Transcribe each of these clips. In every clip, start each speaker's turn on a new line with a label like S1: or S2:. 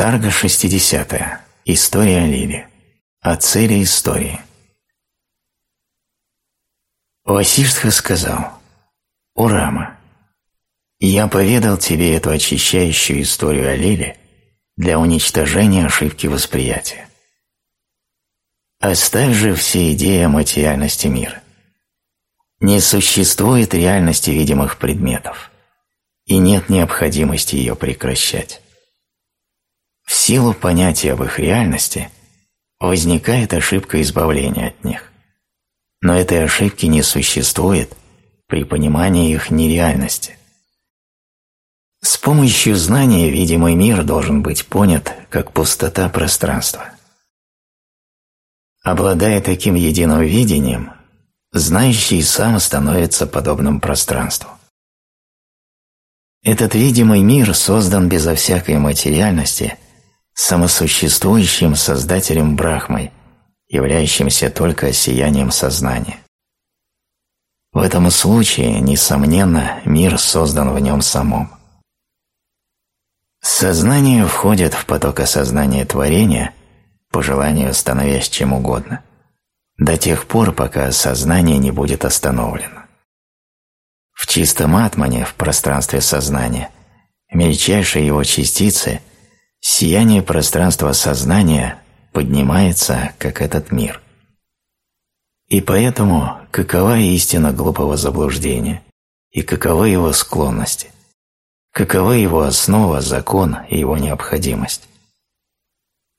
S1: Сарга 60. История Лили. О цели истории. Васиштха сказал, «О Рама, я поведал тебе эту очищающую историю о Лиле для уничтожения ошибки восприятия. Оставь же все идеи о материальности мира. Не существует реальности видимых предметов, и нет необходимости ее прекращать. В силу понятия об их реальности возникает ошибка избавления от них. Но этой ошибки не существует при понимании их нереальности. С помощью знания видимый мир должен быть понят как пустота пространства. Обладая таким единым видением, знающий сам становится подобным пространству. Этот видимый мир создан безо всякой материальности – самосуществующим создателем Брахмой, являющимся только сиянием сознания. В этом случае, несомненно, мир создан в нем самом. Сознание входит в поток осознания творения, по желанию становясь чем угодно, до тех пор, пока сознание не будет остановлено. В чистом атмане, в пространстве сознания, мельчайшие его частицы сияние пространства сознания поднимается, как этот мир. И поэтому какова истина глупого заблуждения и каковы его склонности, какова его основа, закон и его необходимость.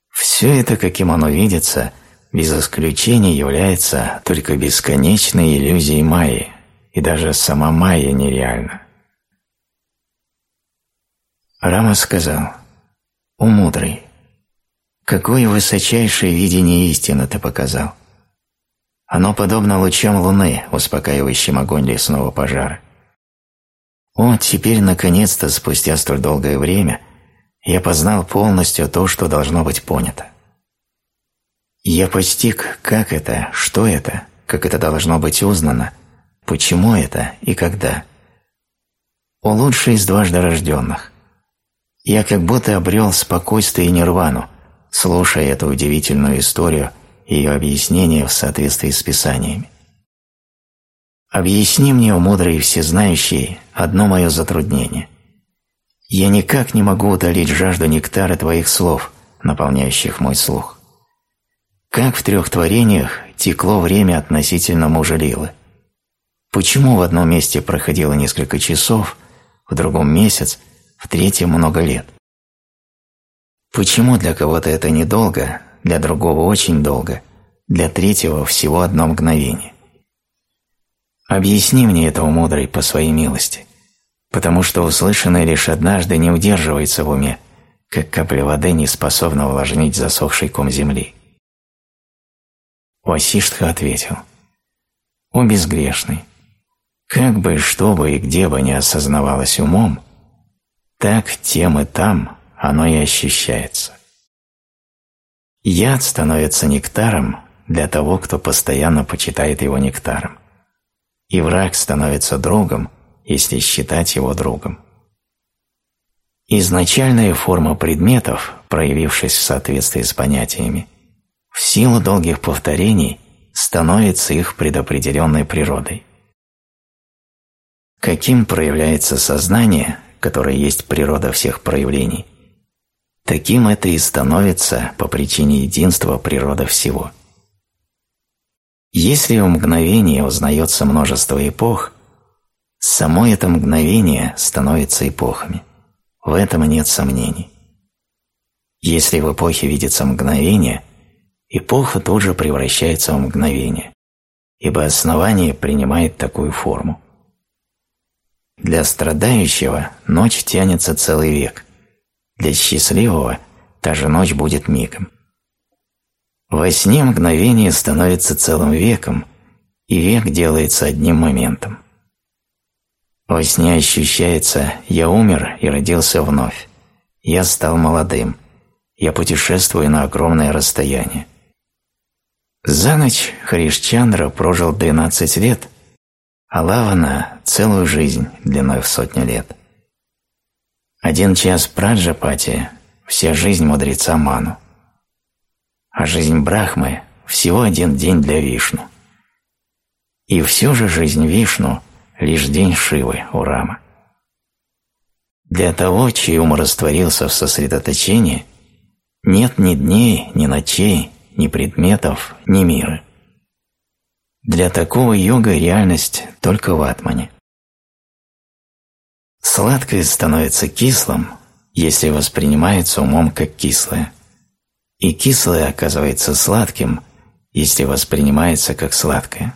S1: Все это, каким оно видится, без исключения является только бесконечной иллюзией Майи, и даже сама Майя нереальна. Рама сказал – о мудрый, какое высочайшее видение истины ты показал. Оно подобно лучам луны, успокаивающим огонь лесного пожара. О, теперь, наконец-то, спустя столь долгое время, я познал полностью то, что должно быть понято. Я постиг, как это, что это, как это должно быть узнано, почему это и когда. О лучший из дважды рожденных, я как будто обрел спокойствие и нирвану, слушая эту удивительную историю и ее объяснение в соответствии с Писаниями. Объясни мне, о мудрый и всезнающий, одно мое затруднение. Я никак не могу удалить жажду нектара твоих слов, наполняющих мой слух. Как в трех творениях текло время относительно мужа? Почему в одном месте проходило несколько часов, в другом месяц, в третьем много лет. Почему для кого-то это недолго, для другого очень долго, для третьего всего одно мгновение? Объясни мне этого, мудрый, по своей милости, потому что услышанное лишь однажды не удерживается в уме, как капля воды не способна увлажнить засохший ком земли. Васиштха ответил, «О безгрешный, как бы, что бы и где бы не осознавалось умом, так тем и там оно и ощущается. Яд становится нектаром для того, кто постоянно почитает его нектаром. И враг становится другом, если считать его другом. Изначальная форма предметов, проявившись в соответствии с понятиями, в силу долгих повторений становится их предопределенной природой. Каким проявляется сознание, которая есть природа всех проявлений, таким это и становится по причине единства природы всего. Если в мгновении узнается множество эпох, само это мгновение становится эпохами. В этом нет сомнений. Если в эпохе видится мгновение, эпоха тут же превращается в мгновение, ибо основание принимает такую форму. Для страдающего ночь тянется целый век. Для счастливого та же ночь будет мигом. Во сне мгновение становится целым веком, и век делается одним моментом. Во сне ощущается «я умер и родился вновь», «я стал молодым», «я путешествую на огромное расстояние». За ночь Харишчандра прожил 12 лет – а Лавана – целую жизнь длиной в сотню лет. Один час праджапати – вся жизнь мудреца Ману. А жизнь Брахмы – всего один день для Вишну. И все же жизнь Вишну – лишь день Шивы, Урама. Для того, чей ум растворился в сосредоточении, нет ни дней, ни ночей, ни предметов, ни мира. Для такого йога реальность только в атмане. Сладкое становится кислым, если воспринимается умом как кислое, и кислое оказывается сладким, если воспринимается как сладкое.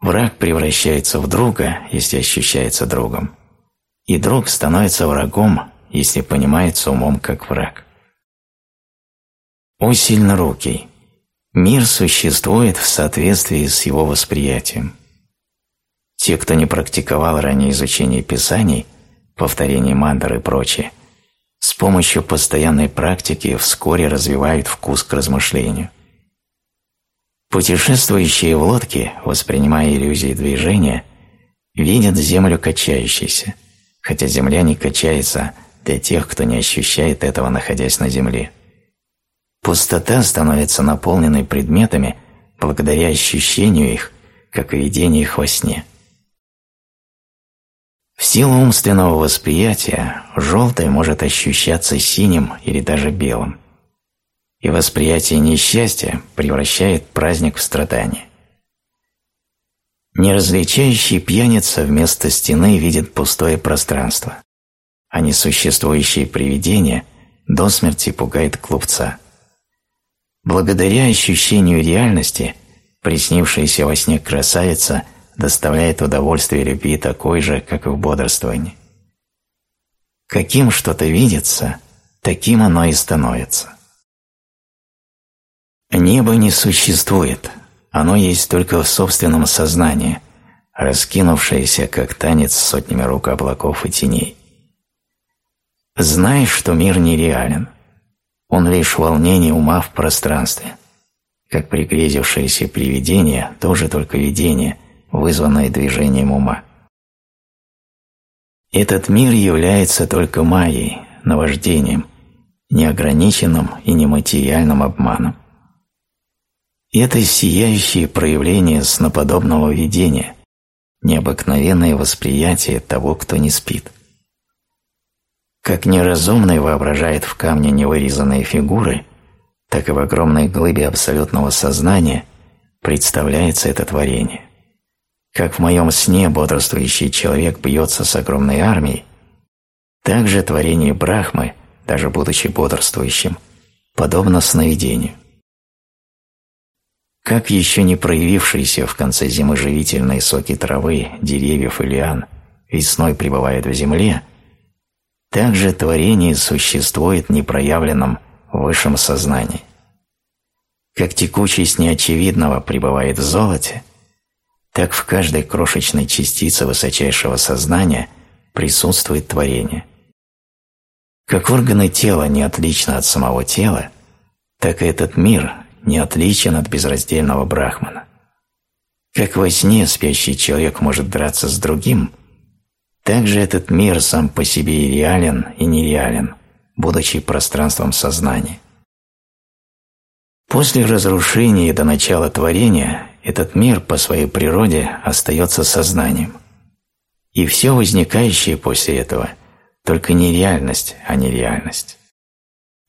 S1: Враг превращается в друга, если ощущается другом, и друг становится врагом, если понимается умом как враг. О сильнорукий! Мир существует в соответствии с его восприятием. Те, кто не практиковал ранее изучение Писаний, повторение мандр и прочее, с помощью постоянной практики вскоре развивают вкус к размышлению. Путешествующие в лодке, воспринимая иллюзии движения, видят землю качающейся, хотя земля не качается для тех, кто не ощущает этого, находясь на земле. Пустота становится наполненной предметами благодаря ощущению их, как и их во сне. В силу умственного восприятия желтый может ощущаться синим или даже белым, и восприятие несчастья превращает праздник в страдание. Неразличающий пьяница вместо стены видит пустое пространство, а несуществующее привидение до смерти пугает клубца. Благодаря ощущению реальности приснившаяся во сне красавица – доставляет удовольствие любви такой же, как и в бодрствовании. Каким что-то видится, таким оно и становится. Небо не существует, оно есть только в собственном сознании, раскинувшееся, как танец сотнями рук облаков и теней. Знай, что мир нереален, он лишь волнение ума в пространстве, как пригрезившееся привидение, тоже только видение – вызванное движением ума. Этот мир является только майей, наваждением, неограниченным и нематериальным обманом. Это сияющее проявление сноподобного видения, необыкновенное восприятие того, кто не спит. Как неразумный воображает в камне невырезанные фигуры, так и в огромной глыбе абсолютного сознания представляется это творение. Как в моем сне бодрствующий человек бьется с огромной армией, так же творение Брахмы, даже будучи бодрствующим, подобно сновидению. Как еще не проявившиеся в конце зимы живительные соки травы, деревьев и лиан весной пребывают в земле, так же творение существует непроявленном высшем сознании. Как текучесть неочевидного пребывает в золоте – так в каждой крошечной частице высочайшего сознания присутствует творение. Как органы тела не отличны от самого тела, так и этот мир не отличен от безраздельного брахмана. Как во сне спящий человек может драться с другим, так же этот мир сам по себе и реален, и нереален, будучи пространством сознания. После разрушения и до начала творения этот мир по своей природе остается сознанием. И все возникающее после этого – только не реальность, а нереальность.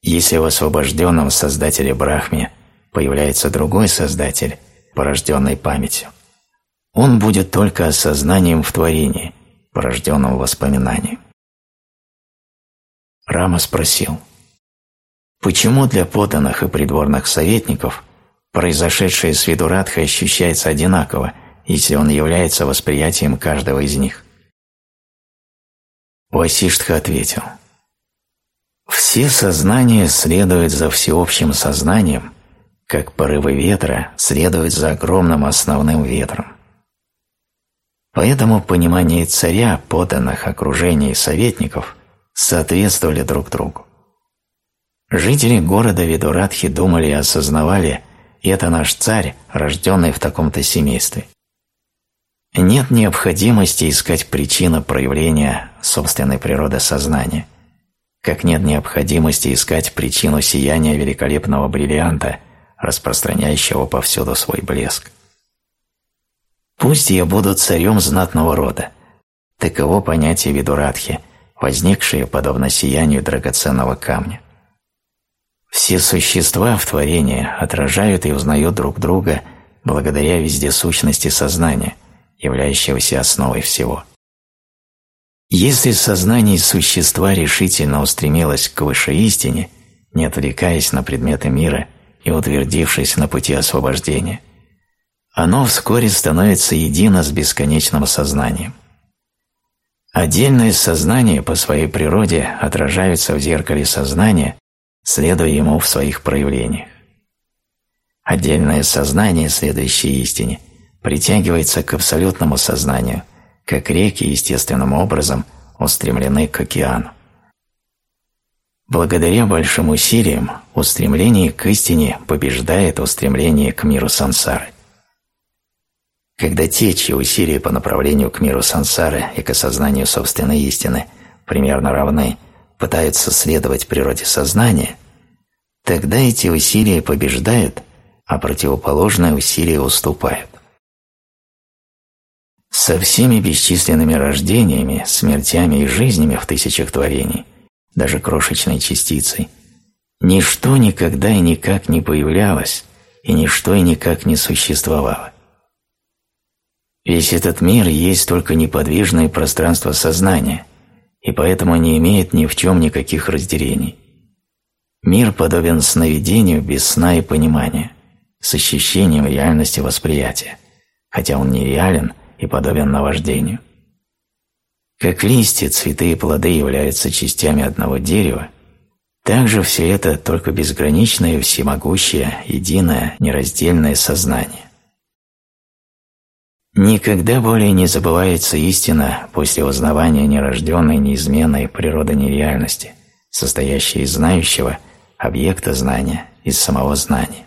S1: Если в освобожденном Создателе Брахме появляется другой Создатель, порожденный памятью, он будет только осознанием в творении, порожденном воспоминанием. Рама спросил, почему для подданных и придворных советников – Произошедшее с Видурадхой ощущается одинаково, если он является восприятием каждого из них. Васиштха ответил, «Все сознания следуют за всеобщим сознанием, как порывы ветра следуют за огромным основным ветром. Поэтому понимание царя, поданных, окружения и советников соответствовали друг другу. Жители города Видурадхи думали и осознавали – это наш царь, рожденный в таком-то семействе. Нет необходимости искать причину проявления собственной природы сознания, как нет необходимости искать причину сияния великолепного бриллианта, распространяющего повсюду свой блеск. «Пусть я буду царем знатного рода», таково понятие Видурадхи, возникшее подобно сиянию драгоценного камня. Все существа в творении отражают и узнают друг друга благодаря вездесущности сознания, являющегося основой всего. Если сознание существа решительно устремилось к высшей истине, не отвлекаясь на предметы мира и утвердившись на пути освобождения, оно вскоре становится едино с бесконечным сознанием. Отдельное сознание по своей природе отражается в зеркале сознания, следуя ему в своих проявлениях. Отдельное сознание, следующее истине, притягивается к абсолютному сознанию, как реки естественным образом устремлены к океану. Благодаря большим усилиям устремление к истине побеждает устремление к миру сансары. Когда те, чьи усилия по направлению к миру сансары и к осознанию собственной истины примерно равны, пытаются следовать природе сознания, тогда эти усилия побеждают, а противоположные усилия уступают. Со всеми бесчисленными рождениями, смертями и жизнями в тысячах творений, даже крошечной частицей, ничто никогда и никак не появлялось, и ничто и никак не существовало. Весь этот мир есть только неподвижное пространство сознания, и поэтому не имеет ни в чем никаких разделений. Мир подобен сновидению без сна и понимания, с ощущением реальности восприятия, хотя он нереален и подобен наваждению. Как листья, цветы и плоды являются частями одного дерева, так же все это только безграничное, всемогущее, единое, нераздельное сознание. Никогда более не забывается истина после узнавания нерожденной, неизменной природы нереальности, состоящей из знающего, объекта знания, из самого знания.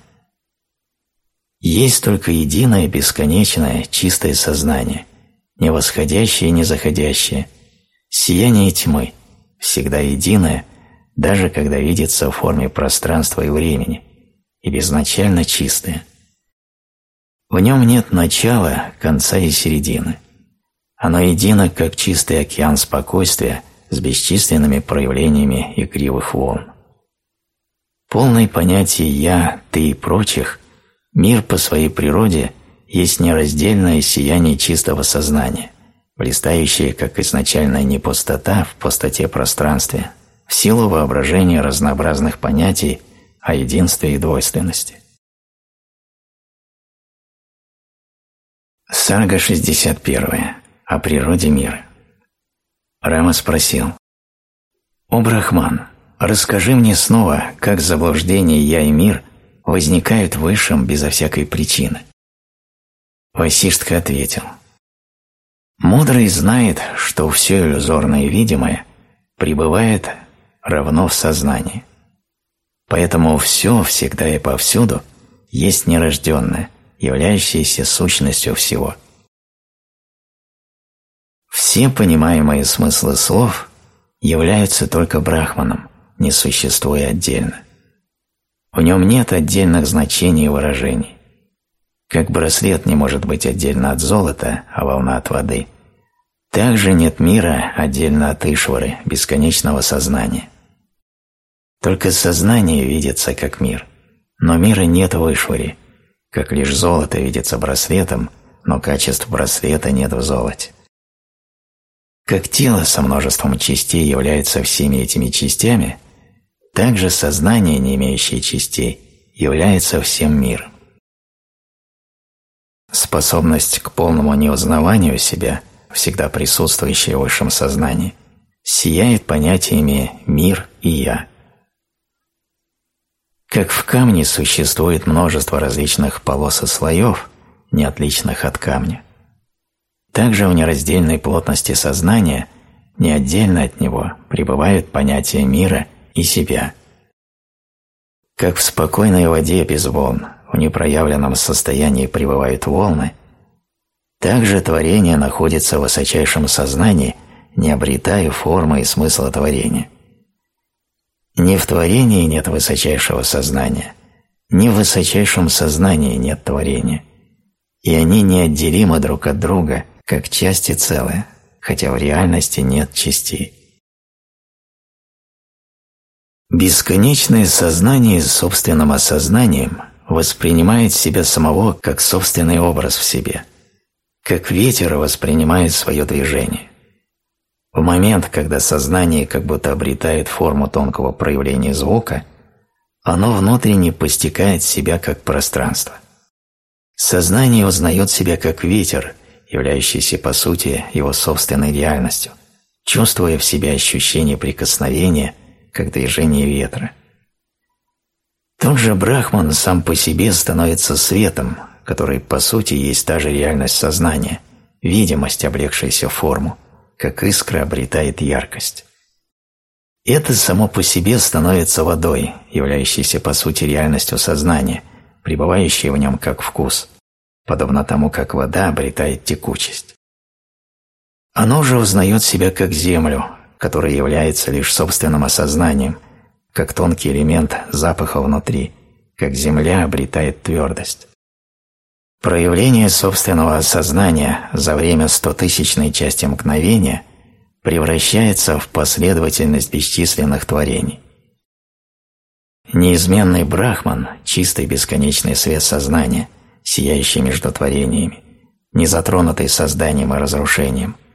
S1: Есть только единое, бесконечное, чистое сознание, не восходящее и не заходящее, сияние тьмы, всегда единое, даже когда видится в форме пространства и времени, и безначально чистое – в нем нет начала, конца и середины. Оно едино, как чистый океан спокойствия с бесчисленными проявлениями игривых волн. Полное понятие «я», «ты» и прочих, мир по своей природе есть нераздельное сияние чистого сознания, блистающее, как изначальная непустота в пустоте пространстве, в силу воображения разнообразных понятий о единстве и двойственности. Сарга 61. О природе мира. Рама спросил. «О, Брахман, расскажи мне снова, как заблуждение «я» и «мир» возникают в высшем безо всякой причины». Васиштха ответил. «Мудрый знает, что все иллюзорное и видимое пребывает равно в сознании. Поэтому все, всегда и повсюду есть нерожденное, являющееся сущностью всего. Все понимаемые смыслы слов являются только брахманом, не существуя отдельно. В нем нет отдельных значений и выражений. Как браслет не может быть отдельно от золота, а волна от воды, так же нет мира отдельно от Ишвары, бесконечного сознания. Только сознание видится как мир, но мира нет в Ишваре, как лишь золото видится браслетом, но качеств браслета нет в золоте. Как тело со множеством частей является всеми этими частями, так же сознание, не имеющее частей, является всем миром. Способность к полному неузнаванию себя, всегда присутствующая в высшем сознании, сияет понятиями «мир» и «я», как в камне существует множество различных полос и слоев, не отличных от камня, также в нераздельной плотности сознания, не отдельно от него, пребывают понятия мира и себя. Как в спокойной воде без волн, в непроявленном состоянии пребывают волны, также творение находится в высочайшем сознании, не обретая формы и смысла творения. Ни в творении нет высочайшего сознания, ни в высочайшем сознании нет творения, и они неотделимы друг от друга, как части целые, хотя в реальности нет частей. Бесконечное сознание с собственным осознанием воспринимает себя самого как собственный образ в себе, как ветер воспринимает свое движение. В момент, когда сознание как будто обретает форму тонкого проявления звука, оно внутренне постигает себя как пространство. Сознание узнает себя как ветер, являющийся по сути его собственной реальностью, чувствуя в себе ощущение прикосновения – как движение ветра. Тот же Брахман сам по себе становится светом, который по сути есть та же реальность сознания, видимость, облегшаяся форму, как искра обретает яркость. Это само по себе становится водой, являющейся по сути реальностью сознания, пребывающей в нем как вкус, подобно тому, как вода обретает текучесть. Оно же узнает себя как землю, который является лишь собственным осознанием, как тонкий элемент запаха внутри, как земля обретает твердость. Проявление собственного осознания за время стотысячной части мгновения превращается в последовательность бесчисленных творений. Неизменный Брахман, чистый бесконечный свет сознания, сияющий между творениями, не затронутый созданием и разрушением –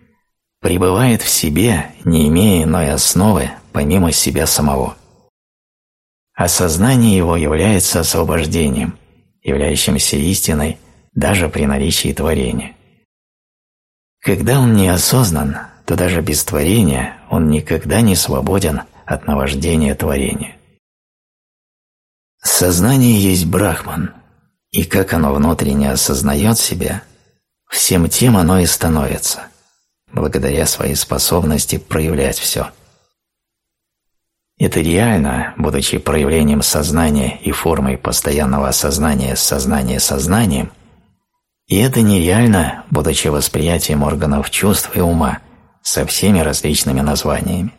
S1: пребывает в себе, не имея иной основы помимо себя самого. Осознание его является освобождением, являющимся истиной даже при наличии творения. Когда он не осознан, то даже без творения он никогда не свободен от наваждения творения. Сознание есть Брахман, и как оно внутренне осознает себя, всем тем оно и становится – благодаря своей способности проявлять все. Это реально, будучи проявлением сознания и формой постоянного осознания сознания сознанием, и это нереально, будучи восприятием органов чувств и ума со всеми различными названиями.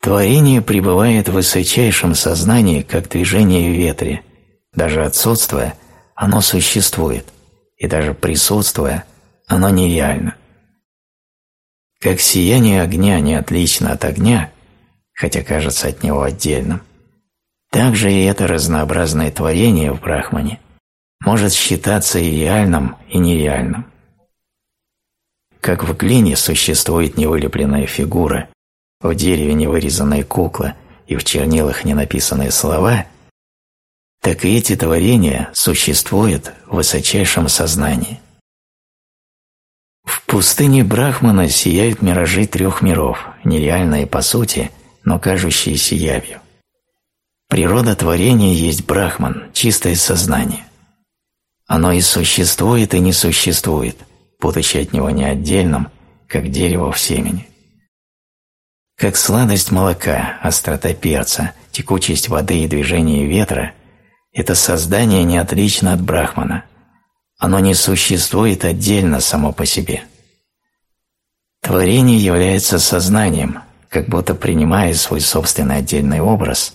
S1: Творение пребывает в высочайшем сознании, как движение в ветре. Даже отсутствуя, оно существует, и даже присутствуя, оно нереально. Как сияние огня не отлично от огня, хотя кажется от него отдельным, так же и это разнообразное творение в Брахмане может считаться и реальным, и нереальным. Как в глине существует невылепленная фигура, в дереве невырезанная кукла и в чернилах не написанные слова, так и эти творения существуют в высочайшем сознании. В пустыне Брахмана сияют миражи трех миров, нереальные по сути, но кажущиеся явью. Природа творения есть Брахман, чистое сознание. Оно и существует, и не существует, будучи от него не отдельным, как дерево в семени. Как сладость молока, острота перца, текучесть воды и движение ветра – это создание не отлично от Брахмана – оно не существует отдельно само по себе. Творение является сознанием, как будто принимая свой собственный отдельный образ,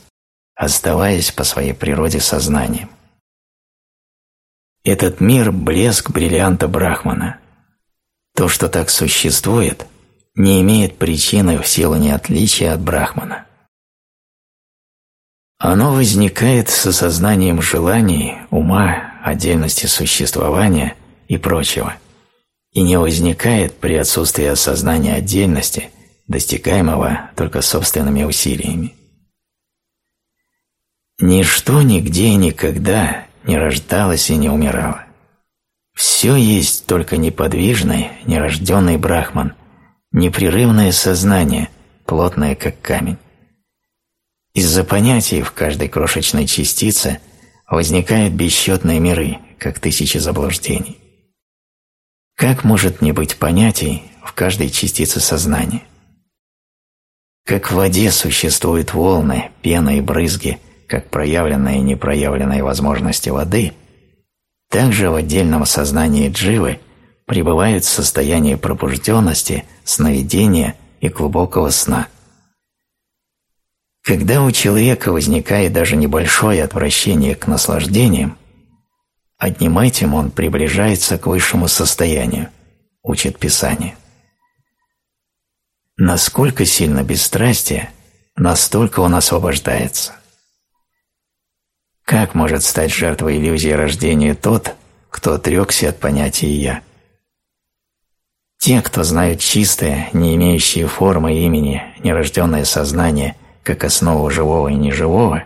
S1: оставаясь по своей природе сознанием. Этот мир – блеск бриллианта Брахмана. То, что так существует, не имеет причины в силу неотличия от Брахмана. Оно возникает с осознанием желаний, ума, отдельности существования и прочего, и не возникает при отсутствии осознания отдельности, достигаемого только собственными усилиями. Ничто нигде никогда не рождалось и не умирало. Все есть только неподвижный, нерожденный брахман, непрерывное сознание, плотное как камень. Из-за понятий в каждой крошечной частице – возникают бесчетные миры, как тысячи заблуждений. Как может не быть понятий в каждой частице сознания? Как в воде существуют волны, пена и брызги, как проявленные и непроявленные возможности воды, так же в отдельном сознании дживы пребывают в состоянии пробужденности, сновидения и глубокого сна. Когда у человека возникает даже небольшое отвращение к наслаждениям, одним этим он приближается к высшему состоянию, учит Писание. Насколько сильно бесстрастие, настолько он освобождается. Как может стать жертвой иллюзии рождения тот, кто отрекся от понятия «я»? Те, кто знают чистое, не имеющее формы имени, нерожденное сознание как основу живого и неживого,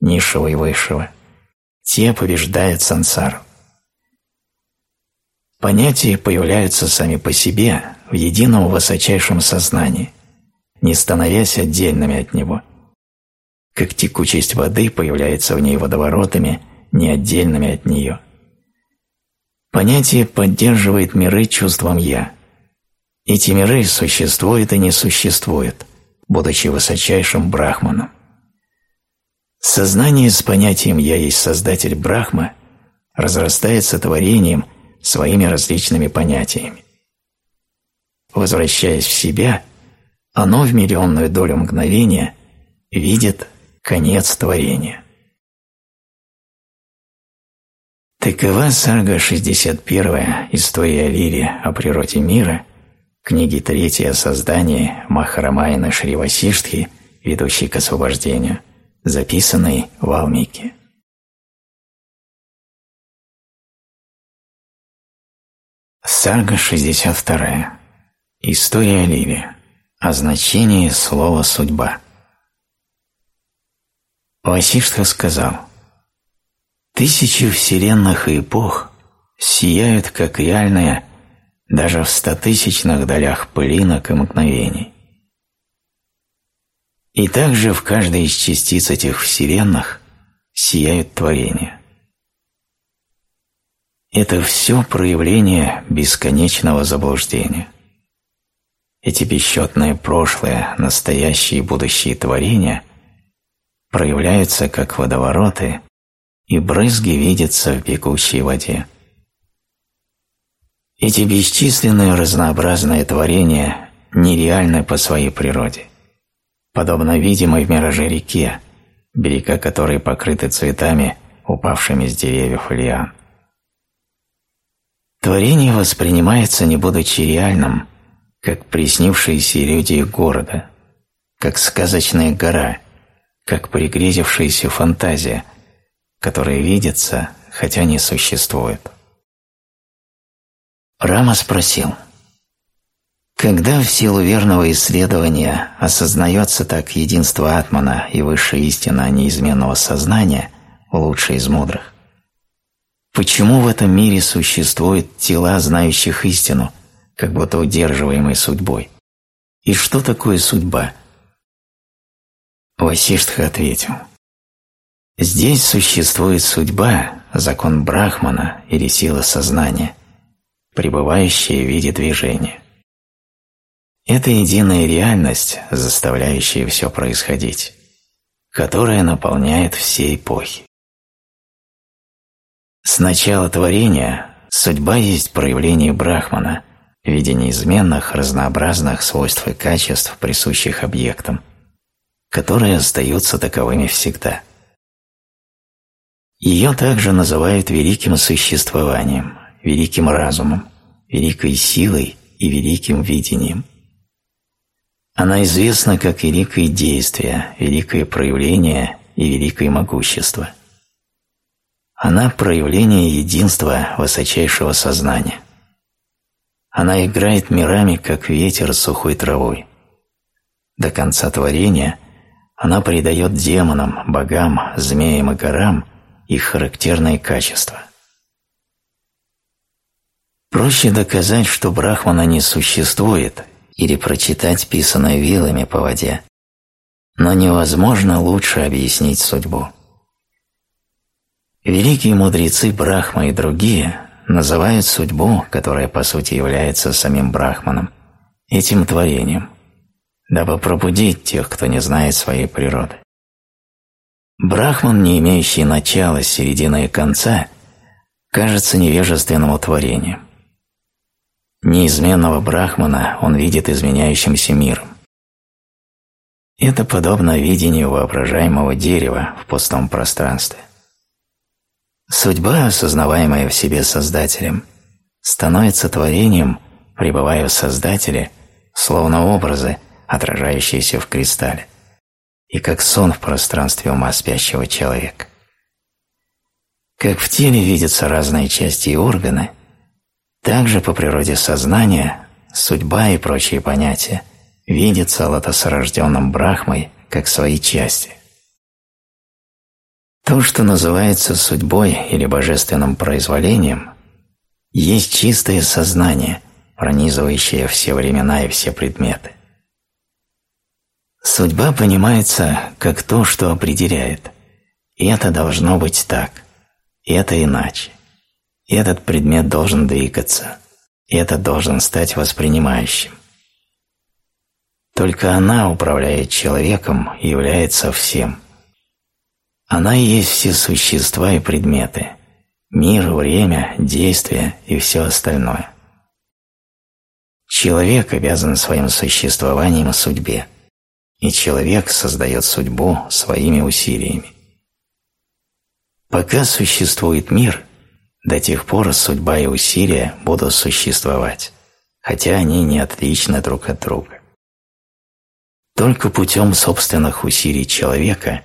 S1: низшего и высшего, те побеждают сансару. Понятия появляются сами по себе в едином высочайшем сознании, не становясь отдельными от него – как текучесть воды появляется в ней водоворотами, не отдельными от нее. Понятие поддерживает миры чувством «я». Эти миры существуют и не существуют, будучи высочайшим брахманом. Сознание с понятием «я есть создатель Брахма» разрастается творением своими различными понятиями. Возвращаясь в себя, оно в миллионную долю мгновения видит Конец творения. Такова сага 61 «История Лили о природе мира», книги 3 о создании Махарамайна Шривасиштхи, ведущей к освобождению, записанной в Алмике. Сарга 62. История Лили. О значении слова «судьба». Васиштха сказал, «Тысячи вселенных и эпох сияют как реальные даже в стотысячных долях пылинок и мгновений. И также в каждой из частиц этих вселенных сияют творения. Это все проявление бесконечного заблуждения. Эти бесчетные прошлые, настоящие и будущие творения – проявляются как водовороты, и брызги видятся в бегущей воде. Эти бесчисленные разнообразные творения нереальны по своей природе, подобно видимой в мираже реке, берега которой покрыты цветами, упавшими с деревьев лиан. Творение воспринимается, не будучи реальным, как приснившиеся иллюзии города, как сказочная гора, как пригрезившаяся фантазия, которая видится, хотя не существует. Рама спросил, когда в силу верного исследования осознается так единство Атмана и высшая истина неизменного сознания, лучший из мудрых, почему в этом мире существуют тела, знающих истину, как будто удерживаемые судьбой? И что такое судьба – Васиштха ответил, «Здесь существует судьба, закон Брахмана или сила сознания, пребывающая в виде движения. Это единая реальность, заставляющая все происходить, которая наполняет все эпохи. С начала творения судьба есть проявление Брахмана в виде неизменных разнообразных свойств и качеств, присущих объектам – которые остаются таковыми всегда. Ее также называют великим существованием, великим разумом, великой силой и великим видением. Она известна как великое действие, великое проявление и великое могущество. Она проявление единства высочайшего сознания. Она играет мирами, как ветер сухой травой. До конца творения она придает демонам, богам, змеям и горам их характерные качества. Проще доказать, что Брахмана не существует, или прочитать писанное вилами по воде, но невозможно лучше объяснить судьбу. Великие мудрецы Брахма и другие называют судьбу, которая по сути является самим Брахманом, этим творением дабы пробудить тех, кто не знает своей природы. Брахман, не имеющий начала, середины и конца, кажется невежественным утворением. Неизменного Брахмана он видит изменяющимся миром. Это подобно видению воображаемого дерева в пустом пространстве. Судьба, осознаваемая в себе Создателем, становится творением, пребывая в Создателе, словно образы, отражающиеся в кристалле, и как сон в пространстве ума спящего человека. Как в теле видятся разные части и органы, так же по природе сознания судьба и прочие понятия видятся лотосорожденным Брахмой как свои части. То, что называется судьбой или божественным произволением, есть чистое сознание, пронизывающее все времена и все предметы. Судьба понимается как то, что определяет. И это должно быть так, и это иначе. Этот предмет должен двигаться, это должен стать воспринимающим. Только она управляет человеком и является всем. Она и есть все существа и предметы, мир, время, действия и все остальное. Человек обязан своим существованием судьбе, и человек создает судьбу своими усилиями. Пока существует мир, до тех пор судьба и усилия будут существовать, хотя они не отличны друг от друга. Только путем собственных усилий человека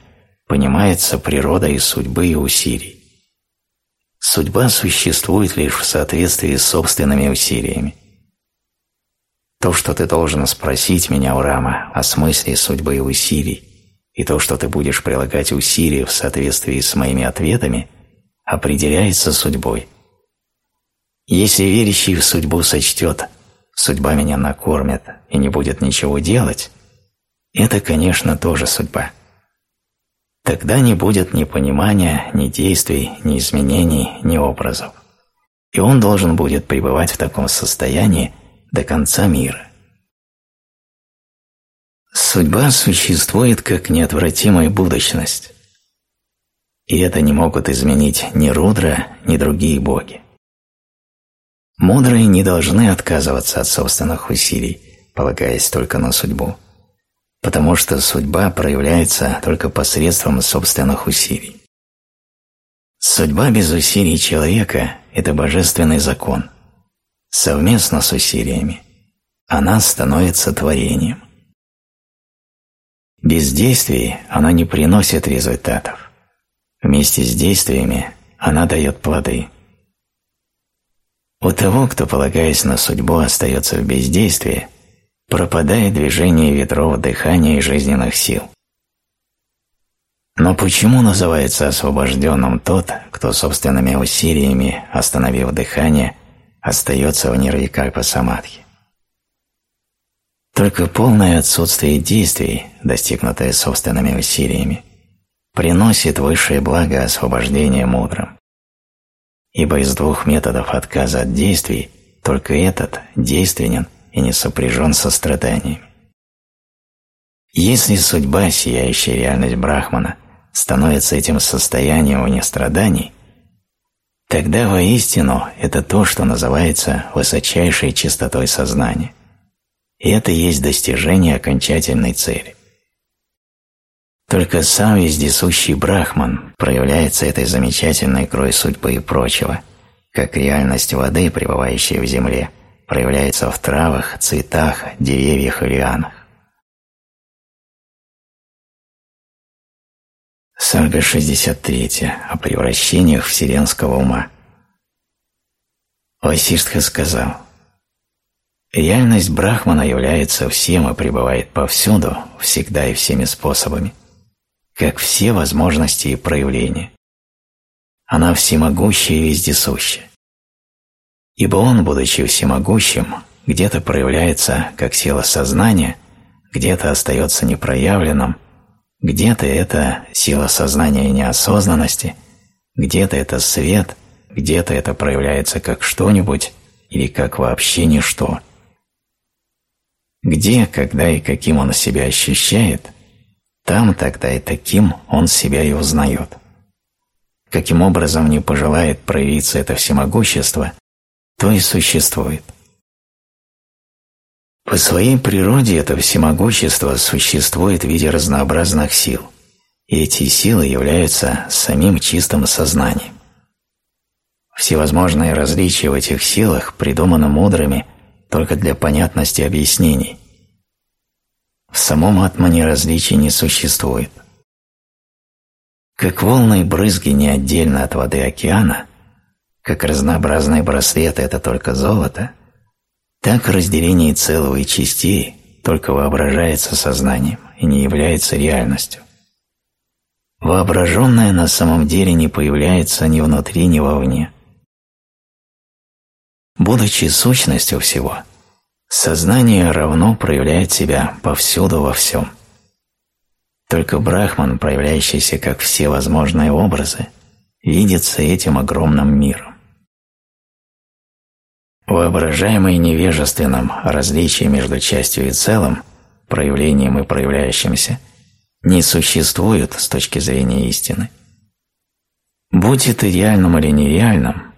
S1: понимается природа и судьбы и усилий. Судьба существует лишь в соответствии с собственными усилиями. То, что ты должен спросить меня, Урама, о смысле судьбы и усилий, и то, что ты будешь прилагать усилия в соответствии с моими ответами, определяется судьбой. Если верящий в судьбу сочтет «судьба меня накормит» и не будет ничего делать, это, конечно, тоже судьба. Тогда не будет ни понимания, ни действий, ни изменений, ни образов. И он должен будет пребывать в таком состоянии до конца мира. Судьба существует как неотвратимая будущность. И это не могут изменить ни Рудра, ни другие боги. Мудрые не должны отказываться от собственных усилий, полагаясь только на судьбу потому что судьба проявляется только посредством собственных усилий. Судьба без усилий человека – это божественный закон. Совместно с усилиями она становится творением. Без действий она не приносит результатов. Вместе с действиями она дает плоды. У того, кто, полагаясь на судьбу, остается в бездействии – пропадает движение ветров дыхания и жизненных сил. Но почему называется освобожденным тот, кто собственными усилиями, остановив дыхание, остается в нирвикальпа самадхи? Только полное отсутствие действий, достигнутое собственными усилиями, приносит высшее благо освобождения мудрым. Ибо из двух методов отказа от действий только этот действенен – и не сопряжен со страданиями. Если судьба, сияющая реальность Брахмана, становится этим состоянием вне страданий, тогда воистину это то, что называется высочайшей чистотой сознания. И это есть достижение окончательной цели. Только сам вездесущий Брахман проявляется этой замечательной крой судьбы и прочего, как реальность воды, пребывающей в земле – проявляется в травах, цветах, деревьях и лианах. Сарга 63 о превращениях вселенского ума. Васиштха сказал, «Реальность Брахмана является всем и пребывает повсюду, всегда и всеми способами, как все возможности и проявления. Она всемогущая и вездесущая. Ибо он, будучи всемогущим, где-то проявляется как сила сознания, где-то остается непроявленным, где-то это сила сознания и неосознанности, где-то это свет, где-то это проявляется как что-нибудь или как вообще ничто. Где, когда и каким он себя ощущает, там тогда и таким он себя и узнает. Каким образом не пожелает проявиться это всемогущество, то и существует. По своей природе это всемогущество существует в виде разнообразных сил, и эти силы являются самим чистым сознанием. Всевозможные различия в этих силах придуманы мудрыми только для понятности объяснений. В самом атмане различий не существует. Как волны и брызги не отдельно от воды океана, как разнообразные браслеты – это только золото, так разделение целого и частей только воображается сознанием и не является реальностью. Воображенное на самом деле не появляется ни внутри, ни вовне. Будучи сущностью всего, сознание равно проявляет себя повсюду во всем. Только Брахман, проявляющийся как все возможные образы, видится этим огромным миром. Воображаемое невежественным различие между частью и целым, проявлением и проявляющимся, не существует с точки зрения истины. Будь это реальным или нереальным,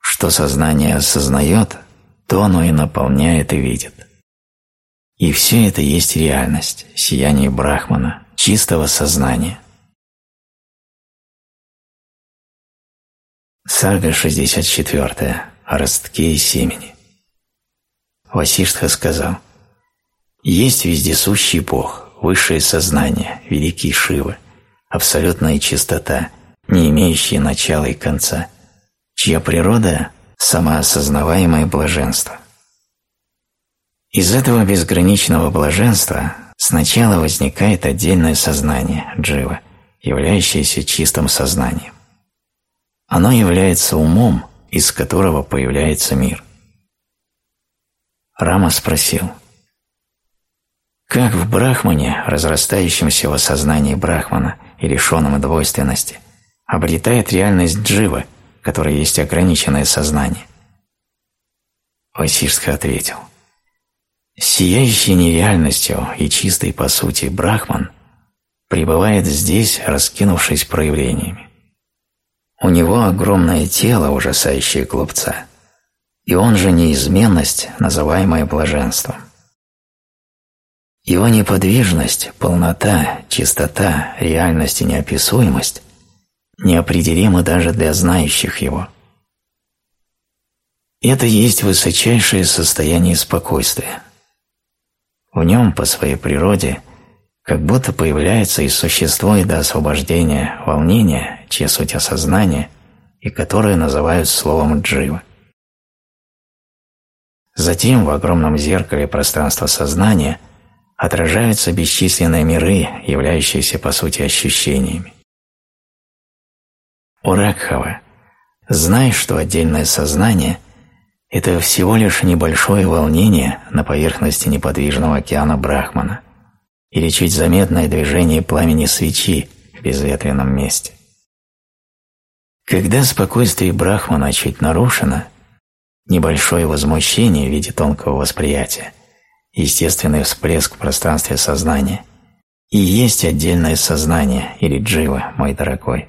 S1: что сознание осознает, то оно и наполняет и видит. И все это есть реальность, сияние Брахмана, чистого сознания. Сага 64 о и семени. Васиштха сказал, «Есть вездесущий Бог, высшее сознание, великий Шива, абсолютная чистота, не имеющая начала и конца, чья природа – самоосознаваемое блаженство. Из этого безграничного блаженства сначала возникает отдельное сознание, джива, являющееся чистым сознанием. Оно является умом – из которого появляется мир. Рама спросил, как в Брахмане, разрастающемся в осознании Брахмана и лишенном двойственности, обретает реальность джива, которая есть ограниченное сознание? Васишска ответил, сияющий нереальностью и чистой по сути Брахман пребывает здесь, раскинувшись проявлениями. У него огромное тело, ужасающее глупца, и он же неизменность, называемая блаженством. Его неподвижность, полнота, чистота, реальность и неописуемость неопределимы даже для знающих его. Это есть высочайшее состояние спокойствия. В нем по своей природе как будто появляется и существует до освобождения волнение, чья суть осознание, и которое называют словом джива. Затем в огромном зеркале пространства сознания отражаются бесчисленные миры, являющиеся по сути ощущениями. Уракхава, знай, что отдельное сознание – это всего лишь небольшое волнение на поверхности неподвижного океана Брахмана или чуть заметное движение пламени свечи в безветренном месте. Когда спокойствие Брахмана чуть нарушено, небольшое возмущение в виде тонкого восприятия, естественный всплеск в пространстве сознания и есть отдельное сознание или джива, мой дорогой.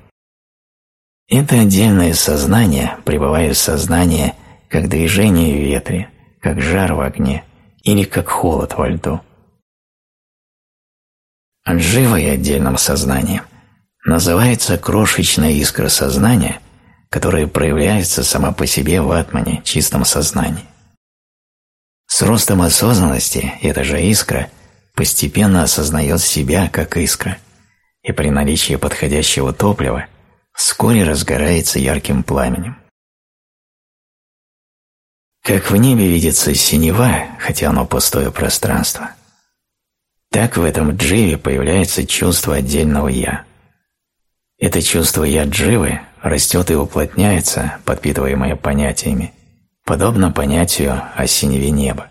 S1: Это отдельное сознание, пребывая в сознании, как движение в ветре, как жар в огне или как холод во льду живой отдельным сознанием называется крошечная искра сознания, которая проявляется сама по себе в атмане, чистом сознании. С ростом осознанности эта же искра постепенно осознает себя как искра, и при наличии подходящего топлива вскоре разгорается ярким пламенем. Как в небе видится синева, хотя оно пустое пространство – так в этом дживе появляется чувство отдельного «я». Это чувство «я» дживы растет и уплотняется, подпитываемое понятиями, подобно понятию о синеве неба.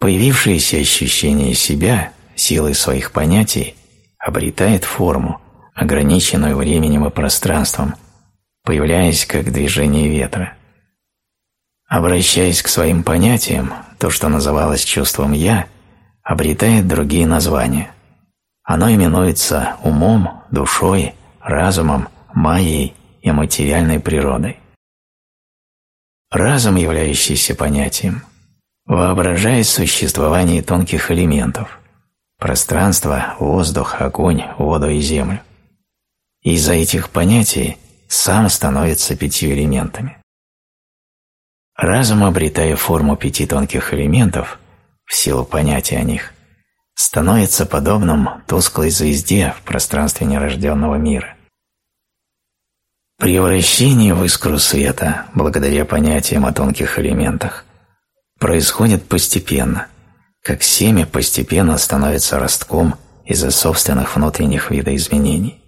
S1: Появившееся ощущение себя, силой своих понятий, обретает форму, ограниченную временем и пространством, появляясь как движение ветра. Обращаясь к своим понятиям, то, что называлось чувством «я», обретает другие названия. Оно именуется умом, душой, разумом, майей и материальной природой. Разум, являющийся понятием, воображает существование тонких элементов – пространство, воздух, огонь, воду и землю. Из-за этих понятий сам становится пятью элементами. Разум, обретая форму пяти тонких элементов, в силу понятия о них, становится подобным тусклой звезде в пространстве нерожденного мира. Превращение в искру света, благодаря понятиям о тонких элементах, происходит постепенно, как семя постепенно становится ростком из-за собственных внутренних видоизменений.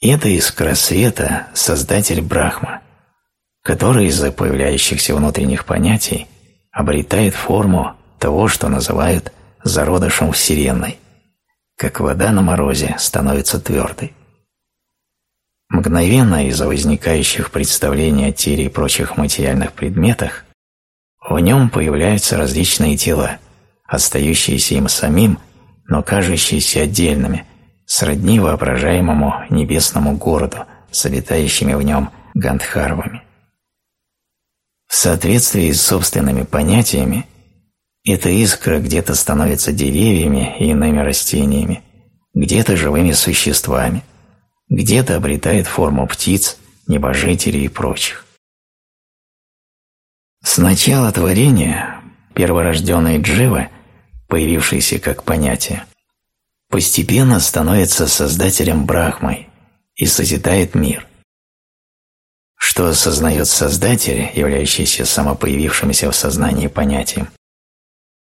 S1: Это искра света – Создатель Брахма, который из-за появляющихся внутренних понятий обретает форму того, что называют зародышем Вселенной, как вода на морозе становится твердой. Мгновенно из-за возникающих представлений о теле и прочих материальных предметах в нем появляются различные тела, остающиеся им самим, но кажущиеся отдельными, сродни воображаемому небесному городу с обитающими в нем гандхарвами. В соответствии с собственными понятиями, эта искра где-то становится деревьями и иными растениями, где-то живыми существами, где-то обретает форму птиц, небожителей и прочих. С начала творения перворожденный джива, появившийся как понятие, постепенно становится создателем Брахмой и созидает мир. Что осознает Создатель, являющийся самопоявившимся в сознании понятием,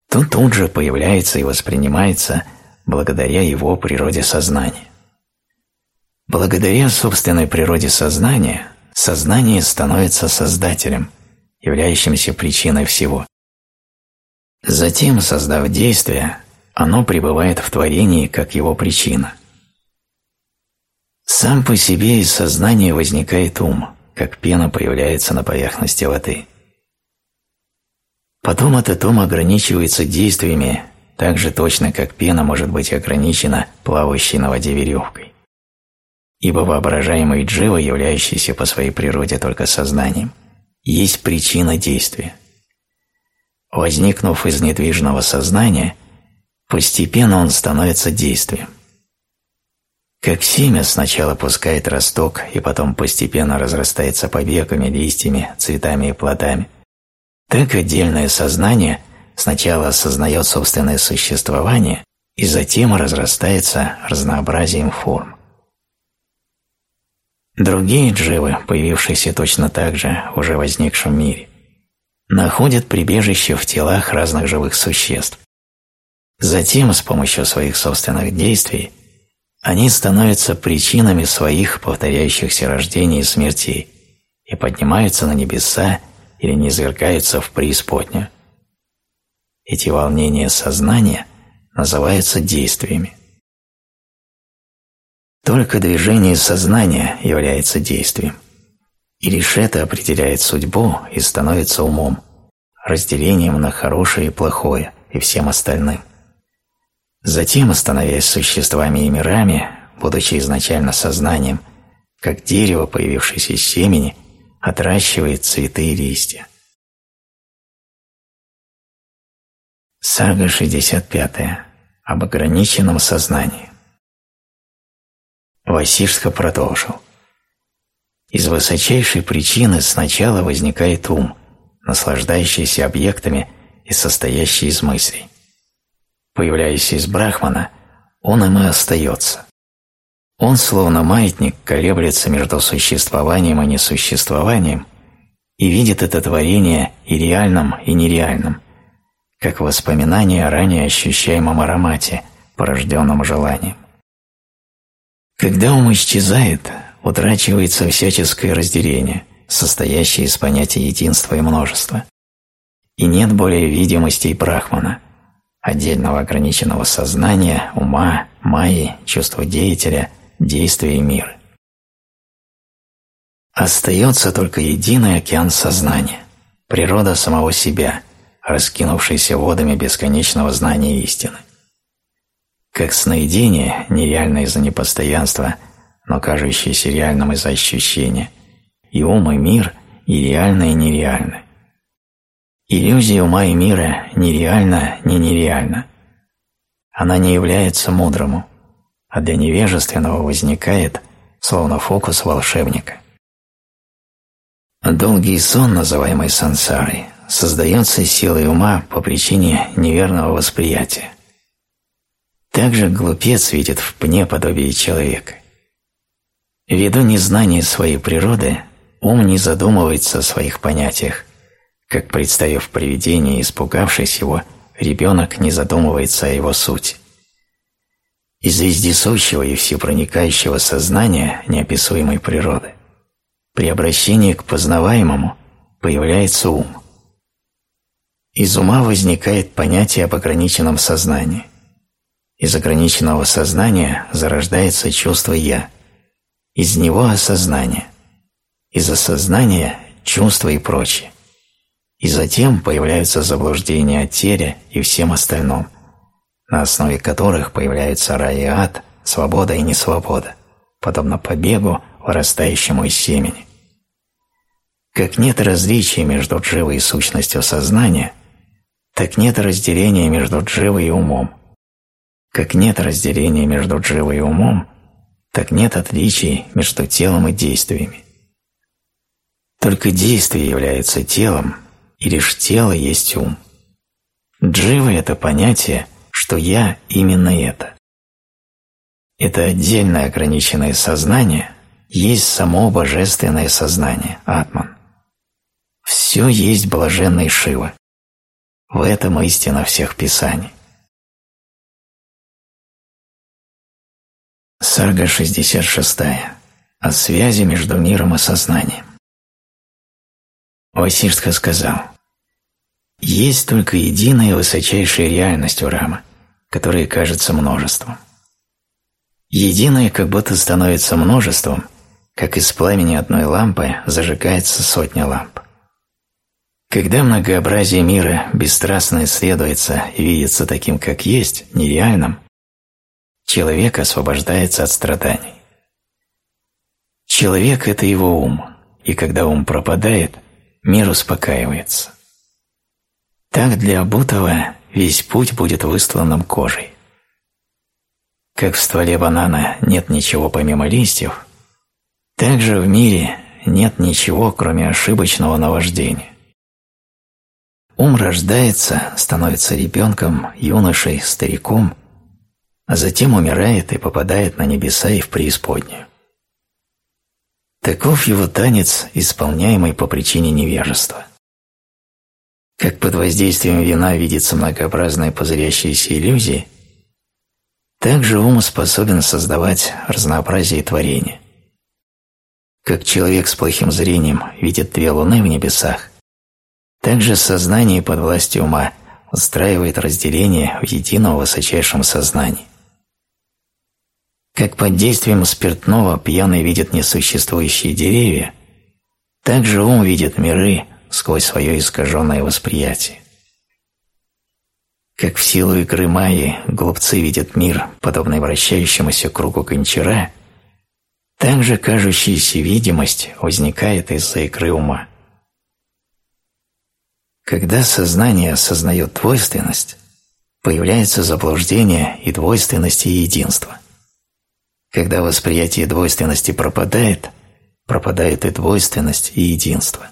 S1: то тут же появляется и воспринимается благодаря его природе сознания. Благодаря собственной природе сознания сознание становится создателем – являющимся причиной всего. Затем, создав действие, оно пребывает в творении как его причина. Сам по себе из сознания возникает ум, как пена появляется на поверхности воды. Потом этот ум ограничивается действиями так же точно, как пена может быть ограничена плавающей на воде веревкой. Ибо воображаемый джива, являющийся по своей природе только сознанием, есть причина действия. Возникнув из недвижного сознания, постепенно он становится действием. Как семя сначала пускает росток и потом постепенно разрастается побегами, листьями, цветами и плодами, так отдельное сознание сначала осознает собственное существование и затем разрастается разнообразием форм. Другие дживы, появившиеся точно так же в уже возникшем мире, находят прибежище в телах разных живых существ. Затем, с помощью своих собственных действий, они становятся причинами своих повторяющихся рождений и смертей и поднимаются на небеса или низвергаются в преисподнюю. Эти волнения сознания называются действиями. Только движение сознания является действием. И лишь это определяет судьбу и становится умом, разделением на хорошее и плохое и всем остальным. Затем, становясь существами и мирами, будучи изначально сознанием, как дерево, появившееся из семени, отращивает цветы и листья. Сага 65. Об ограниченном сознании. Васишска продолжил. Из высочайшей причины сначала возникает ум, наслаждающийся объектами и состоящий из мыслей. Появляясь из Брахмана, он им и остается. Он, словно маятник, колеблется между существованием и несуществованием и видит это творение и реальным, и нереальным, как воспоминание о ранее ощущаемом аромате, порожденном желанием. Когда ум исчезает, утрачивается всяческое разделение, состоящее из понятия единства и множества. И нет более видимостей Брахмана, отдельного ограниченного сознания, ума, майи, чувства деятеля, действия и мира. Остается только единый океан сознания, природа самого себя, раскинувшийся водами бесконечного знания истины как сновидение, нереальное из-за непостоянства, но кажущееся реальным из-за ощущения, и ум, и мир, и реальное, и нереальное. Иллюзия ума и мира нереальна, не нереальна. Она не является мудрому, а для невежественного возникает, словно фокус волшебника. Долгий сон, называемый сансарой, создается силой ума по причине неверного восприятия. Также глупец видит в пне подобие человека. Ввиду незнания своей природы, ум не задумывается о своих понятиях, как представив привидение испугавшись его, ребенок не задумывается о его сути. Из-за вездесущего и всепроникающего сознания неописуемой природы при обращении к познаваемому появляется ум. Из ума возникает понятие об ограниченном сознании. Из ограниченного сознания зарождается чувство «я», из него осознание, из осознания – чувства и прочее. И затем появляются заблуждения о теле и всем остальном, на основе которых появляются рай и ад, свобода и несвобода, подобно побегу, вырастающему из семени. Как нет различия между дживой и сущностью сознания, так нет разделения между дживой и умом. Как нет разделения между дживой и умом, так нет отличий между телом и действиями. Только действие является телом, и лишь тело есть ум. Джива – это понятие, что «я» именно это. Это отдельное ограниченное сознание есть само божественное сознание, атман. Все есть блаженный Шива. В этом истина всех писаний. Сарга 66. О связи между миром и сознанием. Васиштха сказал, «Есть только единая высочайшая реальность у Рама, которая кажется множеством. Единое как будто становится множеством, как из пламени одной лампы зажигается сотня ламп. Когда многообразие мира бесстрастно исследуется и видится таким, как есть, нереальным, человек освобождается от страданий. Человек – это его ум, и когда ум пропадает, мир успокаивается. Так для обутого весь путь будет выстланным кожей. Как в стволе банана нет ничего помимо листьев, так же в мире нет ничего, кроме ошибочного наваждения. Ум рождается, становится ребенком, юношей, стариком – а затем умирает и попадает на небеса и в преисподнюю. Таков его танец, исполняемый по причине невежества. Как под воздействием вина видится многообразные пузырящиеся иллюзии, так же ум способен создавать разнообразие творения. Как человек с плохим зрением видит две луны в небесах, так же сознание под властью ума устраивает разделение в едином высочайшем сознании. Как под действием спиртного пьяный видит несуществующие деревья, так же ум видит миры сквозь свое искаженное восприятие. Как в силу игры Майи глупцы видят мир, подобный вращающемуся кругу гончара, так же кажущаяся видимость возникает из-за игры ума. Когда сознание осознает двойственность, появляется заблуждение и двойственность и единство – когда восприятие двойственности пропадает, пропадает и двойственность, и единство.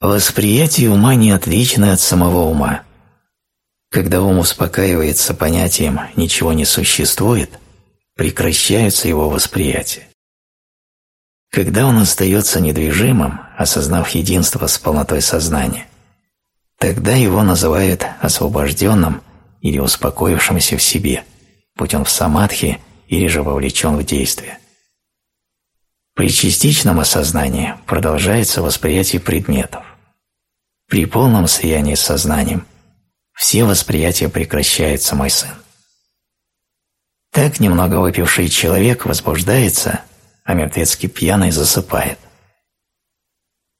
S1: Восприятие ума не отлично от самого ума. Когда ум успокаивается понятием «ничего не существует», прекращается его восприятие. Когда он остается недвижимым, осознав единство с полнотой сознания, тогда его называют освобожденным или успокоившимся в себе, будь он в самадхи или же вовлечен в действие. При частичном осознании продолжается восприятие предметов. При полном слиянии с сознанием все восприятия прекращаются, мой сын. Так немного выпивший человек возбуждается, а мертвецкий пьяный засыпает.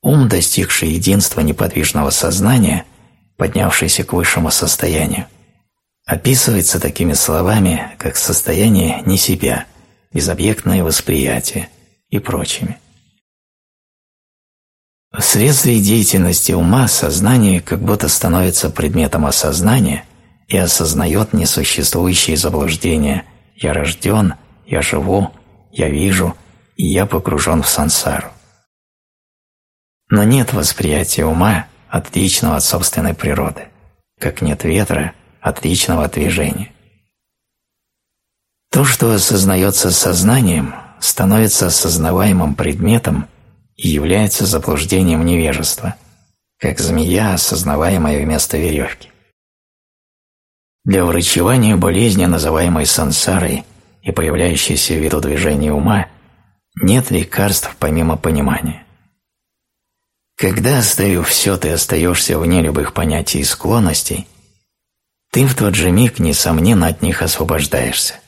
S1: Ум, достигший единства неподвижного сознания, поднявшийся к высшему состоянию, описывается такими словами, как состояние не себя, безобъектное восприятие и прочими. Вследствие деятельности ума сознание как будто становится предметом осознания и осознает несуществующие заблуждения «я рожден», «я живу», «я вижу» и «я погружен в сансару». Но нет восприятия ума, отличного от собственной природы, как нет ветра, отличного от движения. То, что осознается сознанием, становится осознаваемым предметом и является заблуждением невежества, как змея, осознаваемая вместо веревки. Для врачевания болезни, называемой сансарой и появляющейся в виду движения ума, нет лекарств помимо понимания. Когда, оставив все, ты остаешься вне любых понятий и склонностей, ты в тот же миг, несомненно, от них освобождаешься.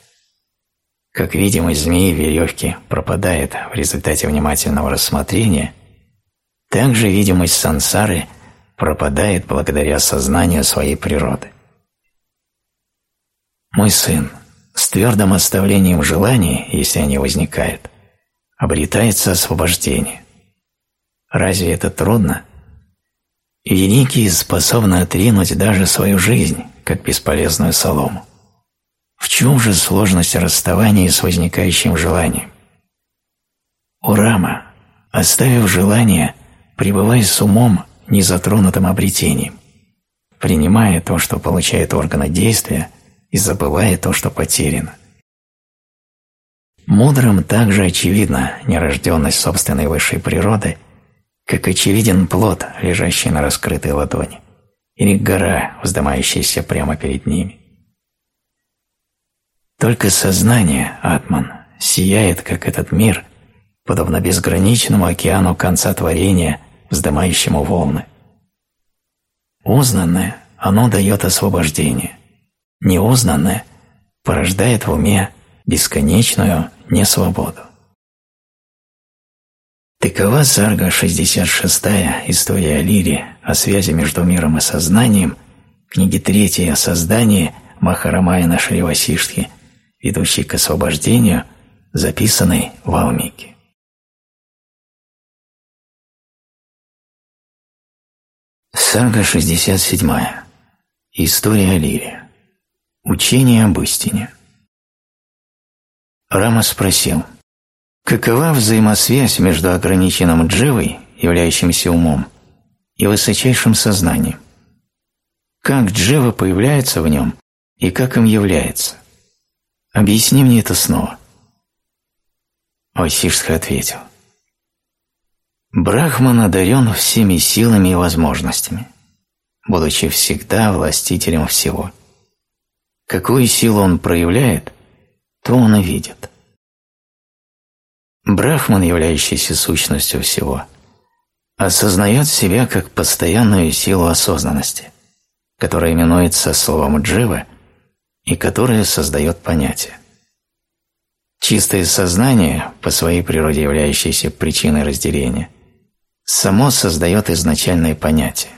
S1: Как видимость змеи в веревке пропадает в результате внимательного рассмотрения, так же видимость сансары пропадает благодаря сознанию своей природы. Мой сын, с твердым оставлением желаний, если они возникают, обретается освобождение. Разве это трудно? Великие способны отринуть даже свою жизнь, как бесполезную солому. В чем же сложность расставания с возникающим желанием? У Рама, оставив желание, пребывай с умом, незатронутым обретением, принимая то, что получает органы действия, и забывая то, что потеряно. Мудрым также очевидна нерожденность собственной высшей природы – как очевиден плод, лежащий на раскрытой ладони, или гора, вздымающаяся прямо перед ними. Только сознание, атман, сияет, как этот мир, подобно безграничному океану конца творения, вздымающему волны. Узнанное, оно дает освобождение. Неузнанное порождает в уме бесконечную несвободу. Такова сарга 66-я «История о лире» о связи между миром и сознанием, книги 3 о создании Махарамаяна Шривасиштхи, ведущей к освобождению, записанной в Алмике. Сарга 67. История о лире. Учение об истине. Рама спросил – Какова взаимосвязь между ограниченным дживой, являющимся умом, и высочайшим сознанием? Как джива появляется в нем и как им является? Объясни мне это снова. Васишска ответил. Брахман одарен всеми силами и возможностями, будучи всегда властителем всего. Какую силу он проявляет, то он и видит. Брахман, являющийся сущностью всего, осознает себя как постоянную силу осознанности, которая именуется словом «джива» и которая создает понятие. Чистое сознание, по своей природе являющееся причиной разделения, само создает изначальное понятие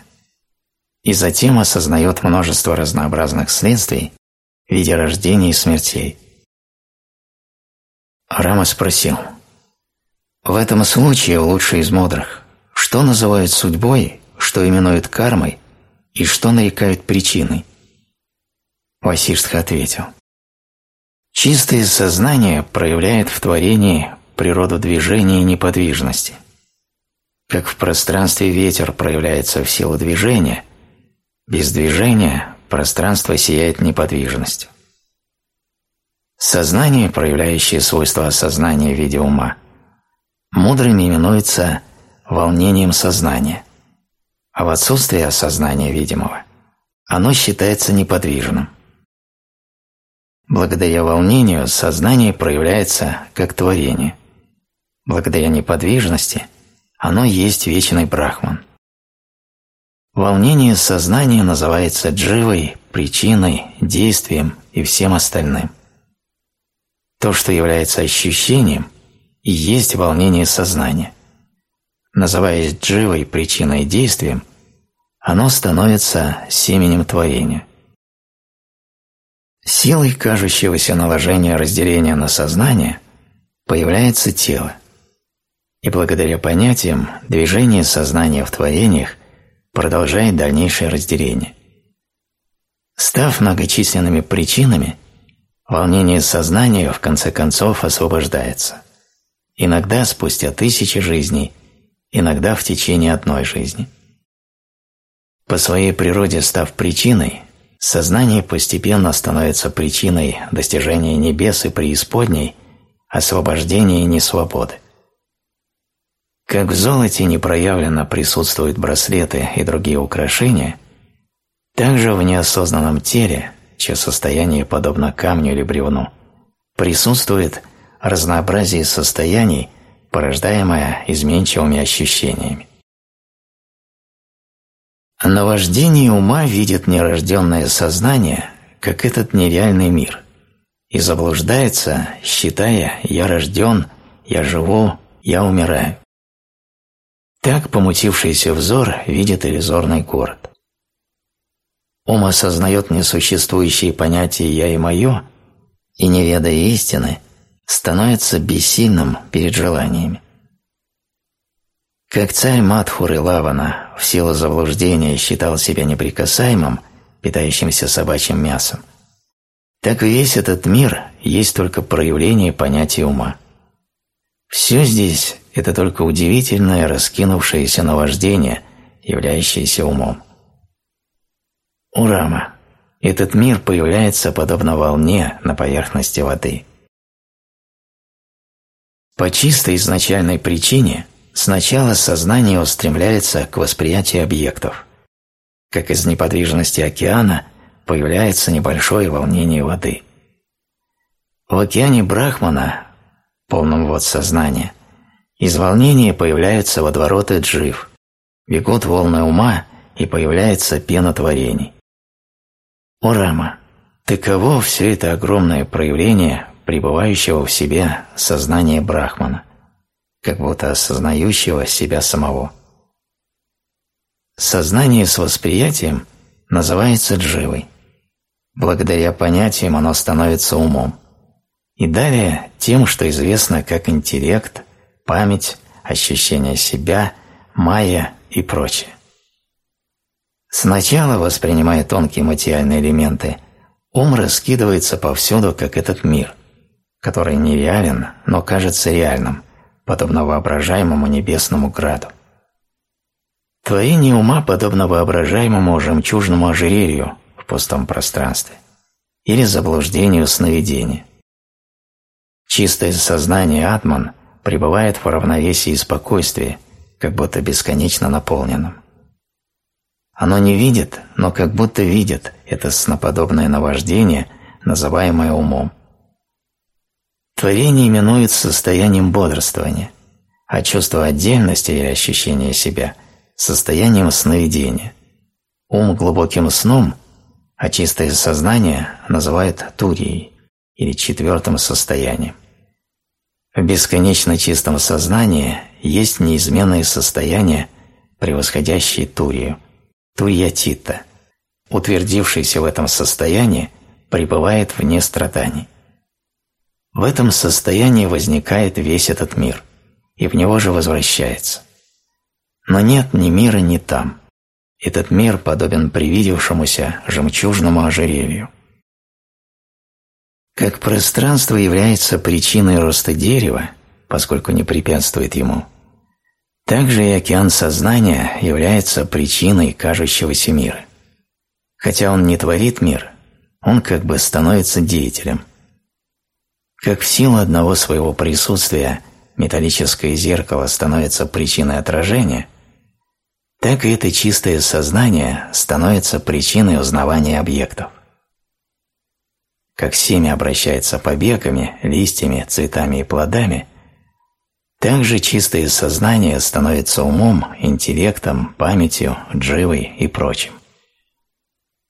S1: и затем осознает множество разнообразных следствий в виде рождения и смертей. Рама спросил – в этом случае лучший из мудрых, что называют судьбой, что именуют кармой и что нарекают причиной? Васиштха ответил. Чистое сознание проявляет в творении природу движения и неподвижности. Как в пространстве ветер проявляется в силу движения, без движения пространство сияет неподвижностью. Сознание, проявляющее свойства осознания в виде ума – мудрыми именуется волнением сознания, а в отсутствии осознания видимого оно считается неподвижным. Благодаря волнению сознание проявляется как творение. Благодаря неподвижности оно есть вечный брахман. Волнение сознания называется дживой, причиной, действием и всем остальным. То, что является ощущением – и есть волнение сознания. Называясь дживой причиной и действием, оно становится семенем творения. Силой кажущегося наложения разделения на сознание появляется тело. И благодаря понятиям движение сознания в творениях продолжает дальнейшее разделение. Став многочисленными причинами, волнение сознания в конце концов освобождается. Иногда спустя тысячи жизней, иногда в течение одной жизни. По своей природе став причиной, сознание постепенно становится причиной достижения небес и преисподней, освобождения и несвободы. Как в золоте непроявленно присутствуют браслеты и другие украшения, так же в неосознанном теле, чье состояние подобно камню или бревну, присутствует разнообразие состояний, порождаемое изменчивыми ощущениями. Наваждение ума видит нерожденное сознание, как этот нереальный мир, и заблуждается, считая «я рожден», «я живу», «я умираю». Так помутившийся взор видит иллюзорный город. Ум осознает несуществующие понятия «я» и «моё», и, не ведая истины, становится бессильным перед желаниями. Как царь Мадхуры Лавана в силу заблуждения считал себя неприкасаемым, питающимся собачьим мясом, так весь этот мир есть только проявление понятия ума. Все здесь – это только удивительное раскинувшееся наваждение, являющееся умом. Урама. Этот мир появляется подобно волне на поверхности воды. По чистой изначальной причине Сначала сознание устремляется к восприятию объектов. Как из неподвижности океана появляется небольшое волнение воды. В океане Брахмана, полном вод сознания, из волнения появляются водовороты джив, бегут волны ума и появляется пена творений. О Рама, таково все это огромное проявление пребывающего в себе сознания Брахмана как будто осознающего себя самого. Сознание с восприятием называется дживой. Благодаря понятиям оно становится умом. И далее тем, что известно как интеллект, память, ощущение себя, майя и прочее. Сначала, воспринимая тонкие материальные элементы, ум раскидывается повсюду, как этот мир, который нереален, но кажется реальным – подобно воображаемому небесному граду. Творение ума подобно воображаемому жемчужному ожерелью в пустом пространстве или заблуждению сновидения. Чистое сознание Атман пребывает в равновесии и спокойствии, как будто бесконечно наполненном. Оно не видит, но как будто видит это сноподобное наваждение, называемое умом. Творение именуется состоянием бодрствования, а чувство отдельности или ощущение себя – состоянием сновидения. Ум глубоким сном, а чистое сознание называют турией или четвертым состоянием. В бесконечно чистом сознании есть неизменное состояние, превосходящее турию, турья-тита. Утвердившийся в этом состоянии пребывает вне страданий. В этом состоянии возникает весь этот мир, и в него же возвращается. Но нет ни мира, ни там. Этот мир подобен привидевшемуся жемчужному ожерелью. Как пространство является причиной роста дерева, поскольку не препятствует ему, так же и океан сознания является причиной кажущегося мира. Хотя он не творит мир, он как бы становится деятелем, как в силу одного своего присутствия металлическое зеркало становится причиной отражения, так и это чистое сознание становится причиной узнавания объектов. Как семя обращается побегами, листьями, цветами и плодами, так же чистое сознание становится умом, интеллектом, памятью, дживой и прочим.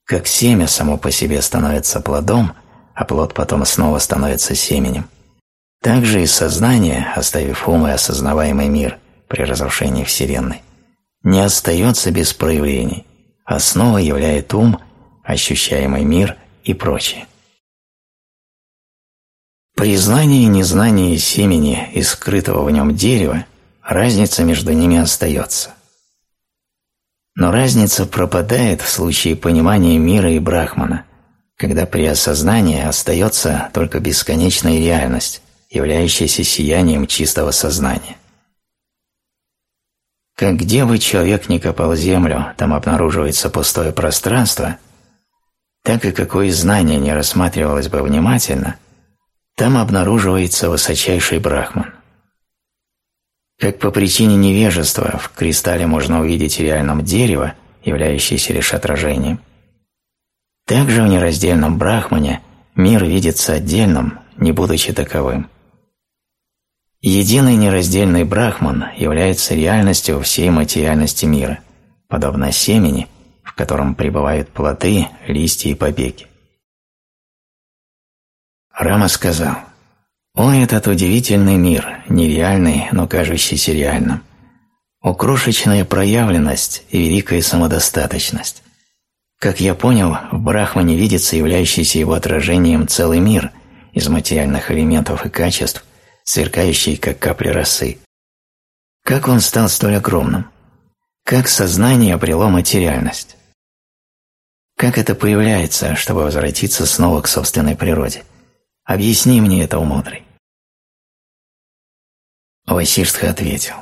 S1: Как семя само по себе становится плодом – а плод потом снова становится семенем. Также и сознание, оставив ум и осознаваемый мир при разрушении Вселенной, не остается без проявлений, а снова являет ум, ощущаемый мир и прочее. Признание и незнание семени и скрытого в нем дерева разница между ними остается. Но разница пропадает в случае понимания мира и брахмана, когда при осознании остается только бесконечная реальность, являющаяся сиянием чистого сознания. Как где бы человек ни копал землю, там обнаруживается пустое пространство, так и какое знание не рассматривалось бы внимательно, там обнаруживается высочайший брахман. Как по причине невежества в кристалле можно увидеть реальном дерево, являющееся лишь отражением, также в нераздельном брахмане мир видится отдельным, не будучи таковым. Единый нераздельный брахман является реальностью всей материальности мира, подобно семени, в котором пребывают плоды, листья и побеги. Рама сказал – о, этот удивительный мир, нереальный, но кажущийся реальным. О, крошечная проявленность и великая самодостаточность. Как я понял, в Брахмане видится являющийся его отражением целый мир из материальных элементов и качеств, сверкающий, как капли росы. Как он стал столь огромным? Как сознание обрело материальность? Как это появляется, чтобы возвратиться снова к собственной природе? Объясни мне это, мудрый. Васиштха ответил.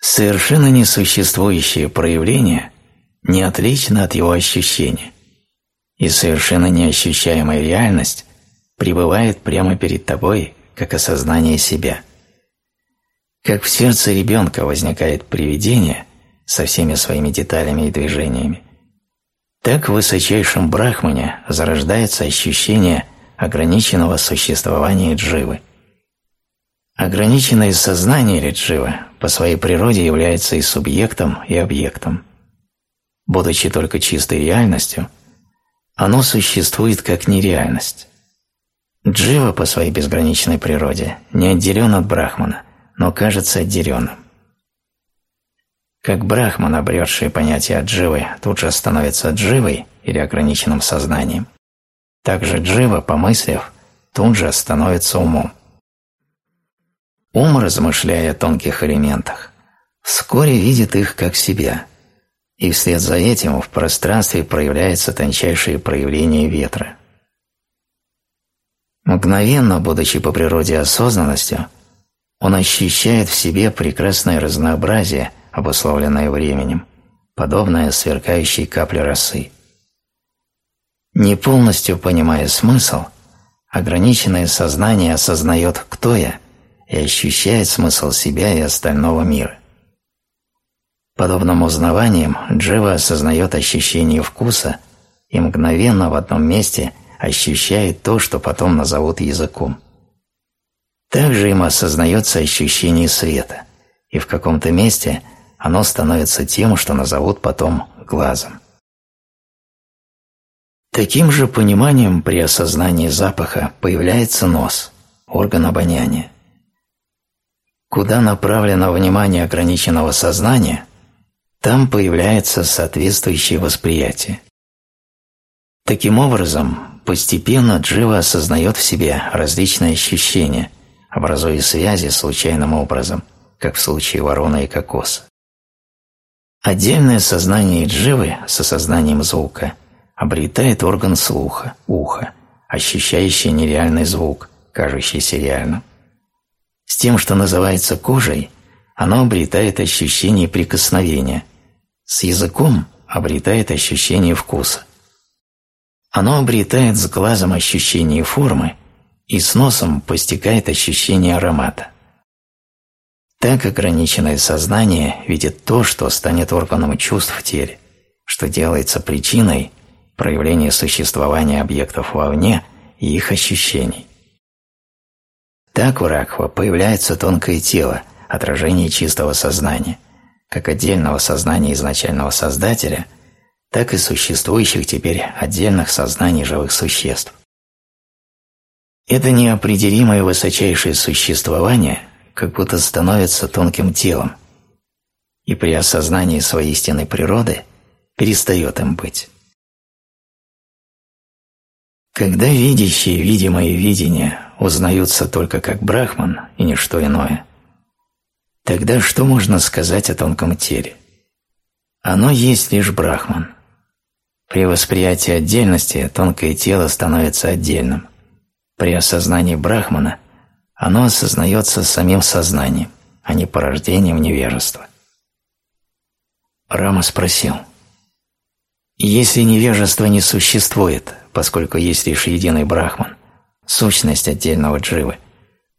S1: Совершенно несуществующее проявление не отлично от его ощущения, и совершенно неощущаемая реальность пребывает прямо перед тобой, как осознание себя. Как в сердце ребенка возникает привидение со всеми своими деталями и движениями, так в высочайшем брахмане зарождается ощущение ограниченного существования дживы. Ограниченное сознание или джива по своей природе является и субъектом, и объектом. Будучи только чистой реальностью, оно существует как нереальность. Джива по своей безграничной природе не отделен от Брахмана, но кажется отделенным. Как Брахман, обретший понятие дживы, тут же становится дживой или ограниченным сознанием, также джива, помыслив, тут же становится умом. Ум, размышляя о тонких элементах, вскоре видит их как себя, и вслед за этим в пространстве проявляется тончайшее проявление ветра. Мгновенно, будучи по природе осознанностью, он ощущает в себе прекрасное разнообразие, обусловленное временем, подобное сверкающей капле росы. Не полностью понимая смысл, ограниченное сознание осознает, кто я, и ощущает смысл себя и остального мира. Подобным узнаванием Джива осознает ощущение вкуса и мгновенно в одном месте ощущает то, что потом назовут языком. Также им осознается ощущение света, и в каком-то месте оно становится тем, что назовут потом глазом. Таким же пониманием при осознании запаха появляется нос, орган обоняния. Куда направлено внимание ограниченного сознания, там появляется соответствующее восприятие. Таким образом, постепенно Джива осознает в себе различные ощущения, образуя связи случайным образом, как в случае ворона и кокоса. Отдельное сознание Дживы с осознанием звука обретает орган слуха, ухо, ощущающий нереальный звук, кажущийся реальным. С тем, что называется кожей, оно обретает ощущение прикосновения, с языком обретает ощущение вкуса. Оно обретает с глазом ощущение формы и с носом постигает ощущение аромата. Так ограниченное сознание видит то, что станет органом чувств в теле, что делается причиной проявление существования объектов вовне и их ощущений. Так у Ракхва появляется тонкое тело, отражение чистого сознания, как отдельного сознания изначального Создателя, так и существующих теперь отдельных сознаний живых существ. Это неопределимое высочайшее существование как будто становится тонким телом, и при осознании своей истинной природы перестает им быть. Когда видящие видимое видение узнаются только как брахман и ничто иное, Тогда что можно сказать о тонком теле? Оно есть лишь брахман. При восприятии отдельности тонкое тело становится отдельным. При осознании брахмана оно осознается самим сознанием, а не порождением невежества. Рама спросил, «Если невежество не существует, поскольку есть лишь единый брахман, сущность отдельного дживы,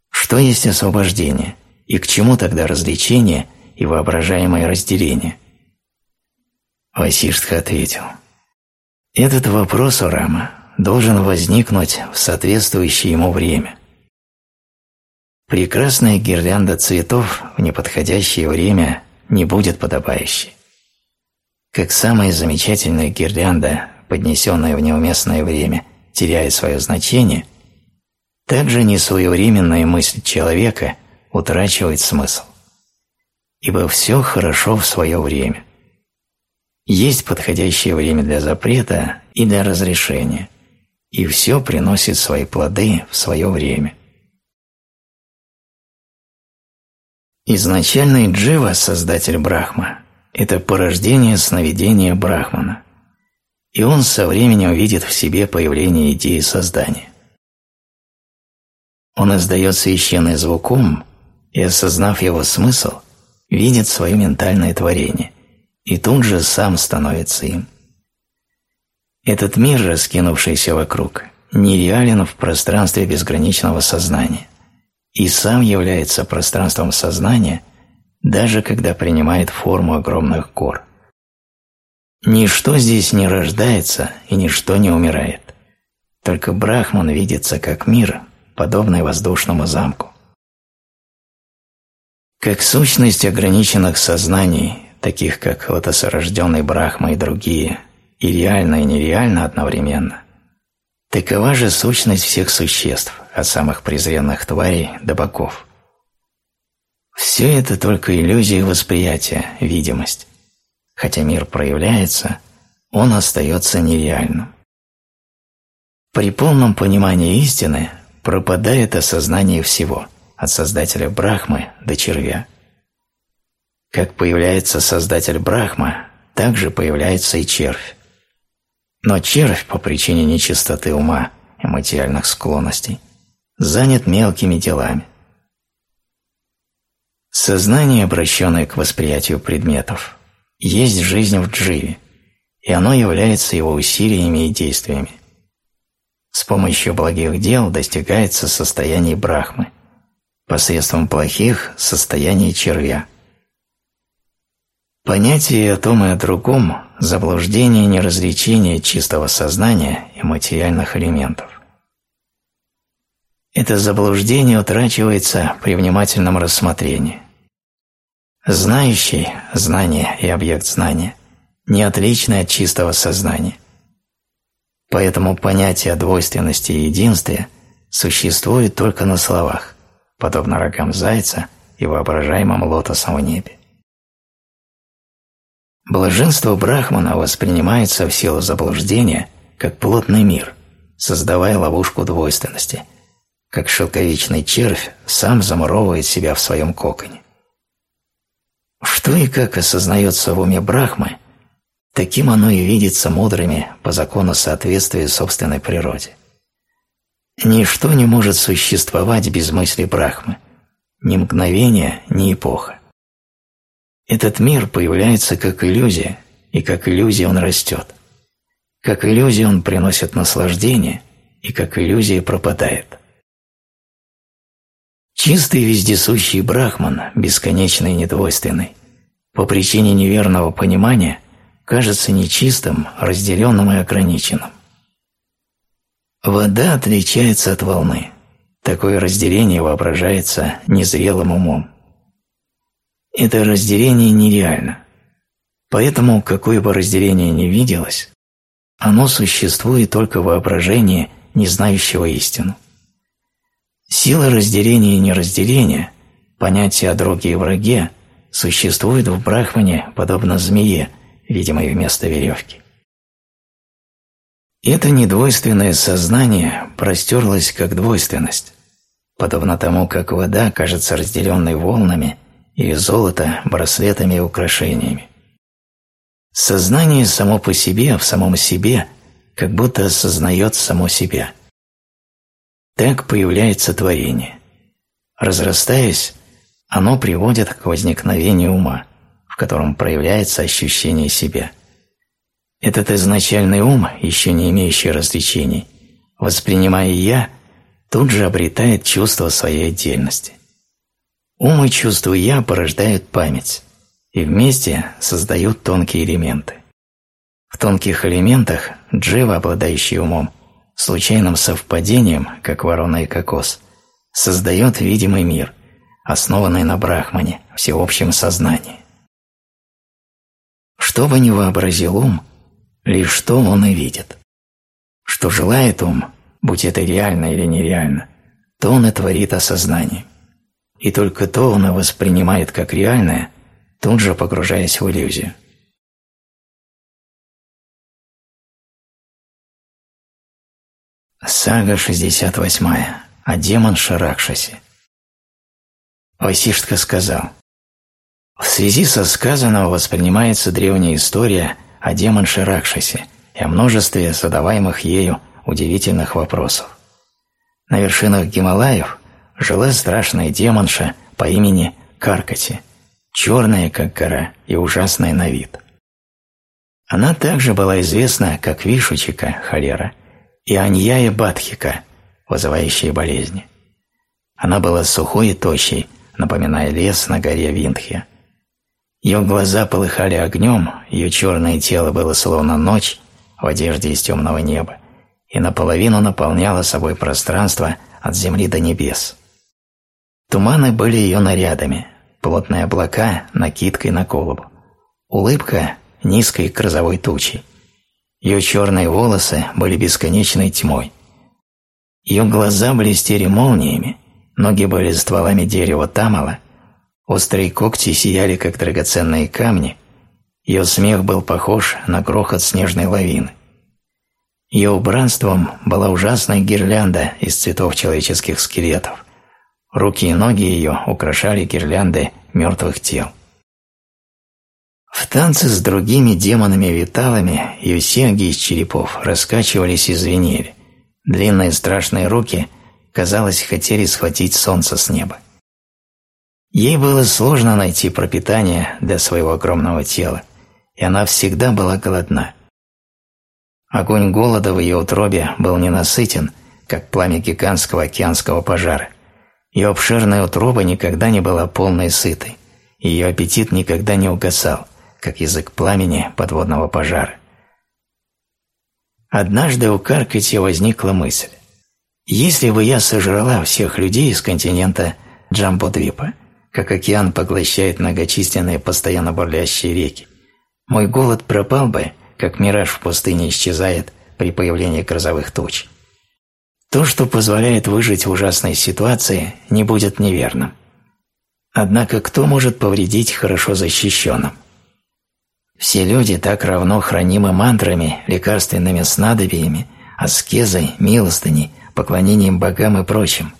S1: что есть освобождение, и к чему тогда развлечение и воображаемое разделение?» Васиштха ответил, «Этот вопрос у Рама должен возникнуть в соответствующее ему время. Прекрасная гирлянда цветов в неподходящее время не будет подобающей. Как самая замечательная гирлянда, поднесенная в неуместное время, теряет свое значение, так же несвоевременная мысль человека утрачивает смысл. Ибо все хорошо в свое время. Есть подходящее время для запрета и для разрешения и все приносит свои плоды в свое время. Изначальный Джива, создатель Брахма, это порождение сновидения Брахмана, и он со временем видит в себе появление идеи создания. Он издает священный звук ум и, осознав его смысл, видит свое ментальное творение и тут же сам становится им. Этот мир, раскинувшийся вокруг, нереален в пространстве безграничного сознания и сам является пространством сознания, даже когда принимает форму огромных гор. Ничто здесь не рождается и ничто не умирает. Только Брахман видится как мир, подобный воздушному замку. Как сущность ограниченных сознаний, таких как лотосорожденный Брахма и другие – и реально и нереально одновременно. Такова же сущность всех существ, от самых презренных тварей до богов. Все это только иллюзия восприятия, видимость. Хотя мир проявляется, он остается нереальным. При полном понимании истины пропадает осознание всего, от создателя Брахмы до червя. Как появляется создатель Брахма, так же появляется и червь. Но червь по причине нечистоты ума и материальных склонностей занят мелкими делами. Сознание, обращенное к восприятию предметов, есть жизнь в дживе, и оно является его усилиями и действиями. С помощью благих дел достигается состояние брахмы, посредством плохих – состояние червя. Понятие о том и о другом – заблуждение неразличения чистого сознания и материальных элементов. Это заблуждение утрачивается при внимательном рассмотрении. Знающий – знание и объект знания – не отличны от чистого сознания. Поэтому понятие двойственности и единстве существует только на словах, подобно рогам зайца и воображаемым лотосам в небе. Блаженство Брахмана воспринимается в силу заблуждения как плотный мир, создавая ловушку двойственности, как шелковичный червь сам замуровывает себя в своем коконе. Что и как осознается в уме Брахмы, таким оно и видится мудрыми по закону соответствия собственной природе. Ничто не может существовать без мысли Брахмы, ни мгновение, ни эпоха. Этот мир появляется как иллюзия, и как иллюзия он растет. Как иллюзия он приносит наслаждение, и как иллюзия пропадает. Чистый вездесущий брахман, бесконечный и недвойственный, по причине неверного понимания кажется нечистым, разделенным и ограниченным. Вода отличается от волны. Такое разделение воображается незрелым умом. Это разделение нереально. Поэтому, какое бы разделение ни виделось, оно существует только в воображении, не знающего истину. Сила разделения и неразделения, понятие о друге и враге, существует в Брахмане подобно змее, видимой вместо веревки. Это недвойственное сознание простерлось как двойственность, подобно тому, как вода кажется разделенной волнами или золото браслетами и украшениями. Сознание само по себе, в самом себе, как будто осознает само себя. Так появляется творение. Разрастаясь, оно приводит к возникновению ума, в котором проявляется ощущение себя. Этот изначальный ум, еще не имеющий развлечений, воспринимая «я», тут же обретает чувство своей отдельности. Ум и чувство «я» порождают память и вместе создают тонкие элементы. В тонких элементах джива, обладающий умом, случайным совпадением, как ворона и кокос, создает видимый мир, основанный на брахмане, всеобщем сознании. Что бы ни вообразил ум, лишь что он и видит. Что желает ум, будь это реально или нереально, то он и творит осознание. И только то он и воспринимает как реальное, тут же погружаясь в иллюзию. Сага 68. О демон Шаракшасе. Васиштха сказал, «В связи со сказанным воспринимается древняя история о демон Шаракшасе и о множестве задаваемых ею удивительных вопросов. На вершинах Гималаев жила страшная демонша по имени Каркати, черная, как гора, и ужасная на вид. Она также была известна как Вишучика, холера, и Аньяя Бадхика, вызывающая болезни. Она была сухой и тощей, напоминая лес на горе Виндхе. Ее глаза полыхали огнем, ее черное тело было словно ночь в одежде из темного неба и наполовину наполняло собой пространство от земли до небес. Туманы были ее нарядами, плотные облака – накидкой на голову, улыбка – низкой грозовой тучей, ее черные волосы были бесконечной тьмой. Ее глаза блестели молниями, ноги были стволами дерева тамала, острые когти сияли, как драгоценные камни, ее смех был похож на грохот снежной лавины. Ее убранством была ужасная гирлянда из цветов человеческих скелетов. Руки и ноги ее украшали гирлянды мертвых тел. В танце с другими демонами-виталами юсенги из черепов раскачивались и звенели. Длинные страшные руки, казалось, хотели схватить солнце с неба. Ей было сложно найти пропитание для своего огромного тела, и она всегда была голодна. Огонь голода в ее утробе был ненасытен, как пламя гигантского океанского пожара. Ее обширная утроба никогда не была полной сытой, ее аппетит никогда не угасал как язык пламени подводного пожара. Однажды у Каркати возникла мысль. Если бы я сожрала всех людей из континента Джамбодвипа, как океан поглощает многочисленные постоянно бурлящие реки, мой голод пропал бы, как мираж в пустыне исчезает при появлении грозовых туч. То, что позволяет выжить в ужасной ситуации, не будет неверным. Однако кто может повредить хорошо защищенным? Все люди так равно хранимы мантрами, лекарственными снадобьями, аскезой, милостыней, поклонением богам и прочим.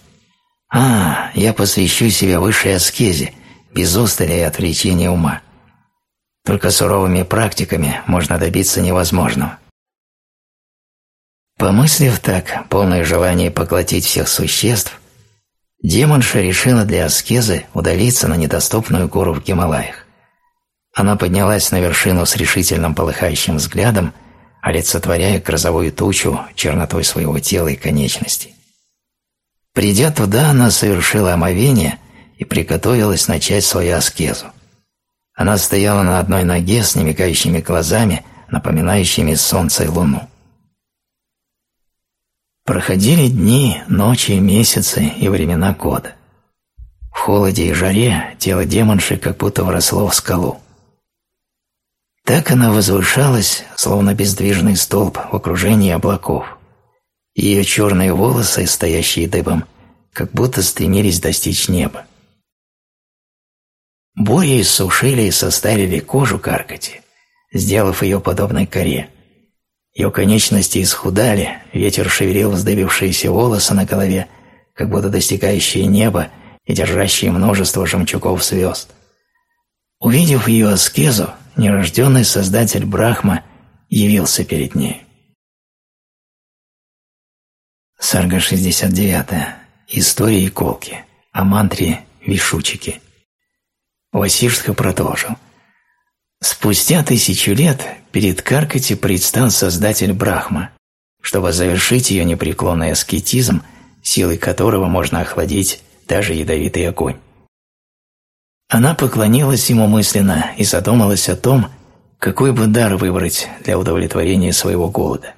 S1: А, я посвящу себя высшей аскезе, без устали и отвлечения ума. Только суровыми практиками можно добиться невозможного. Помыслив так, полное желание поглотить всех существ, демонша решила для аскезы удалиться на недоступную гору в Гималаях. Она поднялась на вершину с решительным полыхающим взглядом, олицетворяя грозовую тучу чернотой своего тела и конечностей. Придя туда, она совершила омовение и приготовилась начать свою аскезу. Она стояла на одной ноге с немигающими глазами, напоминающими солнце и луну. Проходили дни, ночи, месяцы и времена года. В холоде и жаре тело демонши как будто вросло в скалу. Так она возвышалась, словно бездвижный столб в окружении облаков. Ее черные волосы, стоящие дыбом, как будто стремились достичь неба. Бои иссушили и состарили кожу Каркати, сделав ее подобной коре. Ее конечности исхудали, ветер шевелил вздыбившиеся волосы на голове, как будто достигающие неба и держащие множество жемчугов звезд – Увидев ее аскезу, нерожденный создатель Брахма явился перед ней. Сарга 69. История колки. О мантре Вишучики. Васиштха продолжил. Спустя тысячу лет перед Каркати предстал создатель Брахма, чтобы завершить ее непреклонный аскетизм, силой которого можно охладить даже ядовитый огонь. Она поклонилась ему мысленно и задумалась о том, какой бы дар выбрать для удовлетворения своего голода.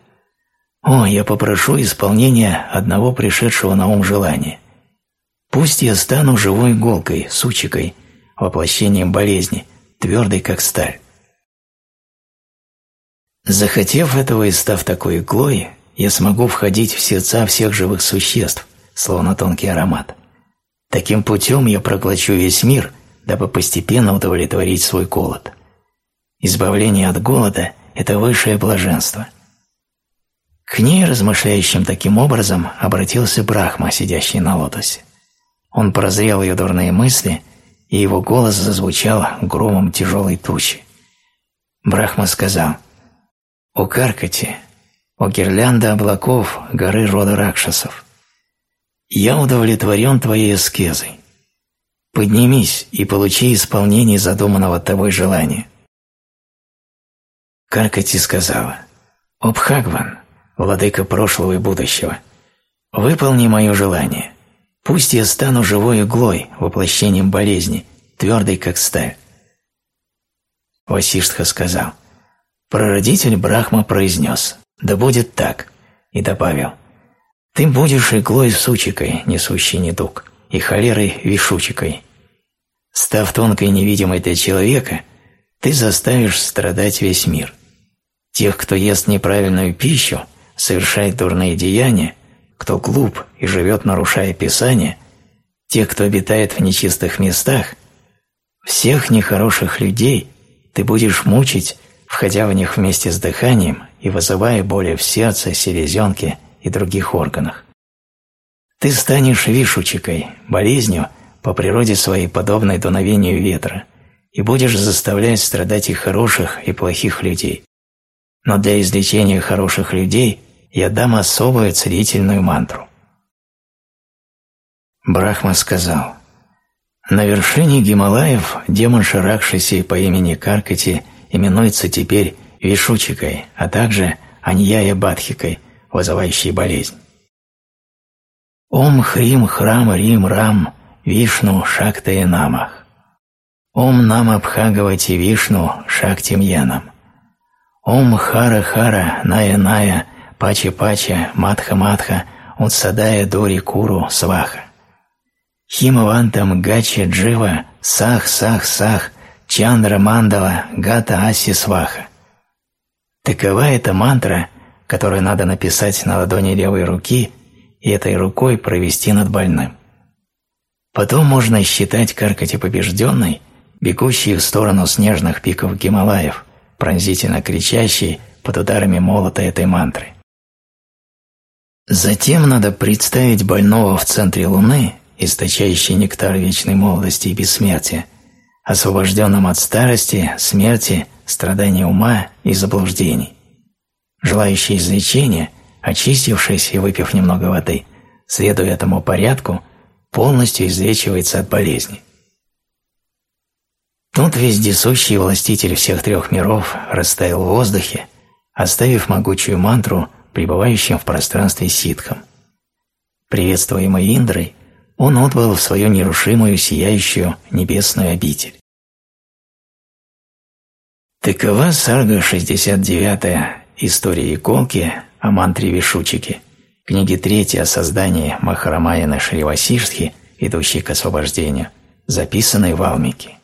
S1: «О, я попрошу исполнения одного пришедшего на ум желания. Пусть я стану живой иголкой, сучикой, воплощением болезни, твердой как сталь. Захотев этого и став такой иглой, я смогу входить в сердца всех живых существ, словно тонкий аромат. Таким путем я проглочу весь мир, дабы постепенно удовлетворить свой голод. Избавление от голода – это высшее блаженство. К ней, размышляющим таким образом, обратился Брахма, сидящий на лотосе. Он прозрел ее дурные мысли – и его голос зазвучал громом тяжелой тучи. Брахма сказал, «О Каркати, о гирлянда облаков горы рода Ракшасов, я удовлетворен твоей аскезой. Поднимись и получи исполнение задуманного тобой желания». Каркати сказала, «О Бхагван, владыка прошлого и будущего, выполни мое желание. Пусть я стану живой иглой, воплощением болезни, твердой как сталь. Васиштха сказал, прародитель Брахма произнес, да будет так, и добавил, ты будешь иглой сучикой, несущей недуг, и холерой вишучикой. Став тонкой невидимой для человека, ты заставишь страдать весь мир. Тех, кто ест неправильную пищу, совершает дурные деяния, кто глуп и живет, нарушая Писание, тех, кто обитает в нечистых местах, всех нехороших людей ты будешь мучить, входя в них вместе с дыханием и вызывая боли в сердце, селезенке и других органах. Ты станешь вишучикой, болезнью, по природе своей подобной дуновению ветра, и будешь заставлять страдать и хороших, и плохих людей. Но для излечения хороших людей я дам особую целительную мантру. Брахма сказал, «На вершине Гималаев демон Шаракшиси по имени Каркати именуется теперь Вишучикой, а также Аньяя Бадхикой, вызывающей болезнь. Ом Хрим Храм Рим Рам Вишну Шактая Намах. Ом Нама Бхагавати Вишну Шактим Янам. Ом Хара Хара Ная Ная Пача-пача, матха-матха, утсадая дори куру сваха. Химавантам гача джива, сах-сах-сах, чандра мандала, гата аси сваха. Такова эта мантра, которую надо написать на ладони левой руки и этой рукой провести над больным. Потом можно считать каркати побежденной, бегущей в сторону снежных пиков Гималаев, пронзительно кричащей под ударами молота этой мантры. Затем надо представить больного в центре Луны, источающий нектар вечной молодости и бессмертия, освобожденным от старости, смерти, страдания ума и заблуждений. Желающий излечения, очистившись и выпив немного воды, следуя этому порядку, полностью излечивается от болезни. Тут вездесущий властитель всех трех миров растаял в воздухе, оставив могучую мантру пребывающим в пространстве ситхом. Приветствуемый Индрой, он отбыл в свою нерушимую сияющую небесную обитель. Такова сарга 69 «История Иколки» о мантре Вишучики, книги 3 о создании Махарамаяна Шривасиштхи, идущей к освобождению, записанной в Алмике.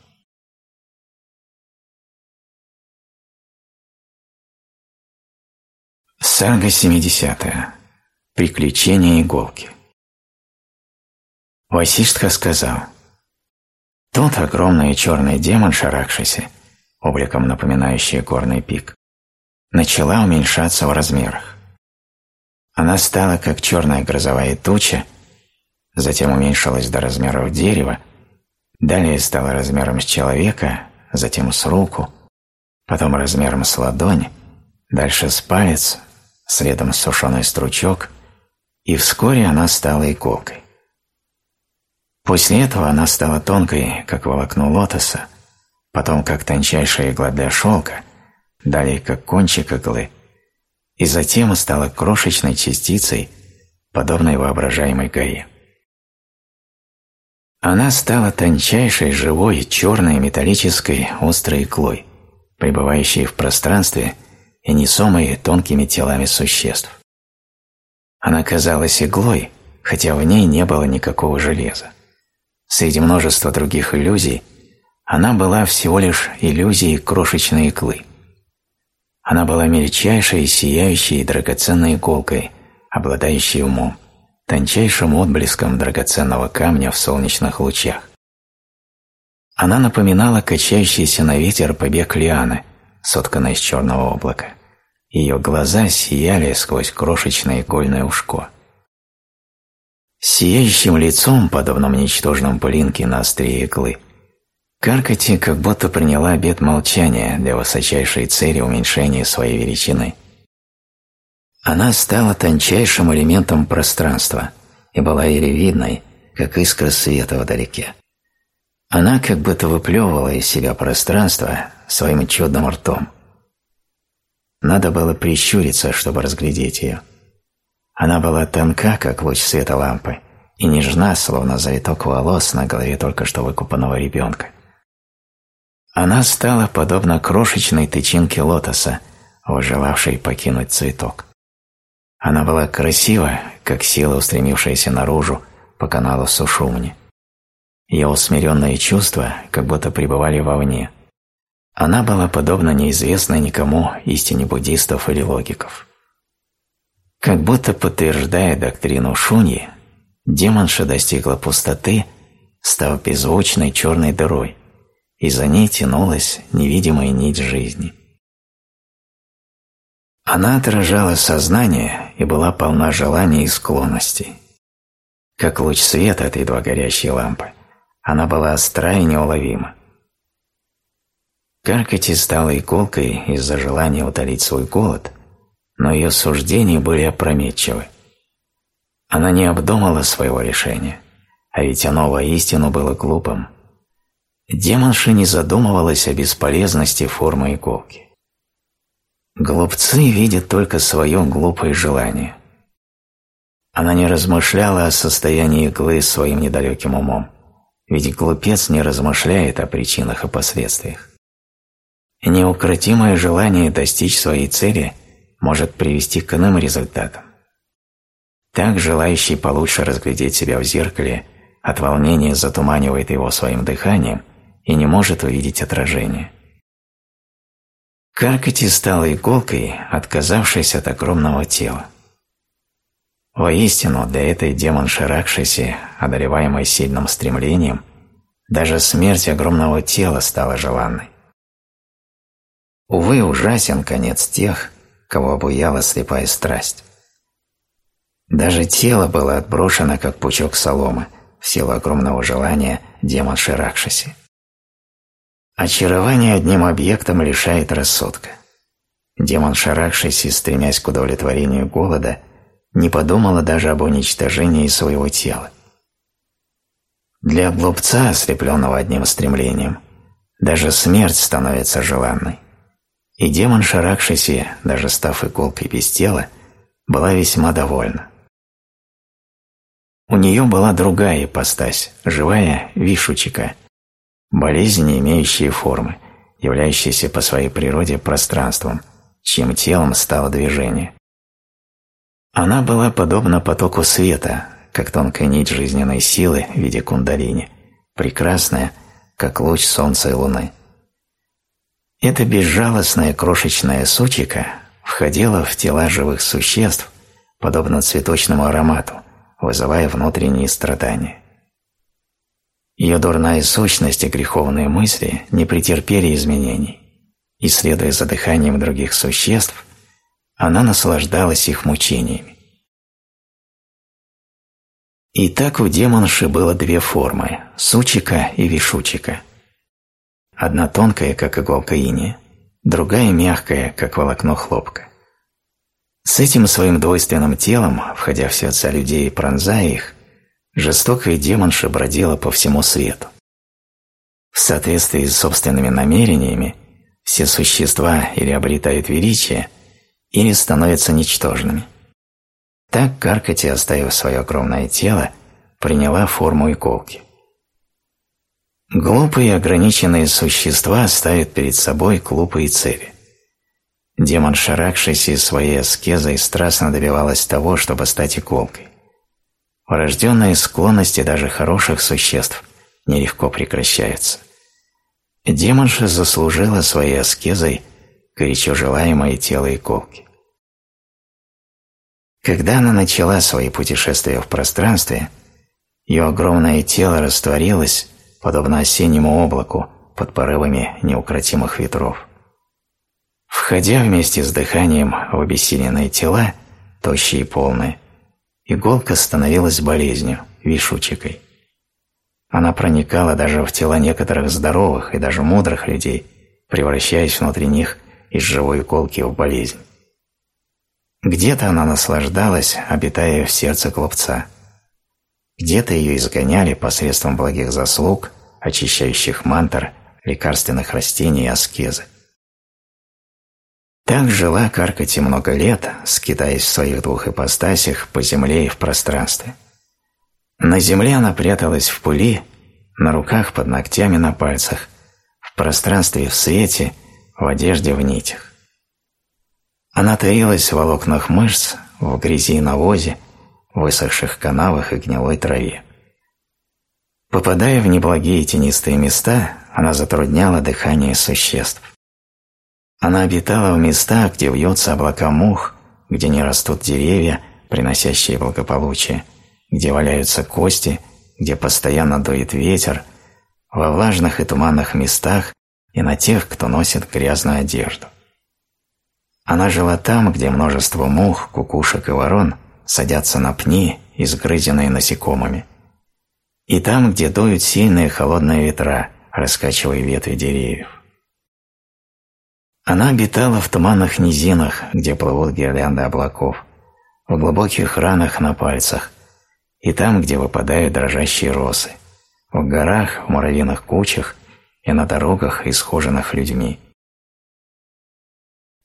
S1: Сага 70. Приключения иголки. Васиштха сказал, Тот огромный черный демон Шаракшиси, обликом напоминающий горный пик, начала уменьшаться в размерах. Она стала как черная грозовая туча, затем уменьшилась до размеров дерева, далее стала размером с человека, затем с руку, потом размером с ладонь, дальше с палец, следом сушеный стручок, и вскоре она стала иголкой. После этого она стала тонкой, как волокно лотоса, потом как тончайшая игла для шелка, далее как кончик иглы, и затем стала крошечной частицей, подобной воображаемой горе. Она стала тончайшей, живой, черной, металлической, острой иглой, пребывающей в пространстве и несомой тонкими телами существ. Она казалась иглой, хотя в ней не было никакого железа. Среди множества других иллюзий она была всего лишь иллюзией крошечной иглы. Она была мельчайшей, сияющей драгоценной иголкой, обладающей умом, тончайшим отблеском драгоценного камня в солнечных лучах. Она напоминала качающийся на ветер побег лианы, сотканной из черного облака. Ее глаза сияли сквозь крошечное игольное ушко. Сияющим лицом, подобным ничтожным пылинке на острие иглы, Каркати как будто приняла обет молчания для высочайшей цели уменьшения своей величины. Она стала тончайшим элементом пространства и была еле видной, как искра света вдалеке. Она как будто выплевывала из себя пространство своим чудным ртом. Надо было прищуриться, чтобы разглядеть ее. Она была тонка, как луч света лампы, и нежна, словно завиток волос на голове только что выкупанного ребенка. Она стала подобна крошечной тычинке лотоса, выжелавшей покинуть цветок. Она была красива, как сила, устремившаяся наружу по каналу Сушумни. Ее усмиренные чувства как будто пребывали вовне. Она была подобна неизвестной никому истине буддистов или логиков. Как будто подтверждая доктрину Шуньи, демонша достигла пустоты, став беззвучной черной дырой, и за ней тянулась невидимая нить жизни. Она отражала сознание и была полна желаний и склонностей. Как луч света от едва горящей лампы, она была остра и неуловима. Каркати стала иголкой из-за желания утолить свой голод, но ее суждения были опрометчивы. Она не обдумала своего решения, а ведь оно воистину было глупым – демонша не задумывалась о бесполезности формы иголки. Глупцы видят только свое глупое желание. Она не размышляла о состоянии иглы своим недалеким умом, ведь глупец не размышляет о причинах и последствиях. Неукротимое желание достичь своей цели может привести к иным результатам. Так желающий получше разглядеть себя в зеркале от волнения затуманивает его своим дыханием и не может увидеть отражение. Каркати стала иголкой, отказавшись от огромного тела. Воистину, для этой демон Шаракшиси, одолеваемой сильным стремлением, даже смерть огромного тела стала желанной. Увы, ужасен конец тех, кого обуяла слепая страсть. Даже тело было отброшено, как пучок соломы, в силу огромного желания демон Ширакшиси. Очарование одним объектом лишает рассудка. Демон, шарахшийся, стремясь к удовлетворению голода, не подумала даже об уничтожении своего тела. Для глупца, ослепленного одним стремлением, даже смерть становится желанной. И демон, шарахшийся, даже став иголкой без тела, была весьма довольна. У нее была другая ипостась, живая вишучика, Болезни, имеющие формы, являющиеся по своей природе пространством, чьим телом стало движение. Она была подобна потоку света, как тонкая нить жизненной силы в виде кундалини, прекрасная, как луч солнца и луны. Эта безжалостная крошечная сучика входила в тела живых существ, подобно цветочному аромату, вызывая внутренние страдания. Ее дурная сущность и греховные мысли не претерпели изменений, и, следуя за дыханием других существ, она наслаждалась их мучениями. И так у демонши было две формы – сучика и вишучика. одна тонкая, как иголка иния, другая мягкая, как волокно хлопка. С этим своим двойственным телом, входя в сердца людей и пронзая их, жестокая демонша бродила по всему свету. В соответствии с собственными намерениями все существа или обретают величие, или становятся ничтожными. Так Каркати, оставив свое огромное тело, приняла форму иколки. Глупые ограниченные существа ставят перед собой глупые цели. Демон, шаракшийся своей аскезой, страстно добивалась того, чтобы стать иколкой. Врожденные склонности даже хороших существ нелегко прекращаются. Демонша заслужила своей аскезой горячо желаемое тело иколки. Когда она начала свои путешествия в пространстве, ее огромное тело растворилось, подобно осеннему облаку под порывами неукротимых ветров. Входя вместе с дыханием в обессиленные тела, тощие и полные, иголка становилась болезнью, вишучикой. Она проникала даже в тела некоторых здоровых и даже мудрых людей, превращаясь внутри них из живой иголки в болезнь. Где-то она наслаждалась, обитая в сердце глупца. Где-то ее изгоняли посредством благих заслуг, очищающих мантр, лекарственных растений и аскезы. Так жила Каркати много лет, скитаясь в своих двух ипостасях по земле и в пространстве. На земле она пряталась в пыли, на руках под ногтями на пальцах, в пространстве в свете, в одежде в нитях. Она таилась в волокнах мышц, в грязи и навозе, в высохших канавах и гнилой траве. Попадая в неблагие тенистые места, она затрудняла дыхание существ. Она обитала в местах, где вьются облака мух, где не растут деревья, приносящие благополучие, где валяются кости, где постоянно дует ветер, во влажных и туманных местах и на тех, кто носит грязную одежду. Она жила там, где множество мух, кукушек и ворон садятся на пни, изгрызенные насекомыми. И там, где дуют сильные холодные ветра, раскачивая ветви деревьев. Она обитала в туманных низинах, где плывут гирлянды облаков, в глубоких ранах на пальцах, и там, где выпадают дрожащие росы, в горах, в муравьиных кучах и на дорогах, исхоженных людьми.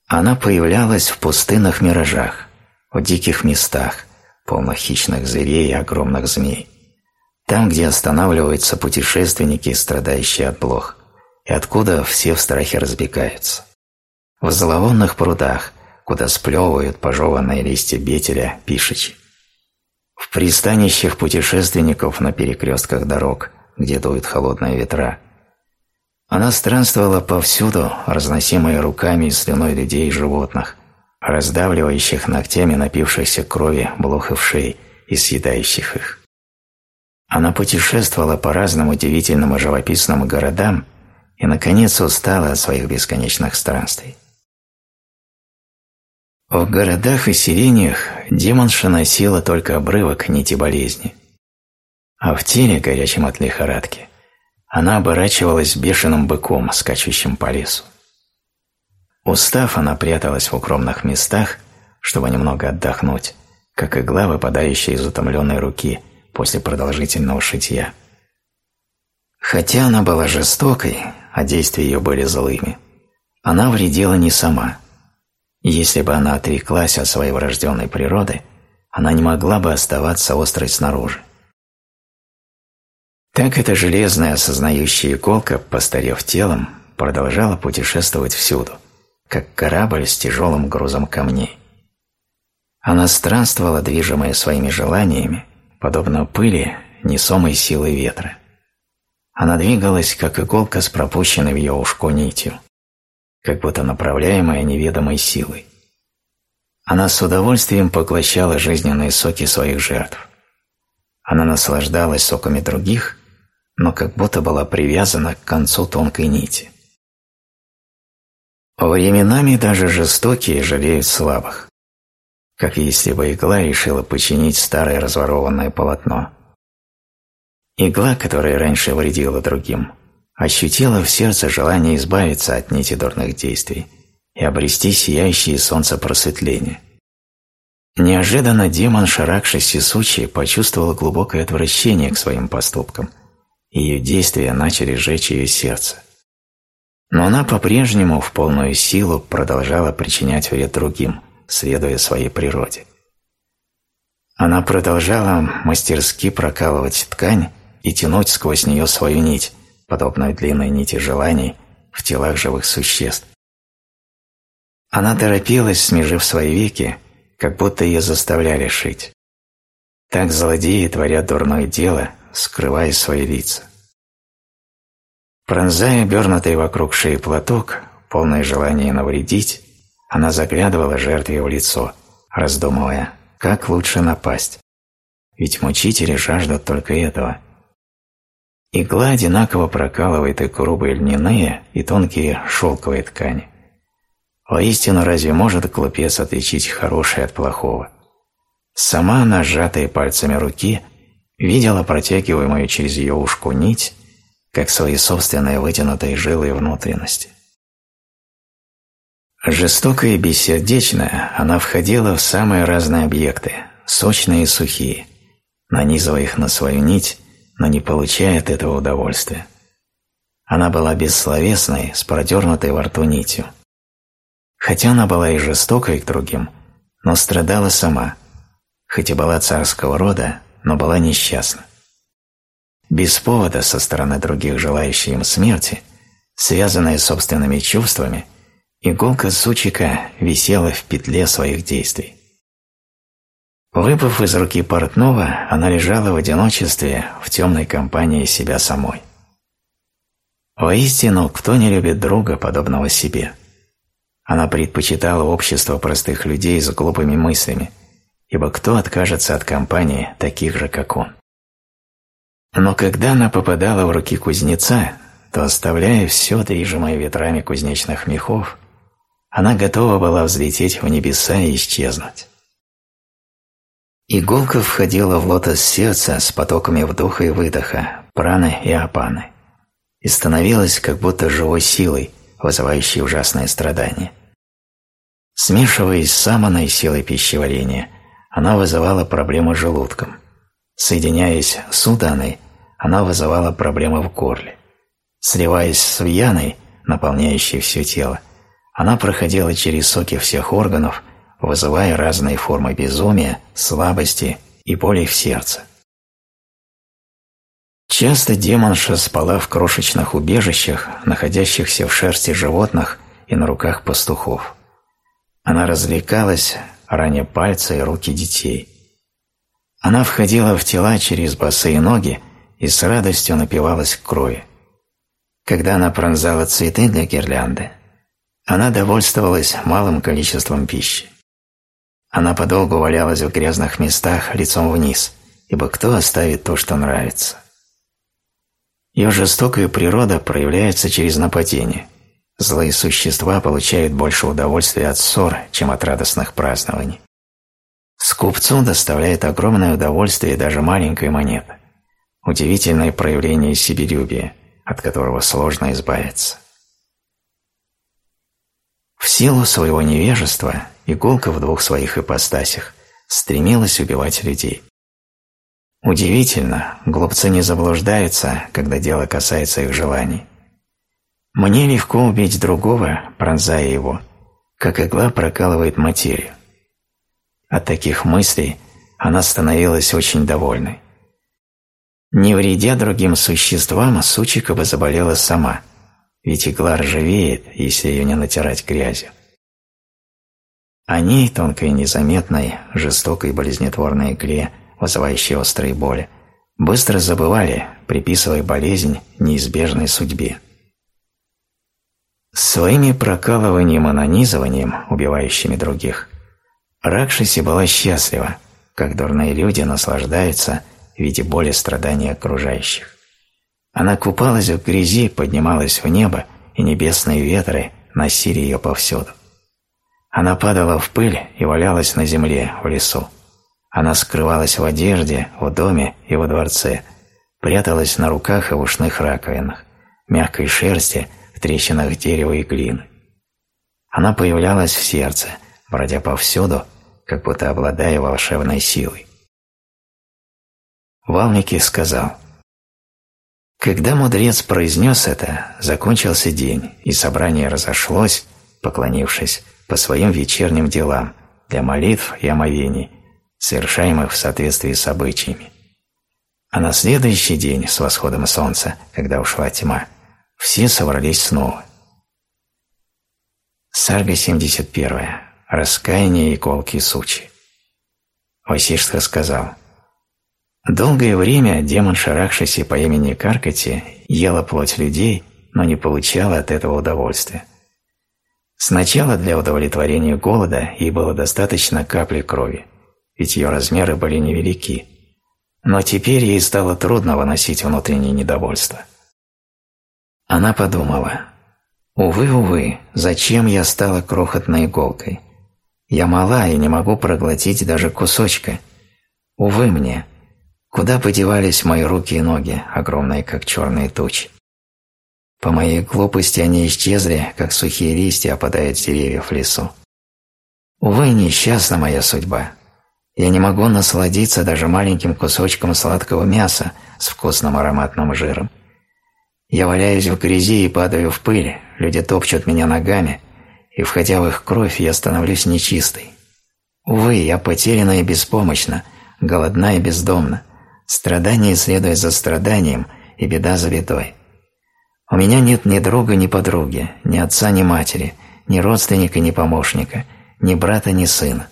S1: Она появлялась в пустынных миражах, в диких местах, полных хищных зверей и огромных змей. Там, где останавливаются путешественники, страдающие от блох, и откуда все в страхе разбегаются. В зловонных прудах, куда сплевывают пожеванные листья бетеля пишичи. В пристанищах путешественников на перекрестках дорог, где дуют холодные ветра, она странствовала повсюду, разносимая руками и слюной людей и животных, раздавливающих ногтями напившихся крови блох и вшей и съедающих их. Она путешествовала по разным удивительным и живописным городам и, наконец, устала от своих бесконечных странствий. В городах и селениях демонша носила только обрывок нити болезни, а в теле, горячем от лихорадки, она оборачивалась бешеным быком, скачущим по лесу. Устав, она пряталась в укромных местах, чтобы немного отдохнуть, как игла, выпадающая из утомленной руки после продолжительного шитья. Хотя она была жестокой, а действия ее были злыми, она вредила не сама. Если бы она отреклась от своей врожденной природы, она не могла бы оставаться острой снаружи. Так эта железная осознающая иголка, постарев телом, продолжала путешествовать всюду, как корабль с тяжелым грузом камней. Она странствовала, движимая своими желаниями, подобно пыли, несомой силой ветра. Она двигалась, как иголка с пропущенной в ее ушко нитью, как будто направляемая неведомой силой. Она с удовольствием поглощала жизненные соки своих жертв. Она наслаждалась соками других но как будто была привязана к концу тонкой нити. Временами даже жестокие жалеют слабых, как если бы игла решила починить старое разворованное полотно. Игла, которая раньше вредила другим, ощутила в сердце желание избавиться от нити дурных действий и обрести сияющее солнце просветления. Неожиданно демон Шаракши Сисучи почувствовал глубокое отвращение к своим поступкам, ее действия начали жечь ее сердце. Но она по-прежнему в полную силу продолжала причинять вред другим, следуя своей природе. Она продолжала мастерски прокалывать ткань и тянуть сквозь нее свою нить, подобную длинной нити желаний в телах живых существ. Она торопилась, смежив свои веки, как будто ее заставляли шить. Так злодеи творят дурное дело, скрывая свои лица. Пронзая обернутый вокруг шеи платок, полное желание навредить, она заглядывала жертве в лицо, раздумывая, как лучше напасть. Ведь мучители жаждут только этого. Игла одинаково прокалывает и грубые льняные, и тонкие шелковые ткани. Воистину, разве может глупец отличить хорошее от плохого? Сама она, сжатая пальцами руки, видела протягиваемую через ее ушку нить, как свои собственные вытянутые жилы и внутренности. Жестокая и бессердечная, она входила в самые разные объекты, сочные и сухие, нанизывая их на свою нить, но не получая от этого удовольствия. Она была бессловесной, с продернутой во рту нитью – Хотя она была и жестокой к другим, но страдала сама, хоть и была царского рода, но была несчастна. Без повода со стороны других желающих им смерти, связанная собственными чувствами, иголка сучика висела в петле своих действий. Выпав из руки портного, она лежала в одиночестве в темной компании себя самой. Воистину, кто не любит друга, подобного себе – она предпочитала общество простых людей с глупыми мыслями, ибо кто откажется от компании таких же, как он? Но когда она попадала в руки кузнеца, то, оставляя все движимое ветрами кузнечных мехов, она готова была взлететь в небеса и исчезнуть. Иголка входила в лотос сердца с потоками вдоха и выдоха, праны и апаны, и становилась как будто живой силой, вызывающей ужасное страдание. Смешиваясь с саманой силой пищеварения, она вызывала проблемы с желудком. Соединяясь с уданой, она вызывала проблемы в горле. Сливаясь с вьяной, наполняющей все тело, она проходила через соки всех органов, вызывая разные формы безумия, слабости и боли в сердце. Часто демонша спала в крошечных убежищах, находящихся в шерсти животных и на руках пастухов. Она развлекалась, раня пальцы и руки детей. Она входила в тела через босые ноги и с радостью напивалась крови. Когда она пронзала цветы для гирлянды, она довольствовалась малым количеством пищи. Она подолгу валялась в грязных местах лицом вниз, ибо кто оставит то, что нравится? Ее жестокая природа проявляется через нападение – Злые существа получают больше удовольствия от ссор, чем от радостных празднований. Скупцу доставляет огромное удовольствие даже маленькая монета. Удивительное проявление себелюбия, от которого сложно избавиться. В силу своего невежества иголка в двух своих ипостасях стремилась убивать людей. Удивительно, глупцы не заблуждаются, когда дело касается их желаний. Мне легко убить другого, пронзая его, как игла прокалывает материю. От таких мыслей она становилась очень довольной. Не вредя другим существам, сучика бы заболела сама, ведь игла ржавеет, если ее не натирать грязью. О ней, тонкой и незаметной, жестокой болезнетворной игле, вызывающей острые боли, быстро забывали, приписывая болезнь неизбежной судьбе. Своими прокалыванием и нанизыванием, убивающими других, Ракшиси была счастлива, как дурные люди наслаждаются в виде боли страдания окружающих. Она купалась в грязи, поднималась в небо, и небесные ветры носили ее повсюду. Она падала в пыль и валялась на земле, в лесу. Она скрывалась в одежде, в доме и во дворце, пряталась на руках и ушных раковинах, мягкой шерсти в трещинах дерева и глины. Она появлялась в сердце, бродя повсюду, как будто обладая волшебной силой. Валмики сказал, «Когда мудрец произнес это, закончился день, и собрание разошлось, поклонившись по своим вечерним делам для молитв и омовений, совершаемых в соответствии с обычаями. А на следующий день, с восходом солнца, когда ушла тьма, все собрались снова. Сарга 71. Раскаяние и колки сучи. Васиштха сказал, «Долгое время демон Шарахшиси по имени Каркати ела плоть людей, но не получала от этого удовольствия. Сначала для удовлетворения голода ей было достаточно капли крови, ведь ее размеры были невелики. Но теперь ей стало трудно выносить внутреннее недовольство. Она подумала, «Увы, увы, зачем я стала крохотной иголкой? Я мала и не могу проглотить даже кусочка. Увы мне, куда подевались мои руки и ноги, огромные как черные тучи? По моей глупости они исчезли, как сухие листья опадают с деревьев в лесу. Увы, несчастна моя судьба. Я не могу насладиться даже маленьким кусочком сладкого мяса с вкусным ароматным жиром. Я валяюсь в грязи и падаю в пыль, люди топчут меня ногами, и, входя в их кровь, я становлюсь нечистой. Увы, я потеряна и беспомощна, голодна и бездомна. Страдание следует за страданием, и беда за бедой. У меня нет ни друга, ни подруги, ни отца, ни матери, ни родственника, ни помощника, ни брата, ни сына.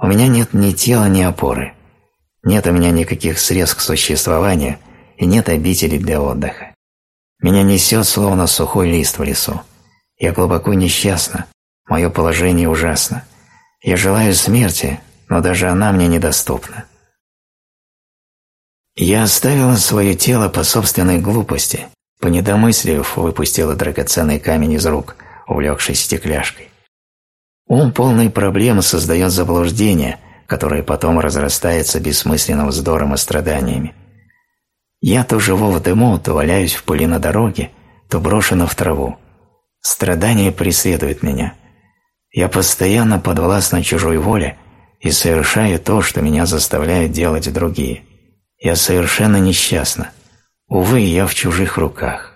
S1: У меня нет ни тела, ни опоры. Нет у меня никаких средств к существованию и нет обители для отдыха. Меня несет словно сухой лист в лесу. Я глубоко несчастна, мое положение ужасно. Я желаю смерти, но даже она мне недоступна. Я оставила свое тело по собственной глупости, по недомыслию выпустила драгоценный камень из рук, увлекшись стекляшкой. Ум полный проблем создает заблуждение, которое потом разрастается бессмысленным вздором и страданиями. Я то живу в дыму, то валяюсь в пыли на дороге, то брошена в траву. Страдания преследуют меня. Я постоянно подвластна чужой воле и совершаю то, что меня заставляют делать другие. Я совершенно несчастна. Увы, я в чужих руках.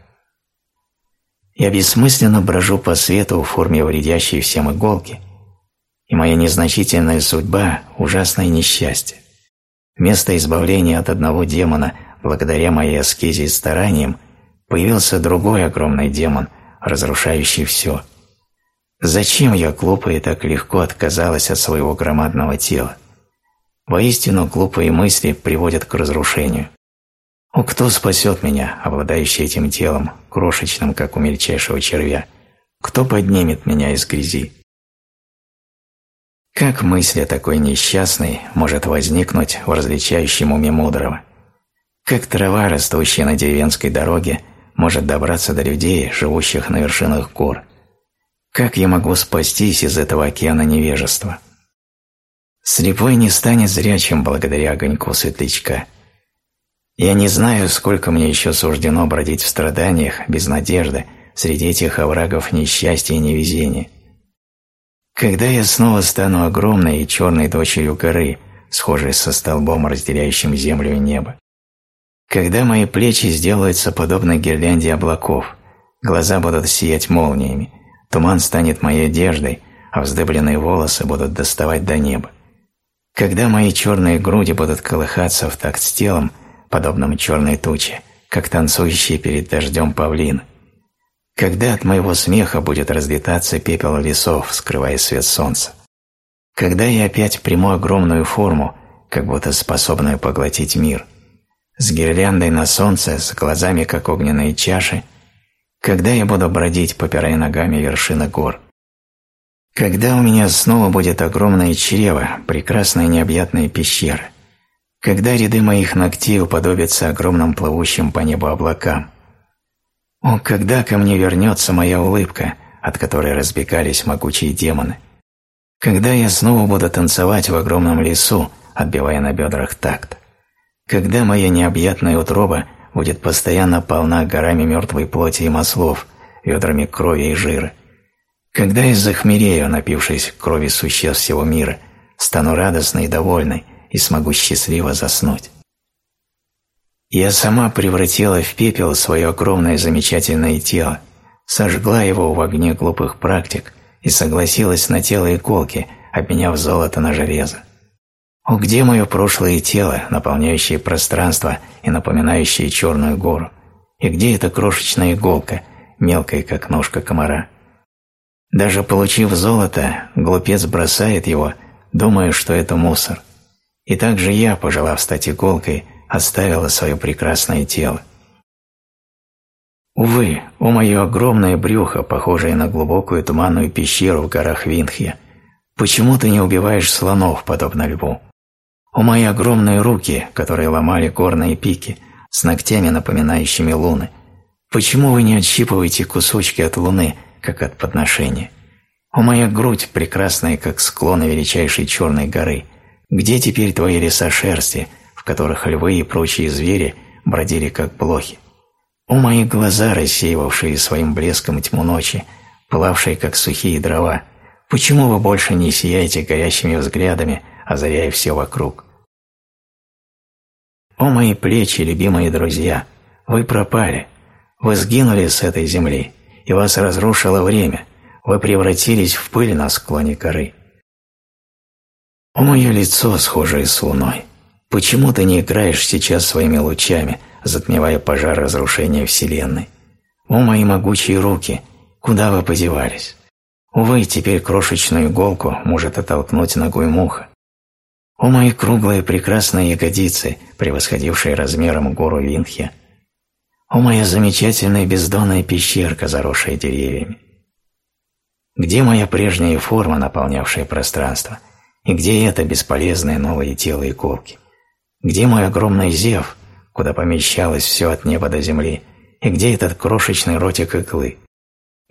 S1: Я бессмысленно брожу по свету в форме вредящей всем иголки, и моя незначительная судьба – ужасное несчастье. Вместо избавления от одного демона благодаря моей аскезе и стараниям появился другой огромный демон, разрушающий все. Зачем я глупо и так легко отказалась от своего громадного тела? Воистину глупые мысли приводят к разрушению. О, кто спасет меня, обладающий этим телом, крошечным, как у мельчайшего червя? Кто поднимет меня из грязи? Как мысль о такой несчастной может возникнуть в различающем уме мудрого? Как трава, растущая на деревенской дороге, может добраться до людей, живущих на вершинах гор? Как я могу спастись из этого океана невежества? Слепой не станет зрячим благодаря огоньку светлячка – я не знаю, сколько мне еще суждено бродить в страданиях, без надежды, среди этих оврагов несчастья и невезения. Когда я снова стану огромной и черной дочерью горы, схожей со столбом, разделяющим землю и небо? Когда мои плечи сделаются подобны гирлянде облаков, глаза будут сиять молниями, туман станет моей одеждой, а вздыбленные волосы будут доставать до неба. Когда мои черные груди будут колыхаться в такт с телом, подобным черной туче, как танцующие перед дождем павлин. Когда от моего смеха будет разлетаться пепел лесов, скрывая свет солнца? Когда я опять приму огромную форму, как будто способную поглотить мир, с гирляндой на солнце, с глазами, как огненные чаши, когда я буду бродить, попирая ногами вершины гор? Когда у меня снова будет огромное чрево, прекрасная необъятная пещера? когда ряды моих ногтей уподобятся огромным плывущим по небу облакам. О, когда ко мне вернется моя улыбка, от которой разбегались могучие демоны? Когда я снова буду танцевать в огромном лесу, отбивая на бедрах такт? Когда моя необъятная утроба будет постоянно полна горами мертвой плоти и маслов, ведрами крови и жира. Когда я захмерею, напившись крови существ всего мира, стану радостной и довольной и смогу счастливо заснуть. Я сама превратила в пепел свое огромное замечательное тело, сожгла его в огне глупых практик и согласилась на тело иголки, обменяв золото на железо. О, где мое прошлое тело, наполняющее пространство и напоминающее черную гору? И где эта крошечная иголка, мелкая, как ножка комара? Даже получив золото, глупец бросает его, думая, что это мусор. И также я, пожелав стать иголкой, оставила свое прекрасное тело. Увы, о мое огромное брюхо, похожее на глубокую туманную пещеру в горах Винхья, почему ты не убиваешь слонов, подобно льву? О мои огромные руки, которые ломали горные пики, с ногтями, напоминающими луны, почему вы не отщипываете кусочки от луны, как от подношения? О моя грудь, прекрасная, как склоны величайшей черной горы, где теперь твои леса шерсти, в которых львы и прочие звери бродили как блохи? О мои глаза, рассеивавшие своим блеском тьму ночи, плавшие как сухие дрова, почему вы больше не сияете горящими взглядами, озаряя все вокруг. О мои плечи, любимые друзья, вы пропали, вы сгинули с этой земли, и вас разрушило время, вы превратились в пыль на склоне горы. О мое лицо, схожее с луной, почему ты не играешь сейчас своими лучами, затмевая пожар разрушения Вселенной? О мои могучие руки, куда вы подевались? Увы, теперь крошечную иголку может оттолкнуть ногой муха. О мои круглые прекрасные ягодицы, превосходившие размером гору Винхи! О моя замечательная бездонная пещерка, заросшая деревьями! Где моя прежняя форма, наполнявшая пространство? И где это бесполезное новое тело иголки? Где мой огромный зев, куда помещалось все от неба до земли? И где этот крошечный ротик иглы?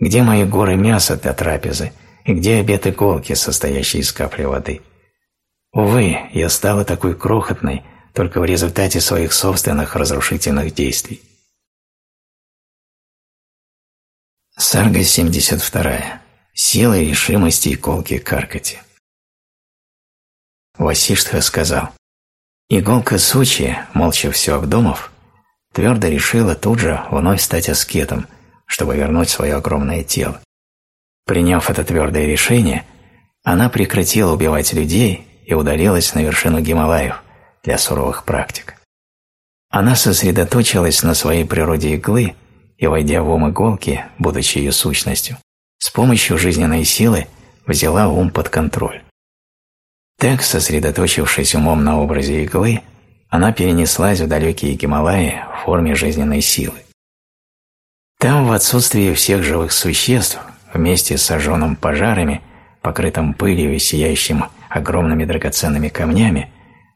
S1: Где мои горы мяса для трапезы? И где обед иголки, состоящий из капли воды? Увы, я стала такой крохотной только в результате своих собственных разрушительных действий. Сарга 72. Сила решимости и колки Каркати. Васиштха сказал, «Иголка Сучи, молча все обдумав, твердо решила тут же вновь стать аскетом, чтобы вернуть свое огромное тело. Приняв это твердое решение, она прекратила убивать людей и удалилась на вершину Гималаев для суровых практик. Она сосредоточилась на своей природе иглы и, войдя в ум иголки, будучи ее сущностью, с помощью жизненной силы взяла ум под контроль. Так, сосредоточившись умом на образе иглы, она перенеслась в далекие Гималаи в форме жизненной силы. Там, в отсутствии всех живых существ, вместе с сожженным пожарами, покрытым пылью и сияющим огромными драгоценными камнями,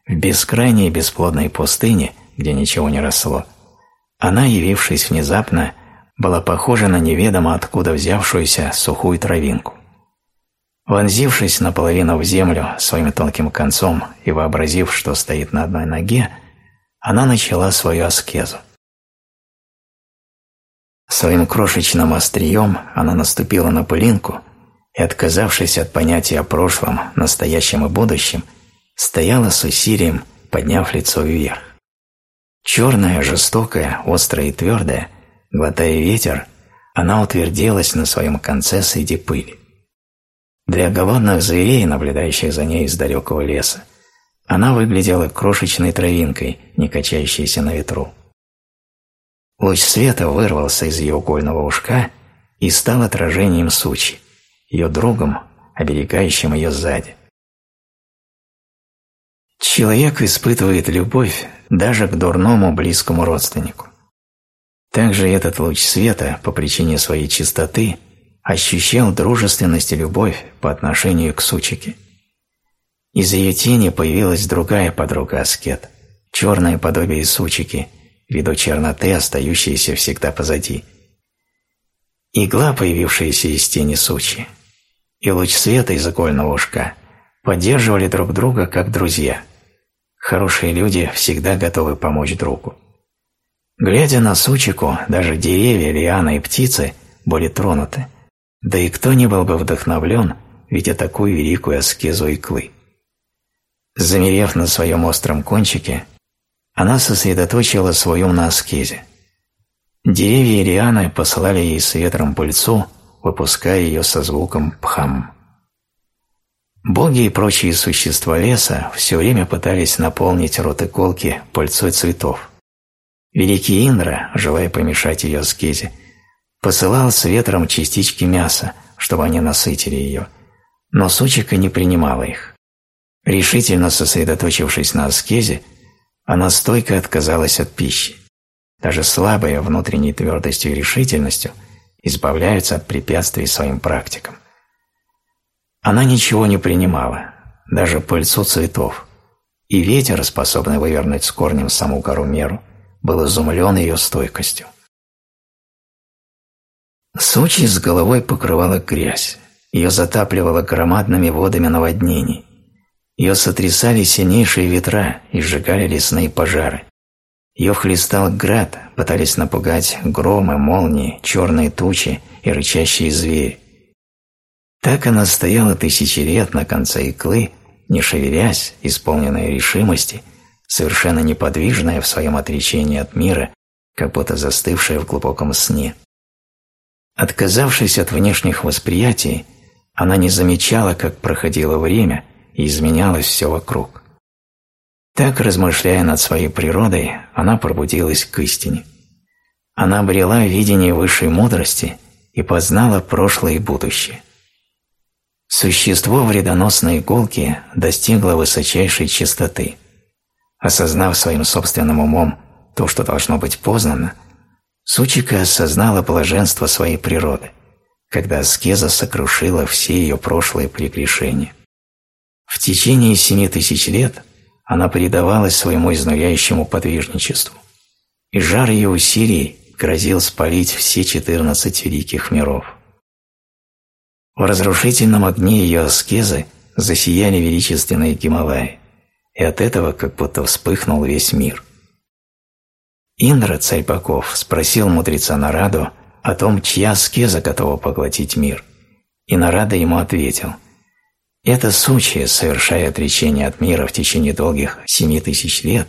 S1: в бескрайней бесплодной пустыне, где ничего не росло, она, явившись внезапно, была похожа на неведомо откуда взявшуюся сухую травинку. Вонзившись наполовину в землю своим тонким концом и вообразив, что стоит на одной ноге, она начала свою аскезу. Своим крошечным острием она наступила на пылинку и, отказавшись от понятия о прошлом, настоящем и будущем, стояла с усилием, подняв лицо вверх. Черная, жестокая, острая и твердая, глотая ветер, она утвердилась на своем конце среди пыли. Для голодных зверей, наблюдающих за ней из далекого леса, она выглядела крошечной травинкой, не качающейся на ветру. Луч света вырвался из ее угольного ушка и стал отражением сучи ее другом, оберегающим ее сзади. Человек испытывает любовь даже к дурному близкому родственнику. Также этот луч света по причине своей чистоты ощущал дружественность и любовь по отношению к сучике. Из ее тени появилась другая подруга Аскет, черное подобие сучики, ввиду черноты, остающейся всегда позади. Игла, появившаяся из тени сучи, и луч света из игольного ушка поддерживали друг друга как друзья. Хорошие люди всегда готовы помочь другу. Глядя на Сучику, даже деревья, лианы и птицы были тронуты, да и кто не был бы вдохновлен, видя такую великую аскезу иклы. Замерев на своем остром кончике, она сосредоточила свой ум на аскезе. Деревья и лианы посылали ей с ветром пыльцу, выпуская ее со звуком пхам. Боги и прочие существа леса все время пытались наполнить рот иголки пыльцой цветов. Великий Индра, желая помешать ее аскезе, посылал с ветром частички мяса, чтобы они насытили ее, но Сучика не принимала их. Решительно сосредоточившись на аскезе, она стойко отказалась от пищи. Даже слабые внутренней твердостью и решительностью избавляются от препятствий своим практикам. Она ничего не принимала, даже пыльцу цветов, и ветер, способный вывернуть с корнем саму гору меру, был изумлен ее стойкостью. Сучи с головой покрывала грязь, ее затапливало громадными водами наводнений, ее сотрясали сильнейшие ветра и сжигали лесные пожары. Ее хлестал град, пытались напугать громы, молнии, черные тучи и рычащие звери. Так она стояла тысячи лет на конце иклы, не шевелясь, исполненная решимости, совершенно неподвижная в своем отречении от мира, как будто застывшая в глубоком сне. Отказавшись от внешних восприятий, она не замечала, как проходило время и изменялось все вокруг. Так, размышляя над своей природой, она пробудилась к истине. Она обрела видение высшей мудрости и познала прошлое и будущее. Существо вредоносной иголки достигло высочайшей чистоты. Осознав своим собственным умом то, что должно быть познано, Сучика осознала блаженство своей природы, когда аскеза сокрушила все ее прошлые прегрешения. В течение семи тысяч лет она предавалась своему изнуряющему подвижничеству, и жар ее усилий грозил спалить все четырнадцать великих миров. В разрушительном огне ее аскезы засияли величественные Гималаи, и от этого как будто вспыхнул весь мир. Индра, царь спросил мудреца Нараду о том, чья аскеза готова поглотить мир, и Нарада ему ответил «Это Сучи, совершая отречение от мира в течение долгих семи тысяч лет,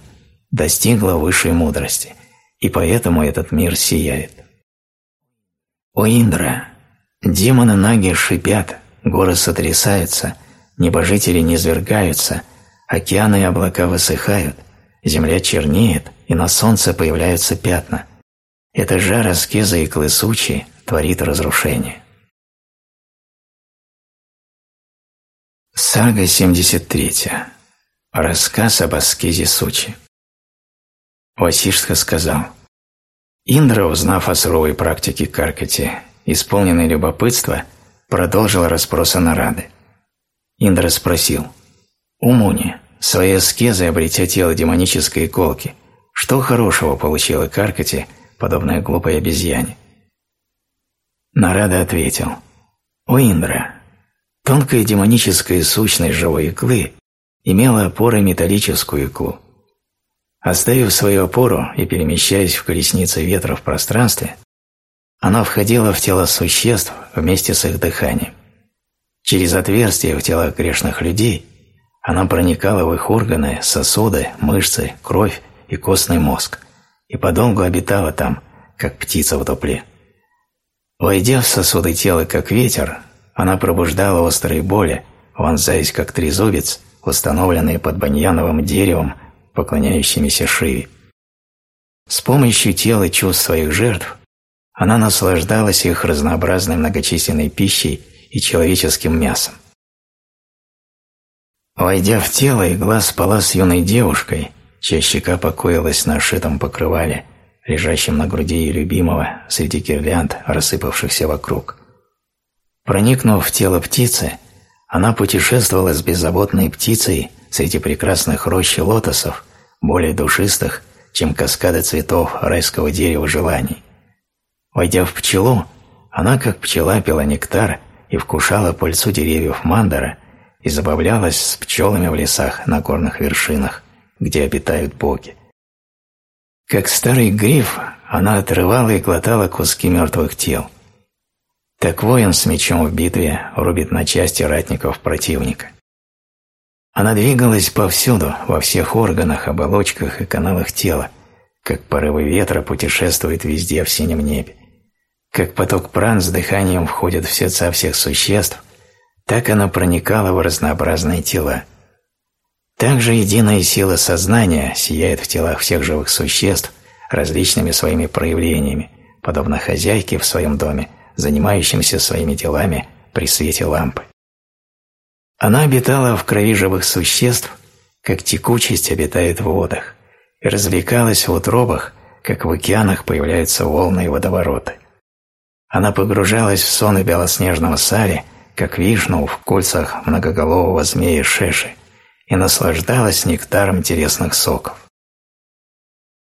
S1: достигла высшей мудрости, и поэтому этот мир сияет». «О Индра, Демоны наги шипят, горы сотрясаются, небожители низвергаются, океаны и облака высыхают, земля чернеет, и на солнце появляются пятна. Это жар аскеза и клысучи творит разрушение. Сага 73. Рассказ об аскезе Сучи. Васишска сказал, Индра, узнав о суровой практике Каркати, исполненный любопытства, продолжил расспросы Нарады. Индра спросил, «У Муни, своей аскезой обретя тело демонической иголки, что хорошего получила Каркати, подобная глупой обезьяне?» Нарада ответил, «О Индра, тонкая демоническая сущность живой иглы имела опорой металлическую иглу. Оставив свою опору и перемещаясь в колеснице ветра в пространстве, оно входило в тело существ вместе с их дыханием. Через отверстия в телах грешных людей оно проникало в их органы, сосуды, мышцы, кровь и костный мозг и подолгу обитало там, как птица в дупле. Войдя в сосуды тела, как ветер, она пробуждала острые боли, вонзаясь, как трезубец, установленные под баньяновым деревом, поклоняющимися Шиве. С помощью тела чувств своих жертв она наслаждалась их разнообразной многочисленной пищей и человеческим мясом. Войдя в тело, игла спала с юной девушкой, чья щека покоилась на шитом покрывале, лежащем на груди ее любимого среди гирлянд, рассыпавшихся вокруг. Проникнув в тело птицы, она путешествовала с беззаботной птицей среди прекрасных рощ лотосов, более душистых, чем каскады цветов райского дерева желаний. Войдя в пчелу, она, как пчела, пила нектар и вкушала пыльцу деревьев мандара и забавлялась с пчелами в лесах на горных вершинах, где обитают боги. Как старый гриф, она отрывала и глотала куски мертвых тел. Так воин с мечом в битве рубит на части ратников противника. Она двигалась повсюду, во всех органах, оболочках и каналах тела, как порывы ветра путешествуют везде в синем небе. Как поток пран с дыханием входит в сердца всех существ, так она проникала в разнообразные тела. Также единая сила сознания сияет в телах всех живых существ различными своими проявлениями, подобно хозяйке в своем доме, занимающимся своими делами при свете лампы. Она обитала в крови живых существ, как текучесть обитает в водах, и развлекалась в утробах, как в океанах появляются волны и водовороты. Она погружалась в сон белоснежного сали, как вишну в кольцах многоголового змея Шеши, и наслаждалась нектаром интересных соков.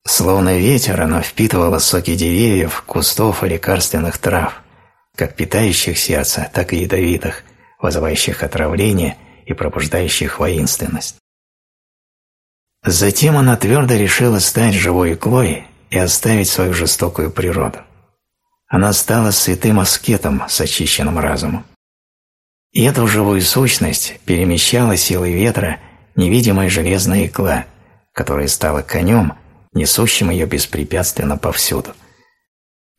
S1: Словно ветер она впитывала соки деревьев, кустов и лекарственных трав, как питающих сердце, так и ядовитых, вызывающих отравление и пробуждающих воинственность. Затем она твердо решила стать живой иглой и оставить свою жестокую природу. Она стала святым аскетом с очищенным разумом. И эту живую сущность перемещала силой ветра невидимая железная игла, которая стала конем, несущим ее беспрепятственно повсюду.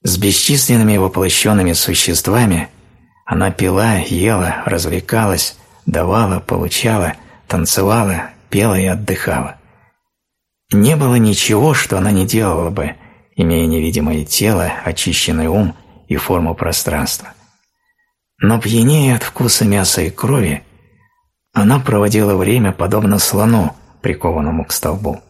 S1: С бесчисленными воплощенными существами она пила, ела, развлекалась, давала, получала, танцевала, пела и отдыхала. Не было ничего, что она не делала бы, имея невидимое тело, очищенный ум и форму пространства. Но пьянее от вкуса мяса и крови, она проводила время подобно слону, прикованному к столбу.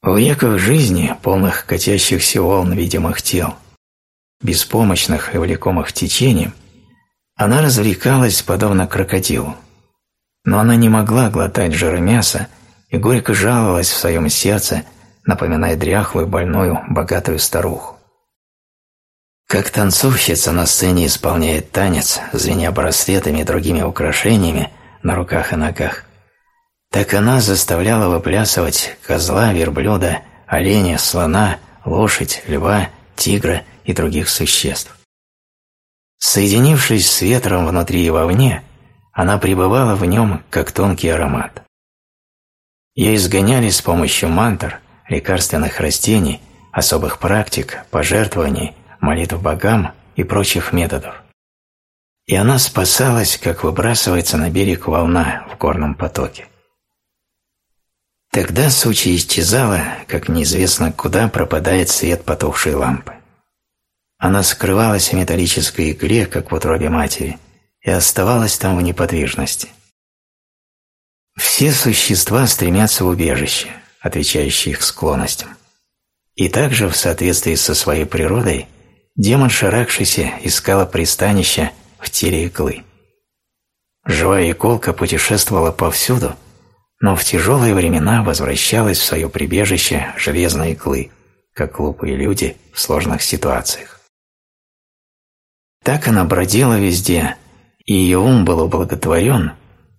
S1: В веках жизни, полных катящихся волн видимых тел, беспомощных и влекомых течением, она развлекалась подобно крокодилу. Но она не могла глотать жира мяса и горько жаловалась в своем сердце, напоминая дряхлую, больную, богатую старуху. Как танцовщица на сцене исполняет танец, звеня браслетами и другими украшениями на руках и ногах, так она заставляла выплясывать козла, верблюда, оленя, слона, лошадь, льва, тигра и других существ. Соединившись с ветром внутри и вовне, она пребывала в нем, как тонкий аромат. Ее изгоняли с помощью мантр, лекарственных растений, особых практик, пожертвований, молитв богам и прочих методов. И она спасалась, как выбрасывается на берег волна в горном потоке. Тогда сучья исчезала, как неизвестно куда пропадает свет потухшей лампы. Она скрывалась в металлической игле, как в утробе матери, и оставалась там в неподвижности. Все существа стремятся в убежище, отвечающее их склонностям. И также, в соответствии со своей природой, демон Шаракшиси искала пристанище в теле иглы. Живая иголка путешествовала повсюду, но в тяжелые времена возвращалась в свое прибежище железной иглы, как глупые люди в сложных ситуациях. Так она бродила везде, и ее ум был ублаготворен,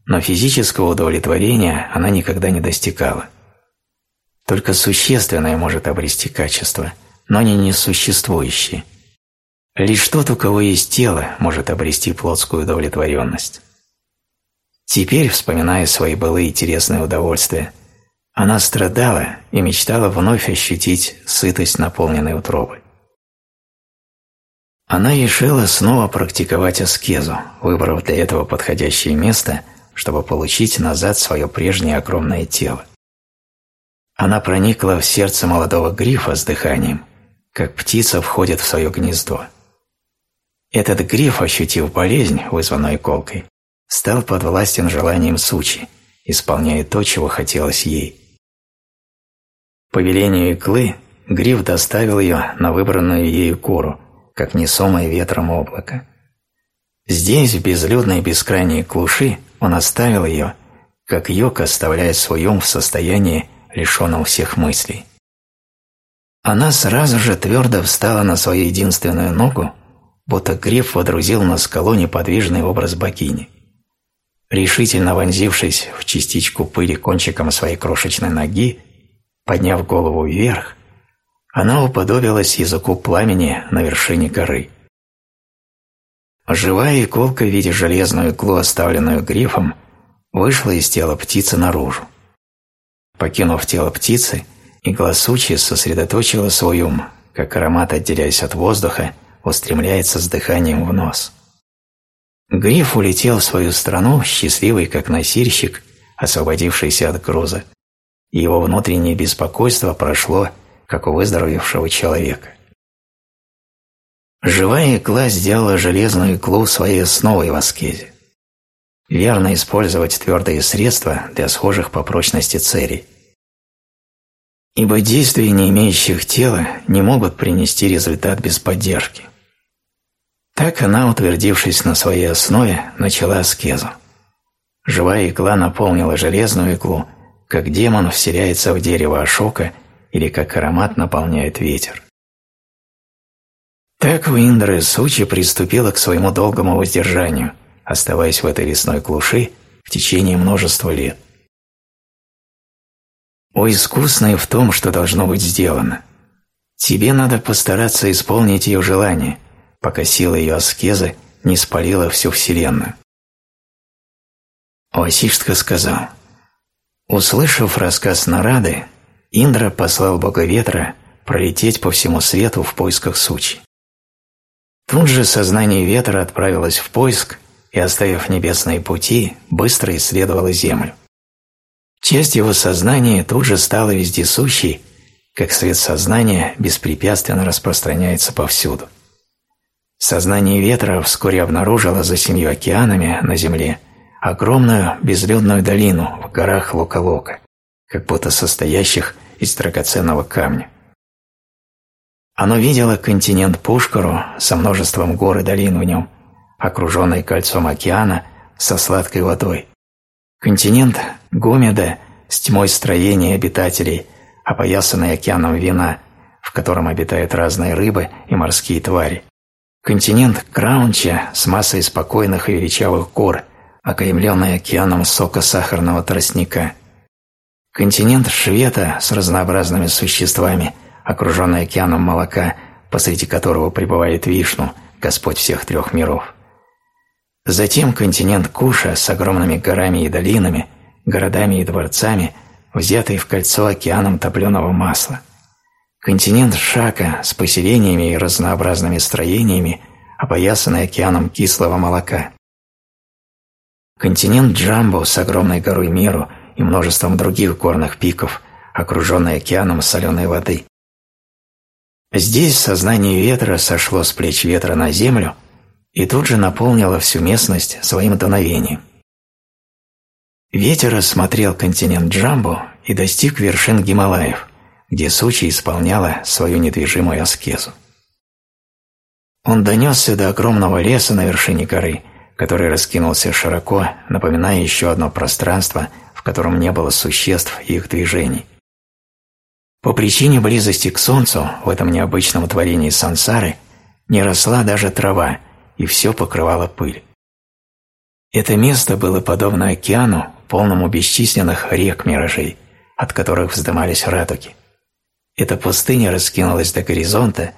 S1: но физического удовлетворения она никогда не достигала. Только существенное может обрести качество, но не несуществующее – Лишь тот, у кого есть тело, может обрести плотскую удовлетворенность. Теперь, вспоминая свои былые интересные удовольствия, она страдала и мечтала вновь ощутить сытость наполненной утробы. Она решила снова практиковать аскезу, выбрав для этого подходящее место, чтобы получить назад свое прежнее огромное тело. Она проникла в сердце молодого грифа с дыханием, как птица входит в свое гнездо. Этот гриф, ощутив болезнь, вызванную иголкой, стал подвластен желаниям сучи, исполняя то, чего хотелось ей. По велению иглы гриф доставил ее на выбранную ею куру, как несомое ветром облако. Здесь, в безлюдной бескрайней клуши, он оставил ее, как йог оставляет свой ум в состоянии, лишенном всех мыслей. Она сразу же твердо встала на свою единственную ногу будто Гриф водрузил на скалу неподвижный образ богини. Решительно вонзившись в частичку пыли кончиком своей крошечной ноги, подняв голову вверх, она уподобилась языку пламени на вершине горы. Живая иголка в виде железную иглу, оставленную грифом, вышла из тела птицы наружу. Покинув тело птицы, игла сучи сосредоточила свой ум, как аромат, отделяясь от воздуха, устремляется с дыханием в нос. Гриф улетел в свою страну, счастливый как носильщик, освободившийся от груза. Его внутреннее беспокойство прошло, как у выздоровевшего человека. Живая игла сделала железную иглу своей основой в аскезе. Верно использовать твердые средства для схожих по прочности целей. Ибо действия, не имеющих тела, не могут принести результат без поддержки. Так она, утвердившись на своей основе, начала аскезу. Живая игла наполнила железную иглу, как демон вселяется в дерево Ашока или как аромат наполняет ветер. Так Виндра Сучи приступила к своему долгому воздержанию, оставаясь в этой лесной глуши в течение множества лет. О искусной в том, что должно быть сделано. Тебе надо постараться исполнить ее желание, пока сила ее аскезы не спалила всю Вселенную. Васиштха сказал, услышав рассказ Нарады, Индра послал бога ветра пролететь по всему свету в поисках Сучи. Тут же сознание ветра отправилось в поиск и, оставив небесные пути, быстро исследовало Землю. Часть его сознания тут же стала вездесущей, как свет сознания беспрепятственно распространяется повсюду. Сознание ветра вскоре обнаружило за семью океанами на Земле огромную безлюдную долину в горах Лока-Лока, как будто состоящих из драгоценного камня. Оно видело континент Пушкару со множеством гор и долин в нем, окруженный кольцом океана со сладкой водой. Континент Гомеда с тьмой строения обитателей, опоясанный океаном вина, в котором обитают разные рыбы и морские твари. Континент Краунча с массой спокойных и величавых гор, окаймленный океаном сока сахарного тростника. Континент Швета с разнообразными существами – окруженный океаном молока, посреди которого пребывает Вишну, Господь всех трех миров. Затем континент Куша с огромными горами и долинами, городами и дворцами, взятый в кольцо океаном топленого масла. Континент Шака с поселениями и разнообразными строениями, опоясанный океаном кислого молока. Континент Джамбо с огромной горой Миру и множеством других горных пиков, окруженный океаном соленой воды. Здесь сознание ветра сошло с плеч ветра на землю и тут же наполнило всю местность своим дуновением. Ветер осмотрел континент Джамбу и достиг вершин Гималаев, где Сучи исполняла свою недвижимую аскезу. Он донесся до огромного леса на вершине горы, который раскинулся широко, напоминая еще одно пространство, в котором не было существ и их движений – по причине близости к Солнцу в этом необычном творении сансары не росла даже трава, и все покрывало пыль. Это место было подобно океану, полному бесчисленных рек-миражей, от которых вздымались радуги. Эта пустыня раскинулась до горизонта,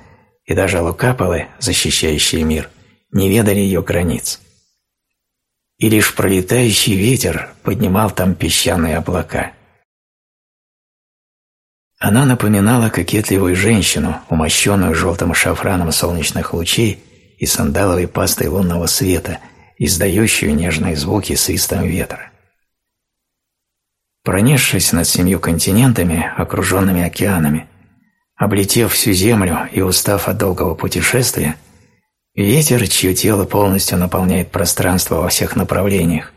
S1: и даже лукапалы, защищающие мир, не ведали ее границ. И лишь пролетающий ветер поднимал там песчаные облака – она напоминала кокетливую женщину, умощенную желтым шафраном солнечных лучей и сандаловой пастой лунного света, издающую нежные звуки свистом ветра. Пронесшись над семью континентами, окруженными океанами, облетев всю Землю и устав от долгого путешествия, ветер, чье тело полностью наполняет пространство во всех направлениях,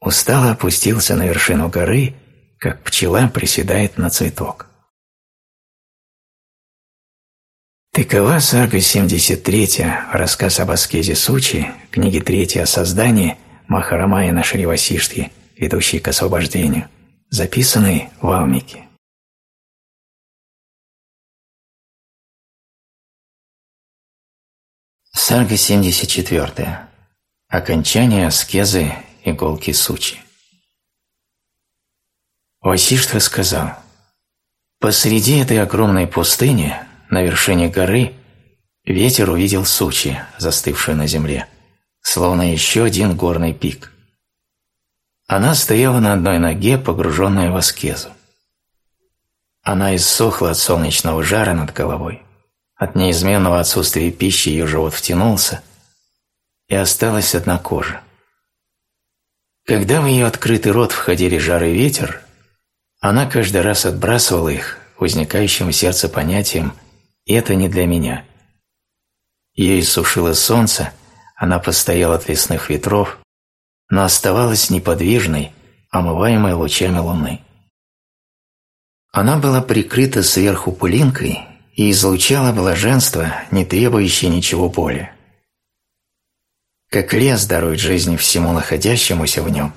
S1: устало опустился на вершину горы, как пчела приседает на цветок. Такова сага 73, рассказ об аскезе Сучи, книги 3 о создании Махарамаяна Шривасиштхи, ведущий к освобождению, записанный в Алмике. Сарга 74. Окончание аскезы иголки Сучи. Васиштха сказал, Посреди этой огромной пустыни, на вершине горы, ветер увидел Сучи, застывшую на земле, словно еще один горный пик. Она стояла на одной ноге, погруженная в аскезу. Она иссохла от солнечного жара над головой, от неизменного отсутствия пищи ее живот втянулся, и осталась одна кожа. Когда в ее открытый рот входили жар и ветер, она каждый раз отбрасывала их возникающим в сердце понятием «это не для меня». Ее иссушило солнце, она постояла от лесных ветров, но оставалась неподвижной, омываемой лучами луны. Она была прикрыта сверху пылинкой и излучала блаженство, не требующее ничего более. Как лес дарует жизни всему находящемуся в нем,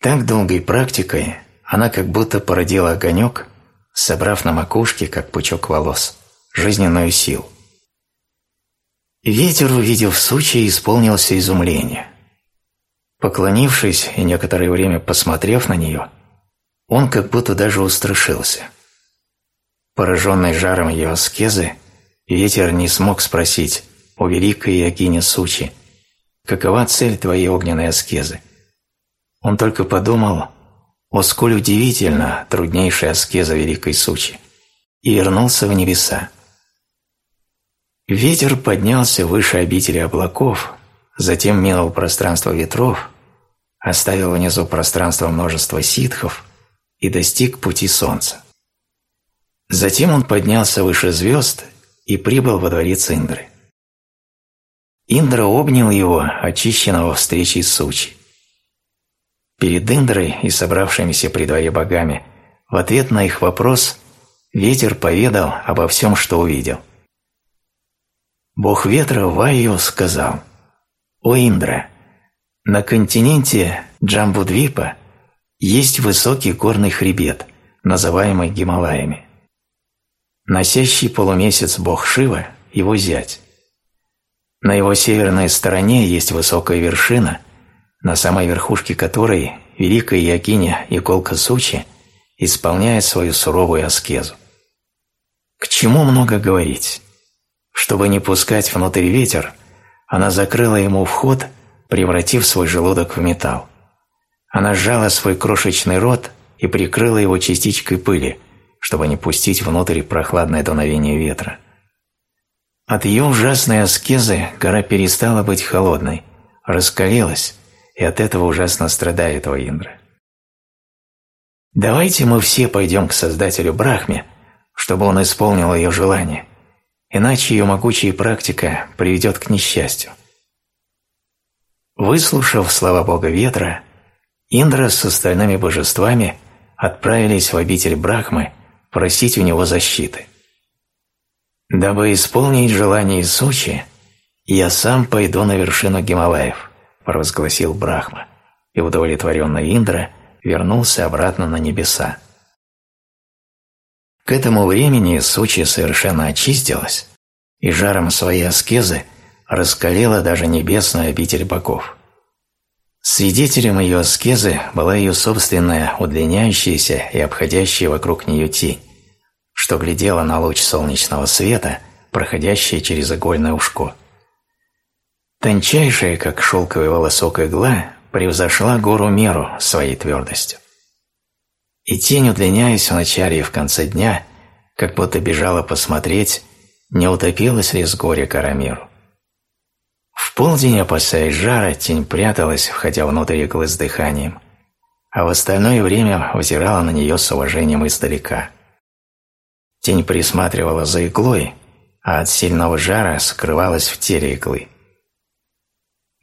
S1: так долгой практикой она как будто породила огонек, собрав на макушке, как пучок волос, жизненную силу. Ветер, увидев сучья, исполнился изумления. Поклонившись и некоторое время посмотрев на нее, он как будто даже устрашился. Пораженный жаром ее аскезы, ветер не смог спросить у великой Ягине Сучи, какова цель твоей огненной аскезы. Он только подумал, о, сколь удивительно труднейшая аскеза Великой Сучи! И вернулся в небеса. Ветер поднялся выше обители облаков, затем минул пространство ветров, оставил внизу пространство множества ситхов и достиг пути солнца. Затем он поднялся выше звезд и прибыл во дворец Индры. Индра обнял его, очищенного встречей с Сучи. Перед Индрой и собравшимися при дворе богами в ответ на их вопрос ветер поведал обо всем, что увидел. Бог ветра Вайю сказал «О Индра, на континенте Джамбудвипа есть высокий горный хребет, называемый Гималаями. Носящий полумесяц бог Шива – его зять. На его северной стороне есть высокая вершина – на самой верхушке которой великая Ягиня Иголка Сучи исполняет свою суровую аскезу. К чему много говорить? Чтобы не пускать внутрь ветер, она закрыла ему вход, превратив свой желудок в металл. Она сжала свой крошечный рот и прикрыла его частичкой пыли, чтобы не пустить внутрь прохладное дуновение ветра. От ее ужасной аскезы гора перестала быть холодной, раскалилась, и от этого ужасно страдает о Индра. Давайте мы все пойдем к Создателю Брахме, чтобы он исполнил ее желание, иначе ее могучая практика приведет к несчастью. Выслушав слова Бога Ветра, Индра с остальными божествами отправились в обитель Брахмы просить у него защиты. Дабы исполнить желание Сучи, я сам пойду на вершину Гималаев – провозгласил Брахма, и удовлетворенный Индра вернулся обратно на небеса. К этому времени Сучи совершенно очистилась и жаром своей аскезы раскалила даже небесную обитель богов. Свидетелем ее аскезы была ее собственная удлиняющаяся и обходящая вокруг нее тень, что глядела на луч солнечного света, проходящий через игольное ушко. Тончайшая, как шелковый волосок игла, превзошла гору меру своей твердостью. И тень, удлиняясь в начале и в конце дня, как будто бежала посмотреть, не утопилась ли с горя гора миру. В полдень, опасаясь жара, тень пряталась, входя внутрь иглы с дыханием, а в остальное время взирала на нее с уважением издалека. Тень присматривала за иглой, а от сильного жара скрывалась в теле иглы.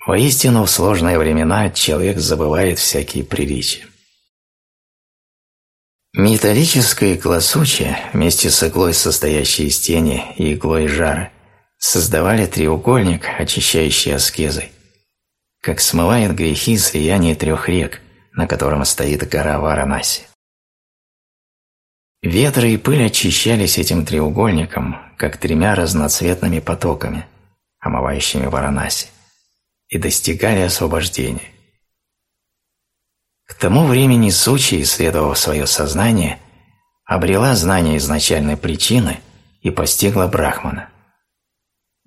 S1: Воистину, в сложные времена человек забывает всякие приличия. Металлическая игла вместе с иглой, состоящей из тени, и иглой жара, создавали треугольник, очищающий аскезой, как смывает грехи слияние трех рек, на котором стоит гора Варанаси. Ветры и пыль очищались этим треугольником, как тремя разноцветными потоками, омывающими Варанаси и достигали освобождения. К тому времени Сучи, исследовав свое сознание, обрела знание изначальной причины и постигла Брахмана.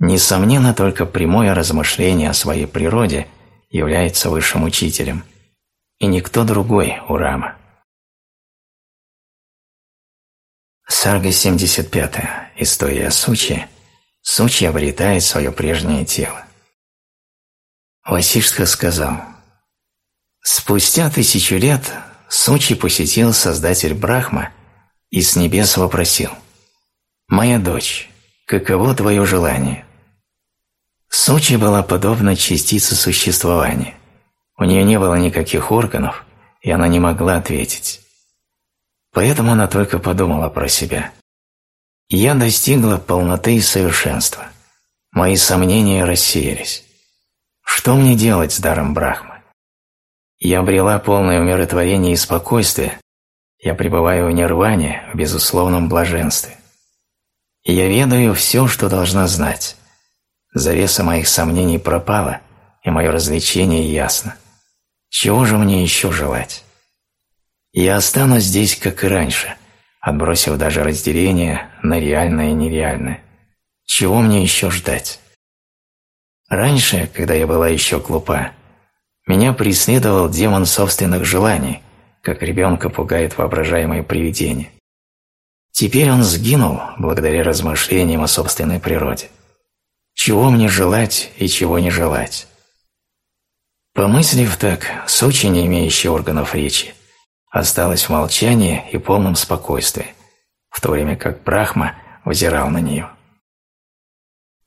S1: Несомненно, только прямое размышление о своей природе является высшим учителем, и никто другой у Рама. Сарга 75. История Сучи. Сучи обретает свое прежнее тело. Васиштха сказал, «Спустя тысячу лет Сучи посетил Создатель Брахма и с небес вопросил, «Моя дочь, каково твое желание?» Сучи была подобна частице существования. У нее не было никаких органов, и она не могла ответить. Поэтому она только подумала про себя. Я достигла полноты и совершенства. Мои сомнения рассеялись. Что мне делать с даром Брахмы? Я обрела полное умиротворение и спокойствие. Я пребываю в нирване, в безусловном блаженстве. Я ведаю все, что должна знать. Завеса моих сомнений пропала, и мое развлечение ясно. Чего же мне еще желать? Я останусь здесь, как и раньше, отбросив даже разделение на реальное и нереальное. Чего мне еще ждать? Раньше, когда я была еще глупа, меня преследовал демон собственных желаний, как ребенка пугает воображаемое привидение. Теперь он сгинул благодаря размышлениям о собственной природе. Чего мне желать и чего не желать? Помыслив так, Сочи, не имеющий органов речи, осталась в молчании и полном спокойствии, в то время как Брахма взирал на нее.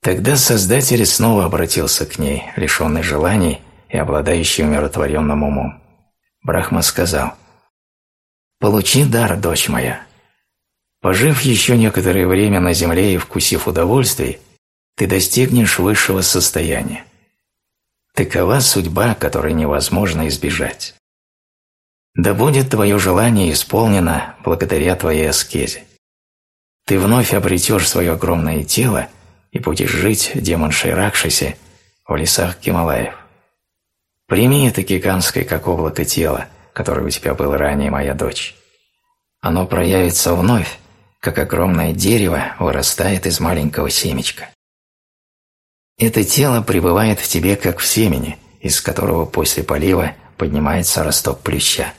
S1: Тогда Создатель снова обратился к ней, лишенный желаний и обладающий умиротворенным умом. Брахма сказал, «Получи дар, дочь моя. Пожив еще некоторое время на земле и вкусив удовольствий, ты достигнешь высшего состояния. Такова судьба, которой невозможно избежать. Да будет твое желание исполнено благодаря твоей аскезе. Ты вновь обретешь свое огромное тело и будешь жить демон Шайракшисе в лесах Гималаев. Прими это гигантское, как облако тело, которое у тебя было ранее, моя дочь. Оно проявится вновь, как огромное дерево вырастает из маленького семечка. Это тело пребывает в тебе, как в семени, из которого после полива поднимается росток плюща.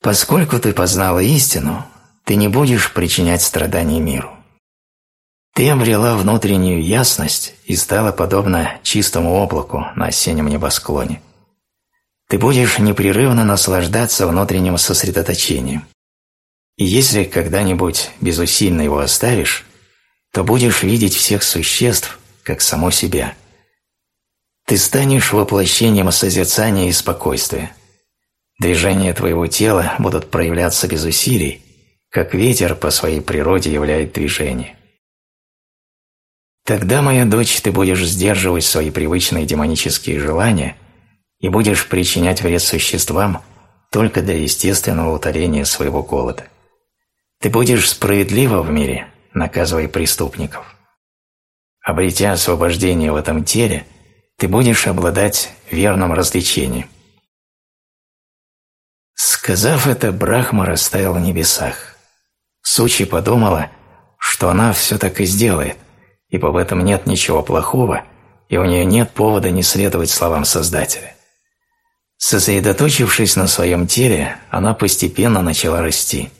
S1: Поскольку ты познала истину, ты не будешь причинять страданий миру. Ты обрела внутреннюю ясность и стала подобна чистому облаку на осеннем небосклоне. Ты будешь непрерывно наслаждаться внутренним сосредоточением. И если когда-нибудь безусильно его оставишь, то будешь видеть всех существ как само себя. Ты станешь воплощением созерцания и спокойствия. Движения твоего тела будут проявляться без усилий, как ветер по своей природе являет движение. Тогда, моя дочь, ты будешь сдерживать свои привычные демонические желания и будешь причинять вред существам только для естественного утоления своего голода. Ты будешь справедлива в мире, наказывая преступников. Обретя освобождение в этом теле, ты будешь обладать верным развлечением – Сказав это, Брахма растаял в небесах. Сучи подумала, что она все так и сделает, ибо в этом нет ничего плохого, и у нее нет повода не следовать словам Создателя. Сосредоточившись на своем теле, она постепенно начала расти.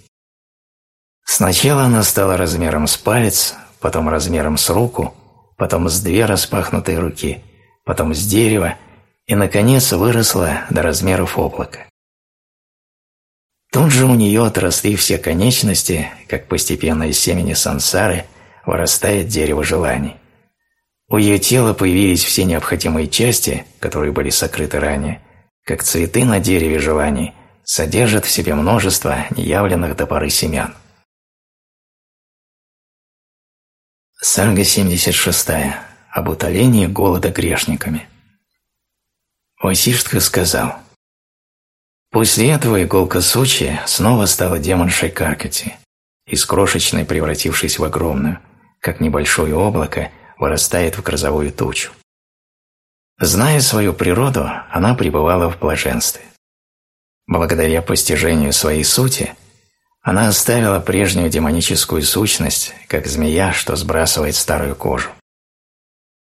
S1: Сначала она стала размером с палец, потом размером с руку, потом с две распахнутые руки, потом с дерева и, наконец, выросла до размеров облака. Тут же у нее отросли все конечности, как постепенно из семени сансары вырастает дерево желаний. У ее тела появились все необходимые части, которые были сокрыты ранее, как цветы на дереве желаний содержат в себе множество неявленных до поры семян. Сарга 76. Об утолении голода грешниками. Васиштха сказал – После этого иголка Сучи снова стала демоншей Каркати, из крошечной превратившись в огромную, как небольшое облако вырастает в грозовую тучу. Зная свою природу, она пребывала в блаженстве. Благодаря постижению своей сути, Она оставила прежнюю демоническую сущность, как змея, что сбрасывает старую кожу.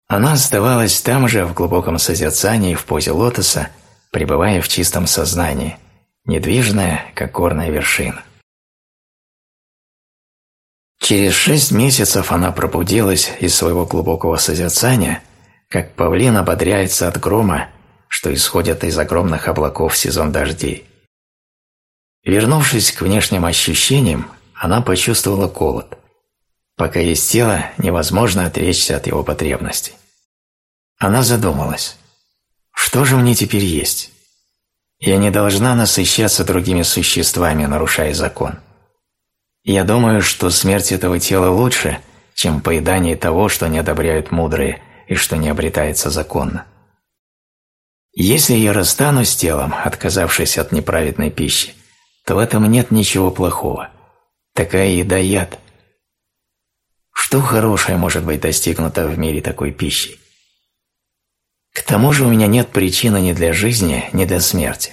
S1: Она оставалась там же в глубоком созерцании в позе лотоса, пребывая в чистом сознании, недвижная, как горная вершина. Через шесть месяцев она пробудилась из своего глубокого созерцания, как павлин ободряется от грома, что исходит из огромных облаков сезон дождей. Вернувшись к внешним ощущениям, она почувствовала голод. Пока есть тело, невозможно отречься от его потребностей. Она задумалась. Что же мне теперь есть? Я не должна насыщаться другими существами, нарушая закон. Я думаю, что смерть этого тела лучше, чем поедание того, что не одобряют мудрые и что не обретается законно. Если я расстанусь с телом, отказавшись от неправедной пищи, то в этом нет ничего плохого. Такая еда – яд. Что хорошее может быть достигнуто в мире такой пищи? К тому же у меня нет причины ни для жизни, ни для смерти.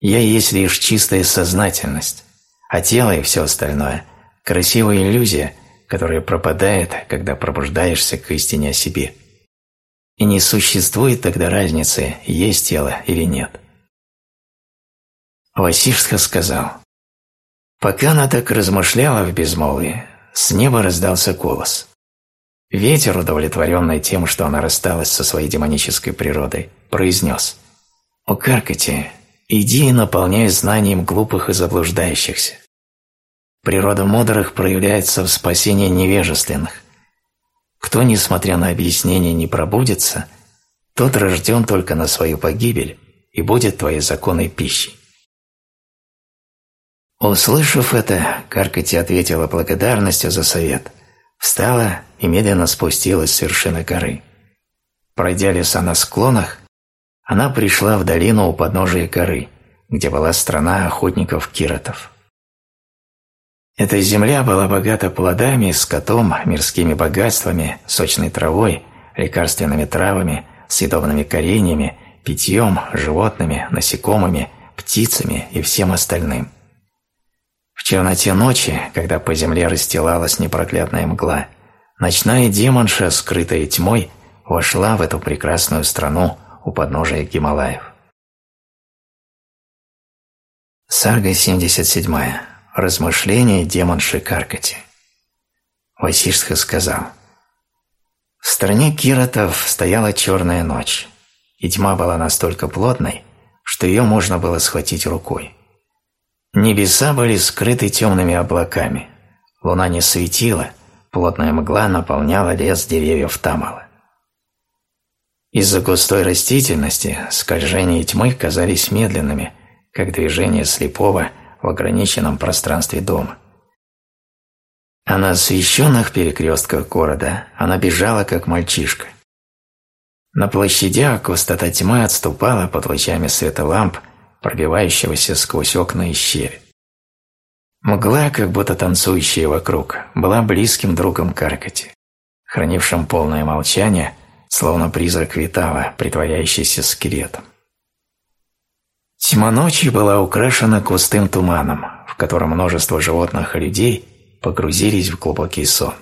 S1: Я есть лишь чистая сознательность, а тело и все остальное – красивая иллюзия, которая пропадает, когда пробуждаешься к истине о себе. И не существует тогда разницы, есть тело или нет. Васишска сказал, «Пока она так размышляла в безмолвии, с неба раздался голос. Ветер, удовлетворенный тем, что она рассталась со своей демонической природой, произнес «О Каркате, иди и наполняй знанием глупых и заблуждающихся. Природа мудрых проявляется в спасении невежественных. Кто, несмотря на объяснение, не пробудится, тот рожден только на свою погибель и будет твоей законной пищей». Услышав это, Каркати ответила благодарностью за совет – встала и медленно спустилась с вершины горы. Пройдя леса на склонах, она пришла в долину у подножия горы, где была страна охотников-киротов. Эта земля была богата плодами, скотом, мирскими богатствами, сочной травой, лекарственными травами, съедобными кореньями, питьем, животными, насекомыми, птицами и всем остальным – в черноте ночи, когда по земле расстилалась непроглядная мгла, ночная демонша, скрытая тьмой, вошла в эту прекрасную страну у подножия Гималаев. Сарга 77. Размышления демонши Каркати. Васишска сказал, «В стране Киротов стояла черная ночь, и тьма была настолько плотной, что ее можно было схватить рукой. Небеса были скрыты темными облаками. Луна не светила, плотная мгла наполняла лес деревьев Тамала. Из-за густой растительности скольжения тьмы казались медленными, как движение слепого в ограниченном пространстве дома. А на освещенных перекрестках города она бежала, как мальчишка. На площадях густота тьмы отступала под лучами света ламп, пробивающегося сквозь окна и щели. Мгла, как будто танцующая вокруг, была близким другом Каркати, хранившим полное молчание, словно призрак Витала, притворяющийся скелетом. Тьма ночи была украшена густым туманом, в котором множество животных и людей погрузились в глубокий сон.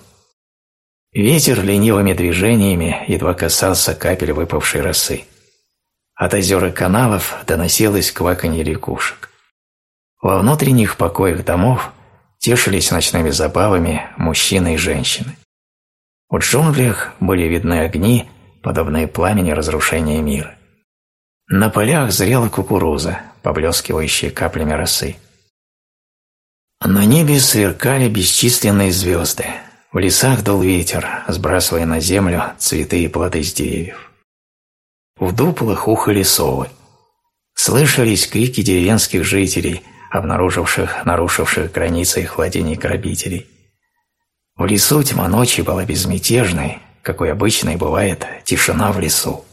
S1: Ветер ленивыми движениями едва касался капель выпавшей росы. От озер и каналов доносилось кваканье рекушек. Во внутренних покоях домов тешились ночными забавами мужчины и женщины. В джунглях были видны огни, подобные пламени разрушения мира. На полях зрела кукуруза, поблескивающая каплями росы. На небе сверкали бесчисленные звезды, в лесах дул ветер, сбрасывая на землю цветы и плоды с деревьев. В дуплах ухали совы. Слышались крики деревенских жителей, обнаруживших, нарушивших границы их владений грабителей. В лесу тьма ночи была безмятежной, какой обычной бывает тишина в лесу.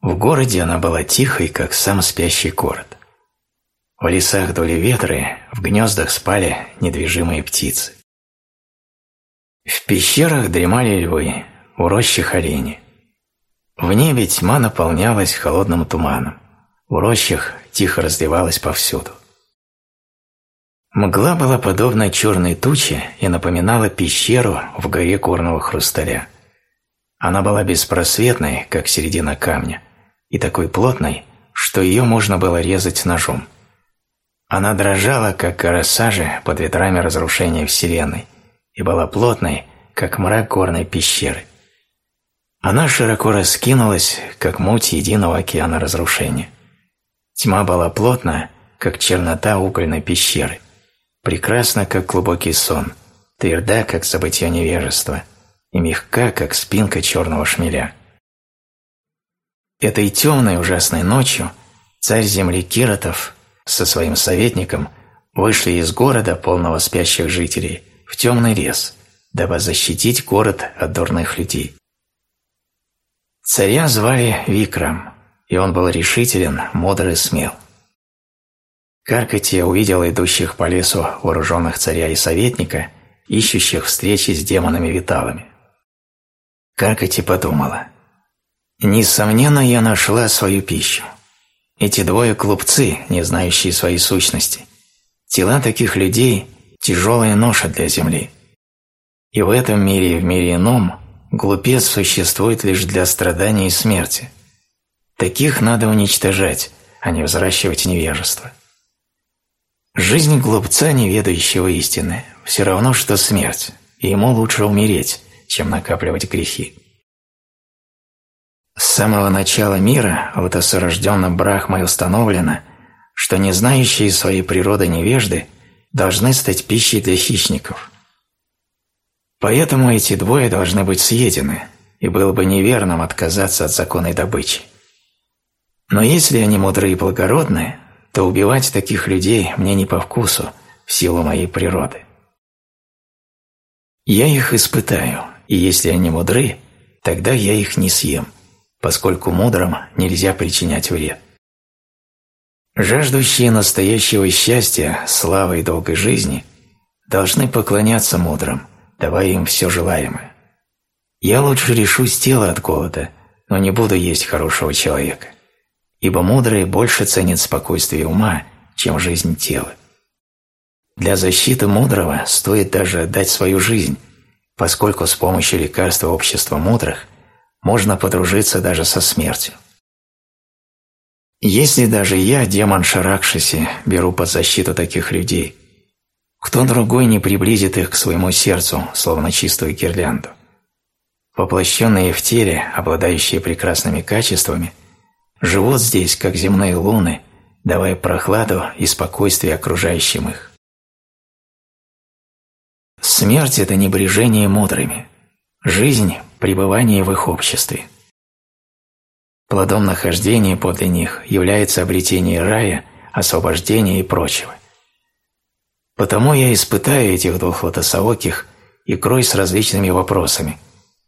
S1: В городе она была тихой, как сам спящий город. В лесах дули ветры, в гнездах спали недвижимые птицы. В пещерах дремали львы, в рощах олени. В небе тьма наполнялась холодным туманом. В рощах тихо раздевалась повсюду. Мгла была подобна черной туче и напоминала пещеру в горе горного хрусталя. Она была беспросветной, как середина камня, и такой плотной, что ее можно было резать ножом. Она дрожала, как гора сажи под ветрами разрушения Вселенной, и была плотной, как мрак горной пещеры. Она широко раскинулась, как муть единого океана разрушения. Тьма была плотна, как чернота угольной пещеры – прекрасна, как глубокий сон, тверда, как забытье невежества, и мягка, как спинка черного шмеля. Этой темной ужасной ночью царь земли Киротов со своим советником вышли из города, полного спящих жителей, в темный лес, дабы защитить город от дурных людей. Царя звали Викрам, и он был решителен, мудр и смел. Каркати увидел идущих по лесу вооруженных царя и советника, ищущих встречи с демонами-виталами. Каркати подумала. «Несомненно, я нашла свою пищу. Эти двое клубцы, не знающие своей сущности. Тела таких людей – тяжелая ноша для земли. И в этом мире и в мире ином глупец существует лишь для страдания и смерти. Таких надо уничтожать, а не взращивать невежество». Жизнь глупца, не ведающего истины, все равно, что смерть, и ему лучше умереть, чем накапливать грехи. С самого начала мира в осорожденном Брахмой установлено, что не знающие своей природы невежды должны стать пищей для хищников. Поэтому эти двое должны быть съедены, и было бы неверным отказаться от законной добычи. Но если они мудры и благородны, то убивать таких людей мне не по вкусу в силу моей природы. Я их испытаю, и если они мудры, тогда я их не съем, поскольку мудрым нельзя причинять вред. Жаждущие настоящего счастья, славы и долгой жизни должны поклоняться мудрым, давая им все желаемое. Я лучше решусь тела от голода, но не буду есть хорошего человека ибо мудрые больше ценят спокойствие ума, чем жизнь тела. Для защиты мудрого стоит даже отдать свою жизнь, поскольку с помощью лекарства общества мудрых можно подружиться даже со смертью. Если даже я, демон Шаракшиси, беру под защиту таких людей, кто другой не приблизит их к своему сердцу, словно чистую гирлянду? Воплощенные в теле, обладающие прекрасными качествами, живут здесь, как земные луны, давая прохладу и спокойствие окружающим их. Смерть – это небрежение мудрыми, жизнь – пребывание в их обществе. Плодом нахождения подле них является обретение рая, освобождения и прочего. Потому я испытаю этих двух лотосооких крой с различными вопросами,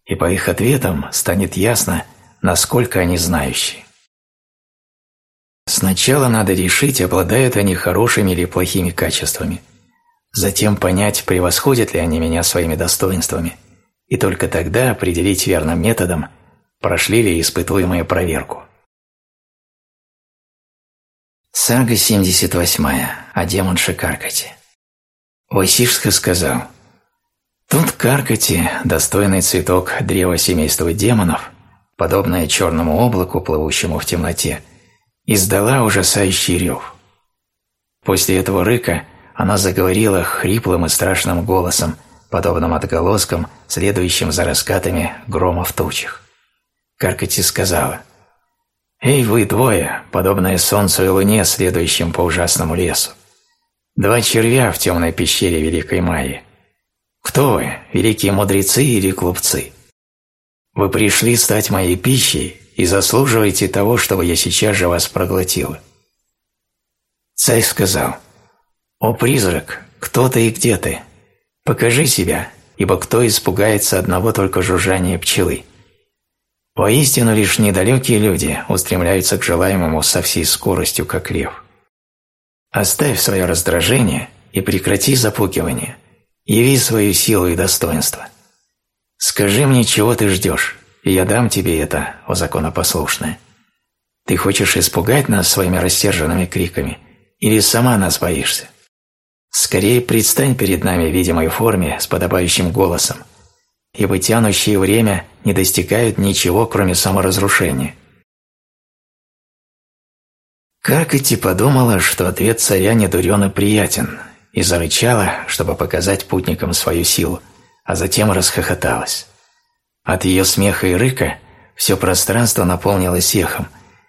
S1: и по их ответам станет ясно, насколько они знающие. Сначала надо решить, обладают они хорошими или плохими качествами. Затем понять, превосходят ли они меня своими достоинствами. И только тогда определить верным методом, прошли ли испытуемые проверку. Сага 78. О демонше Каркате. Васишска сказал, «Тут Каркати, достойный цветок древа семейства демонов, подобное черному облаку, плывущему в темноте, — издала ужасающий рев. После этого рыка она заговорила хриплым и страшным голосом, подобным отголоскам, следующим за раскатами грома в тучах. Каркати сказала, «Эй, вы двое, подобное солнцу и луне, следующим по ужасному лесу! Два червя в темной пещере Великой Майи. Кто вы, великие мудрецы или глупцы? Вы пришли стать моей пищей и заслуживаете того, чтобы я сейчас же вас проглотила». Царь сказал, «О призрак, кто ты и где ты? Покажи себя, ибо кто испугается одного только жужжания пчелы? Воистину лишь недалекие люди устремляются к желаемому со всей скоростью, как лев. Оставь свое раздражение и прекрати запугивание, яви свою силу и достоинство. Скажи мне, чего ты ждешь, и я дам тебе это, о законопослушная. Ты хочешь испугать нас своими рассерженными криками или сама нас боишься? Скорее предстань перед нами в видимой форме с подобающим голосом, ибо тянущие время не достигают ничего, кроме саморазрушения. Каркати подумала, что ответ царя недурен приятен, и зарычала, чтобы показать путникам свою силу, а затем расхохоталась. От ее смеха и рыка все пространство наполнилось эхом,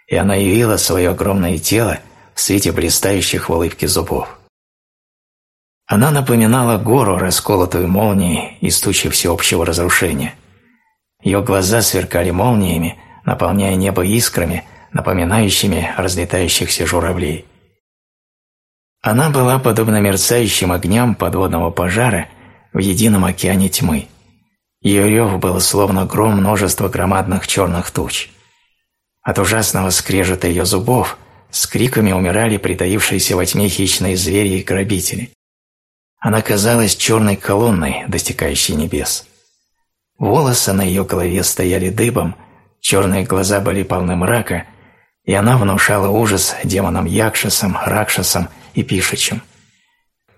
S1: и она явила свое огромное тело в свете блистающих в улыбке зубов. Она напоминала гору, расколотую молнией из тучи всеобщего разрушения. Ее глаза сверкали молниями, наполняя небо искрами, напоминающими разлетающихся журавлей. Она была подобна мерцающим огням подводного пожара в едином океане тьмы. Ее рев был словно гром множества громадных черных туч. От ужасного скрежета ее зубов с криками умирали притаившиеся во тьме хищные звери и грабители. Она казалась черной колонной, достигающей небес. Волосы на ее голове стояли дыбом, черные глаза были полны мрака, и она внушала ужас демонам Якшасам, Ракшасам и Пишичам.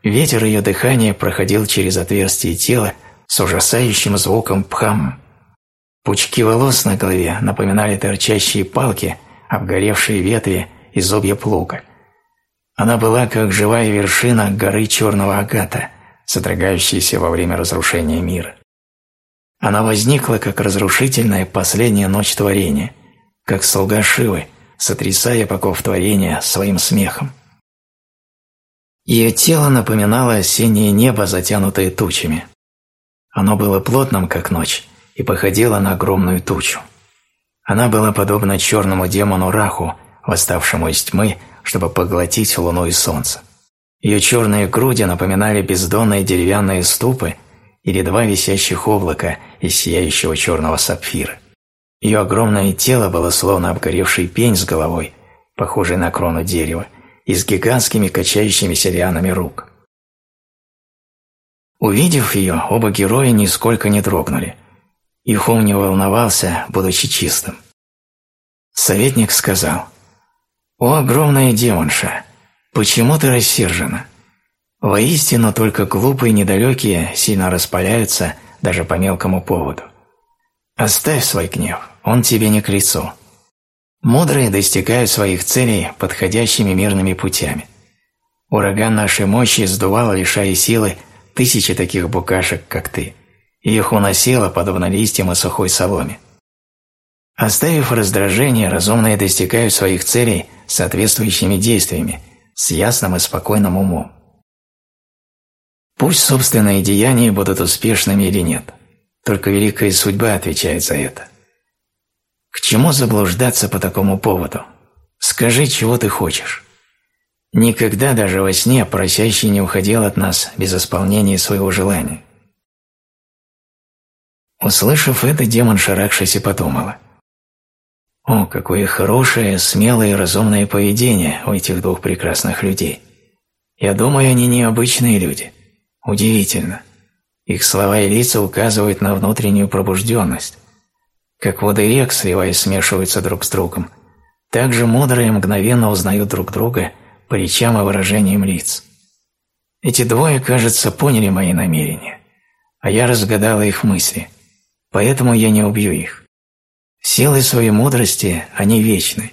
S1: Ветер ее дыхания проходил через отверстие тела с ужасающим звуком пхам. Пучки волос на голове напоминали торчащие палки, обгоревшие ветви и зубья плуга. Она была как живая вершина горы Черного Агата, содрогающаяся во время разрушения мира. Она возникла как разрушительная последняя ночь творения, как слуга Шивы, сотрясая поков творения своим смехом. Ее тело напоминало осеннее небо, затянутое тучами. Оно было плотным, как ночь, и походило на огромную тучу. Она была подобна черному демону Раху, восставшему из тьмы чтобы поглотить луну и солнце. Ее черные груди напоминали бездонные деревянные ступы или два висящих облака из сияющего черного сапфира. Ее огромное тело было словно обгоревший пень с головой, похожий на крону дерева, и с гигантскими качающимися лианами рук. Увидев ее, оба героя нисколько не дрогнули. Их ум не волновался, будучи чистым. Советник сказал – «О, огромная демонша, почему ты рассержена? Воистину только глупые недалекие сильно распаляются даже по мелкому поводу. Оставь свой гнев, он тебе не к лицу. Мудрые достигают своих целей подходящими мирными путями. Ураган нашей мощи сдувал, лишая силы, тысячи таких букашек, как ты, и их уносило, подобно листьям и сухой соломе. Оставив раздражение, разумные достигают своих целей соответствующими действиями, с ясным и спокойным умом. Пусть собственные деяния будут успешными или нет, только великая судьба отвечает за это. К чему заблуждаться по такому поводу? Скажи, чего ты хочешь. Никогда даже во сне просящий не уходил от нас без исполнения своего желания. Услышав это, демон Шаракшиси подумала – о, какое хорошее, смелое и разумное поведение у этих двух прекрасных людей. Я думаю, они необычные люди. Удивительно. Их слова и лица указывают на внутреннюю пробужденность. Как воды рек, сливаясь, смешиваются друг с другом, так же мудрые мгновенно узнают друг друга по речам и выражениям лиц. Эти двое, кажется, поняли мои намерения, а я разгадала их мысли, поэтому я не убью их. Силой своей мудрости они вечны.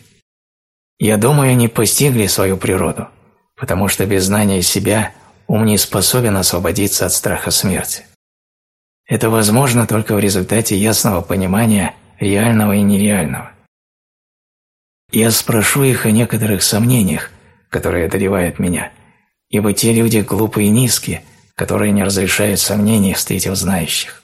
S1: Я думаю, они постигли свою природу, потому что без знания себя ум не способен освободиться от страха смерти. Это возможно только в результате ясного понимания реального и нереального. Я спрошу их о некоторых сомнениях, которые одолевают меня, ибо те люди глупые и низкие, которые не разрешают сомнений, встретив знающих.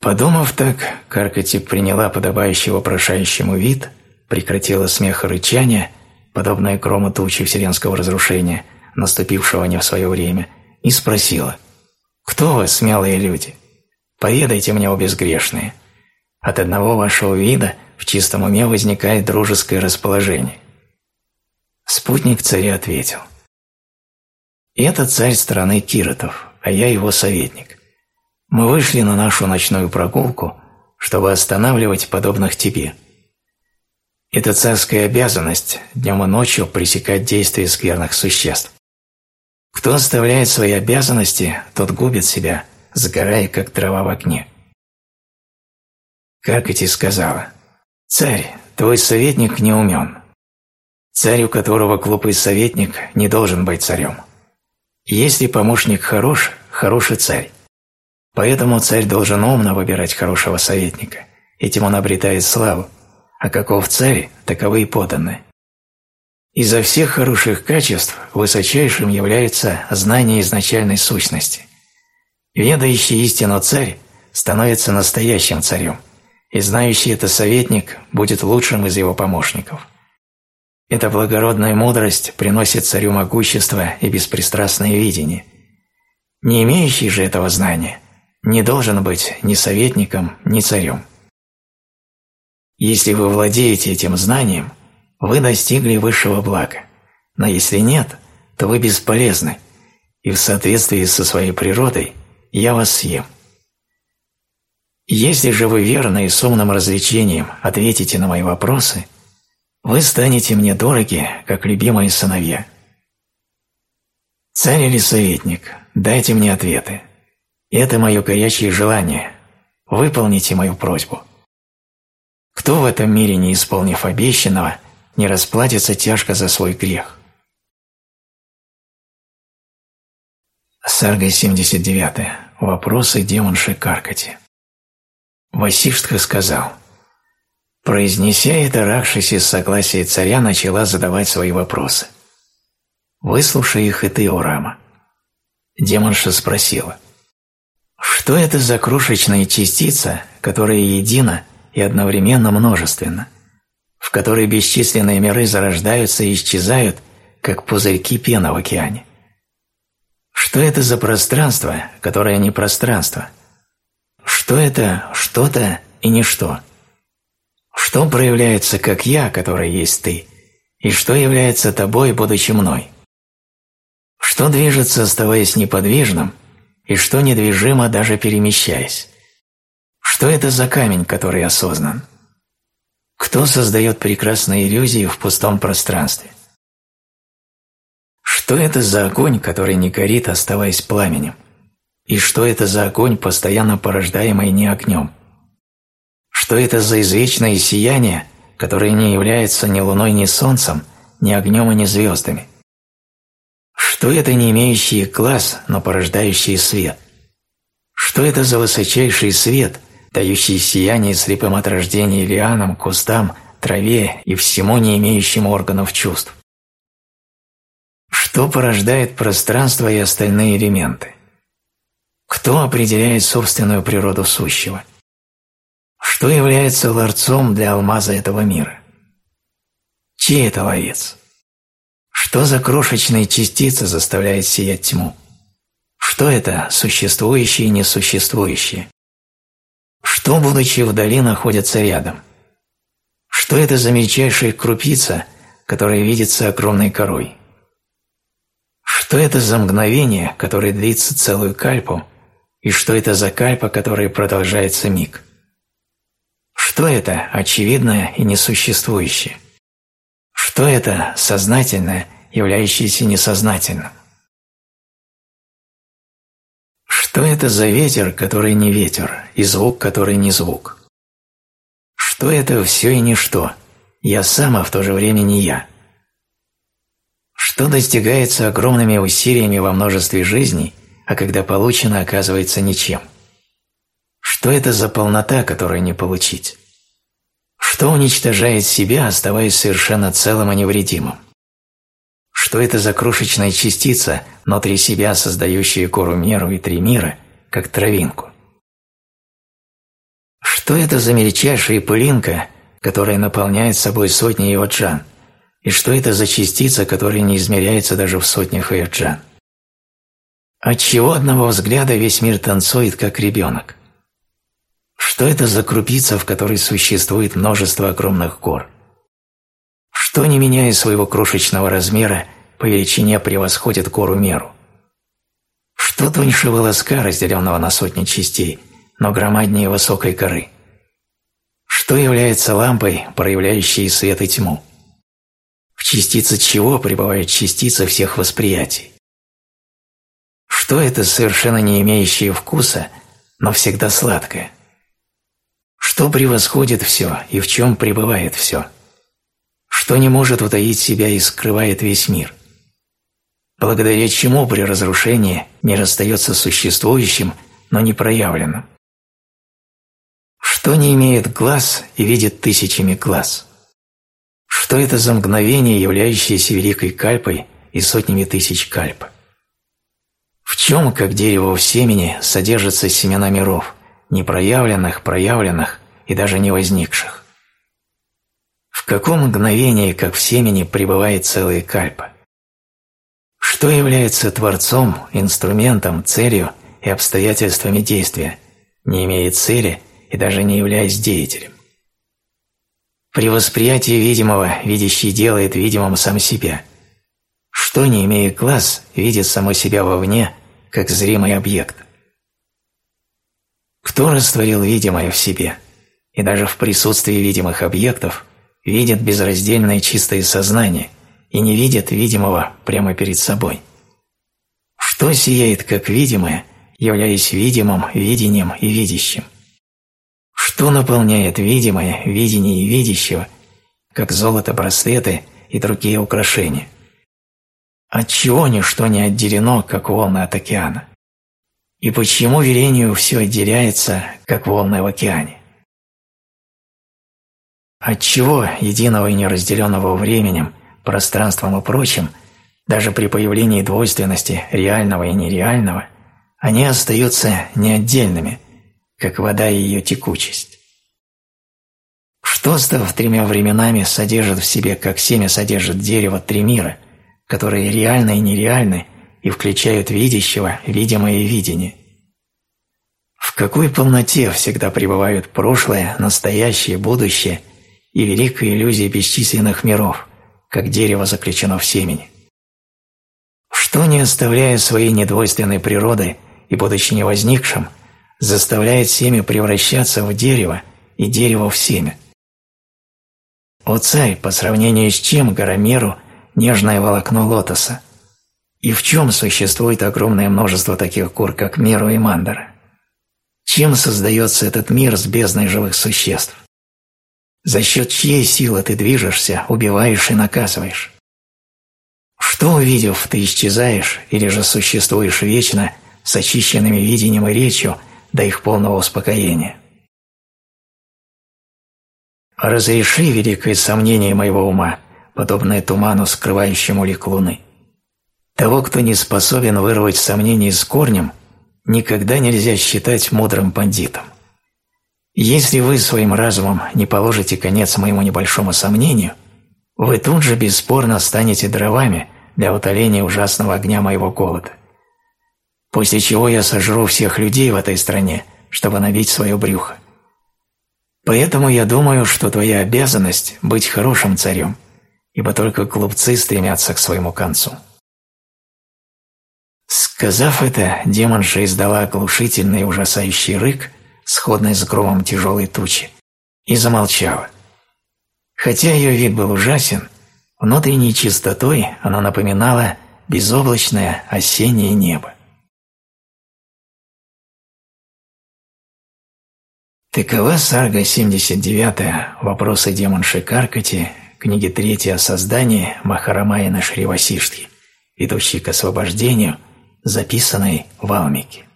S1: Подумав так, Каркати приняла подобающий вопрошающему вид, прекратила смех и рычание, подобное грому тучи вселенского разрушения, наступившего не в свое время, и спросила «Кто вы, смелые люди? Поведайте мне, о безгрешные. От одного вашего вида в чистом уме возникает дружеское расположение». Спутник царя ответил «Это царь страны Киротов, а я его советник. Мы вышли на нашу ночную прогулку, чтобы останавливать подобных тебе. Это царская обязанность днем и ночью пресекать действия скверных существ. Кто оставляет свои обязанности, тот губит себя, сгорая, как трава в огне. Каркати сказала, «Царь, твой советник не умен. Царь, у которого глупый советник, не должен быть царем. Если помощник хорош, хороший царь. Поэтому царь должен умно выбирать хорошего советника, этим он обретает славу, а каков царь, таковы и поданные. Изо всех хороших качеств высочайшим является знание изначальной сущности. Ведающий истину царь становится настоящим царем, и знающий это советник будет лучшим из его помощников. Эта благородная мудрость приносит царю могущество и беспристрастное видение. Не имеющий же этого знания не должен быть ни советником, ни царем. Если вы владеете этим знанием, вы достигли высшего блага, но если нет, то вы бесполезны, и в соответствии со своей природой я вас съем. Если же вы верно и с умным развлечением ответите на мои вопросы, вы станете мне дороги, как любимые сыновья. Царь или советник, дайте мне ответы. Это мое горячее желание. Выполните мою просьбу. Кто в этом мире, не исполнив обещанного, не расплатится тяжко за свой грех? Сарга 79. Вопросы демонши Каркати. Васиштха сказал, Произнеся это, Ракшаси с согласия царя начала задавать свои вопросы. «Выслушай их и ты, Урама». Демонша спросила, «Что это за крошечная частица, которая едина и одновременно множественна, в которой бесчисленные миры зарождаются и исчезают, как пузырьки пены в океане? Что это за пространство, которое не пространство, что это что-то и ничто? Что проявляется как «я», который есть ты, и что является тобой, будучи мной? Что движется, оставаясь неподвижным, и что недвижимо, даже перемещаясь? Что это за камень, который осознан? Кто создает прекрасные иллюзии в пустом пространстве? Что это за огонь, который не горит, оставаясь пламенем? И что это за огонь, постоянно порождаемый не огнем? Что это за извечное сияние, которое не является ни луной, ни солнцем, ни огнем и ни звездами? Что это не имеющие глаз, но порождающие свет? Что это за высочайший свет, дающий сияние слепым от рождения лианам, кустам, траве и всему не имеющему органов чувств? Что порождает пространство и остальные элементы? Кто определяет собственную природу сущего? Что является ларцом для алмаза этого мира? Чей это ловец? Что за крошечная частица заставляет сиять тьму? Что это существующее и несуществующее? Что, будучи вдали, находится рядом? Что это за мельчайшая крупица, которая видится огромной корой? Что это за мгновение, которое длится целую кальпу, и что это за кальпа, которая продолжается миг? Что это очевидное и несуществующее? Что это сознательное, являющееся несознательным? Что это за ветер, который не ветер, и звук, который не звук? Что это все и ничто? Я сам, а в то же время не я. Что достигается огромными усилиями во множестве жизней – а когда получено, оказывается ничем. Что это за полнота, которую не получить? Что уничтожает себя, оставаясь совершенно целым и невредимым? Что это за крошечная частица, внутри себя создающая кору меру и три мира, как травинку? Что это за мельчайшая пылинка, которая наполняет собой сотни йоджан? И что это за частица, которая не измеряется даже в сотнях йоджан? Отчего одного взгляда весь мир танцует, как ребенок? Что это за крупица, в которой существует множество огромных гор? Что, не меняя своего крошечного размера, по величине превосходит гору меру? Что тоньше волоска, разделенного на сотни частей, но громаднее высокой коры? Что является лампой, проявляющей свет и тьму? В частице чего пребывает частица всех восприятий? Что это совершенно не имеющее вкуса, но всегда сладкое? Что превосходит все и в чем пребывает все? Что не может утаить себя и скрывает весь мир? Благодаря чему при разрушении мир остается существующим, но не проявленным? Что не имеет глаз и видит тысячами глаз? Что это за мгновение, являющееся великой кальпой и сотнями тысяч кальп? В чем, как дерево в семени, содержатся семена миров, непроявленных, проявленных и даже не возникших? В каком мгновении, как в семени, пребывает целая кальпа? Что является творцом, инструментом, целью и обстоятельствами действия, не имея цели и даже не являясь деятелем? При восприятии видимого видящий делает видимым сам себя. Что, не имея глаз, видит само себя вовне, как зримый объект? Кто растворил видимое в себе и даже в присутствии видимых объектов видит безраздельное чистое сознание и не видит видимого прямо перед собой? Что сияет как видимое, являясь видимым, видением и видящим? Что наполняет видимое, видение и видящего, как золото, браслеты и другие украшения? От чего ничто не отделено, как волны от океана? И почему верению все отделяется, как волны в океане? От чего единого и неразделенного временем, пространством и прочим, даже при появлении двойственности реального и нереального, они остаются неотдельными, как вода и ее текучесть. Что, став тремя временами, содержит в себе, как семя содержит дерево, три мира, которые реальны и нереальны и включают видящего, видимое и видение? В какой полноте всегда пребывают прошлое, настоящее, будущее и великая иллюзия бесчисленных миров, как дерево заключено в семени? Что, не оставляя своей недвойственной природы и будучи невозникшим, заставляет семя превращаться в дерево и дерево в семя. О царь, по сравнению с чем Гарамеру нежное волокно лотоса? И в чем существует огромное множество таких кур, как Меру и Мандара? Чем создается этот мир с бездной живых существ? За счет чьей силы ты движешься, убиваешь и наказываешь? Что, увидев, ты исчезаешь или же существуешь вечно с очищенными видением и речью – до их полного успокоения. Разреши великое сомнение моего ума, подобное туману, скрывающему лик луны. Того, кто не способен вырвать сомнения с корнем, никогда нельзя считать мудрым бандитом. Если вы своим разумом не положите конец моему небольшому сомнению, вы тут же бесспорно станете дровами для утоления ужасного огня моего голода после чего я сожру всех людей в этой стране, чтобы набить свое брюхо. Поэтому я думаю, что твоя обязанность – быть хорошим царем, ибо только глупцы стремятся к своему концу». Сказав это, демонша издала оглушительный ужасающий рык, сходный с громом тяжелой тучи, и замолчала. Хотя ее вид был ужасен, внутренней чистотой она напоминала безоблачное осеннее небо. Такова сарга 79 «Вопросы демонши Каркати», книги 3 о создании Махарамаяна Шривасиштхи, ведущей к освобождению, записанной в Алмике.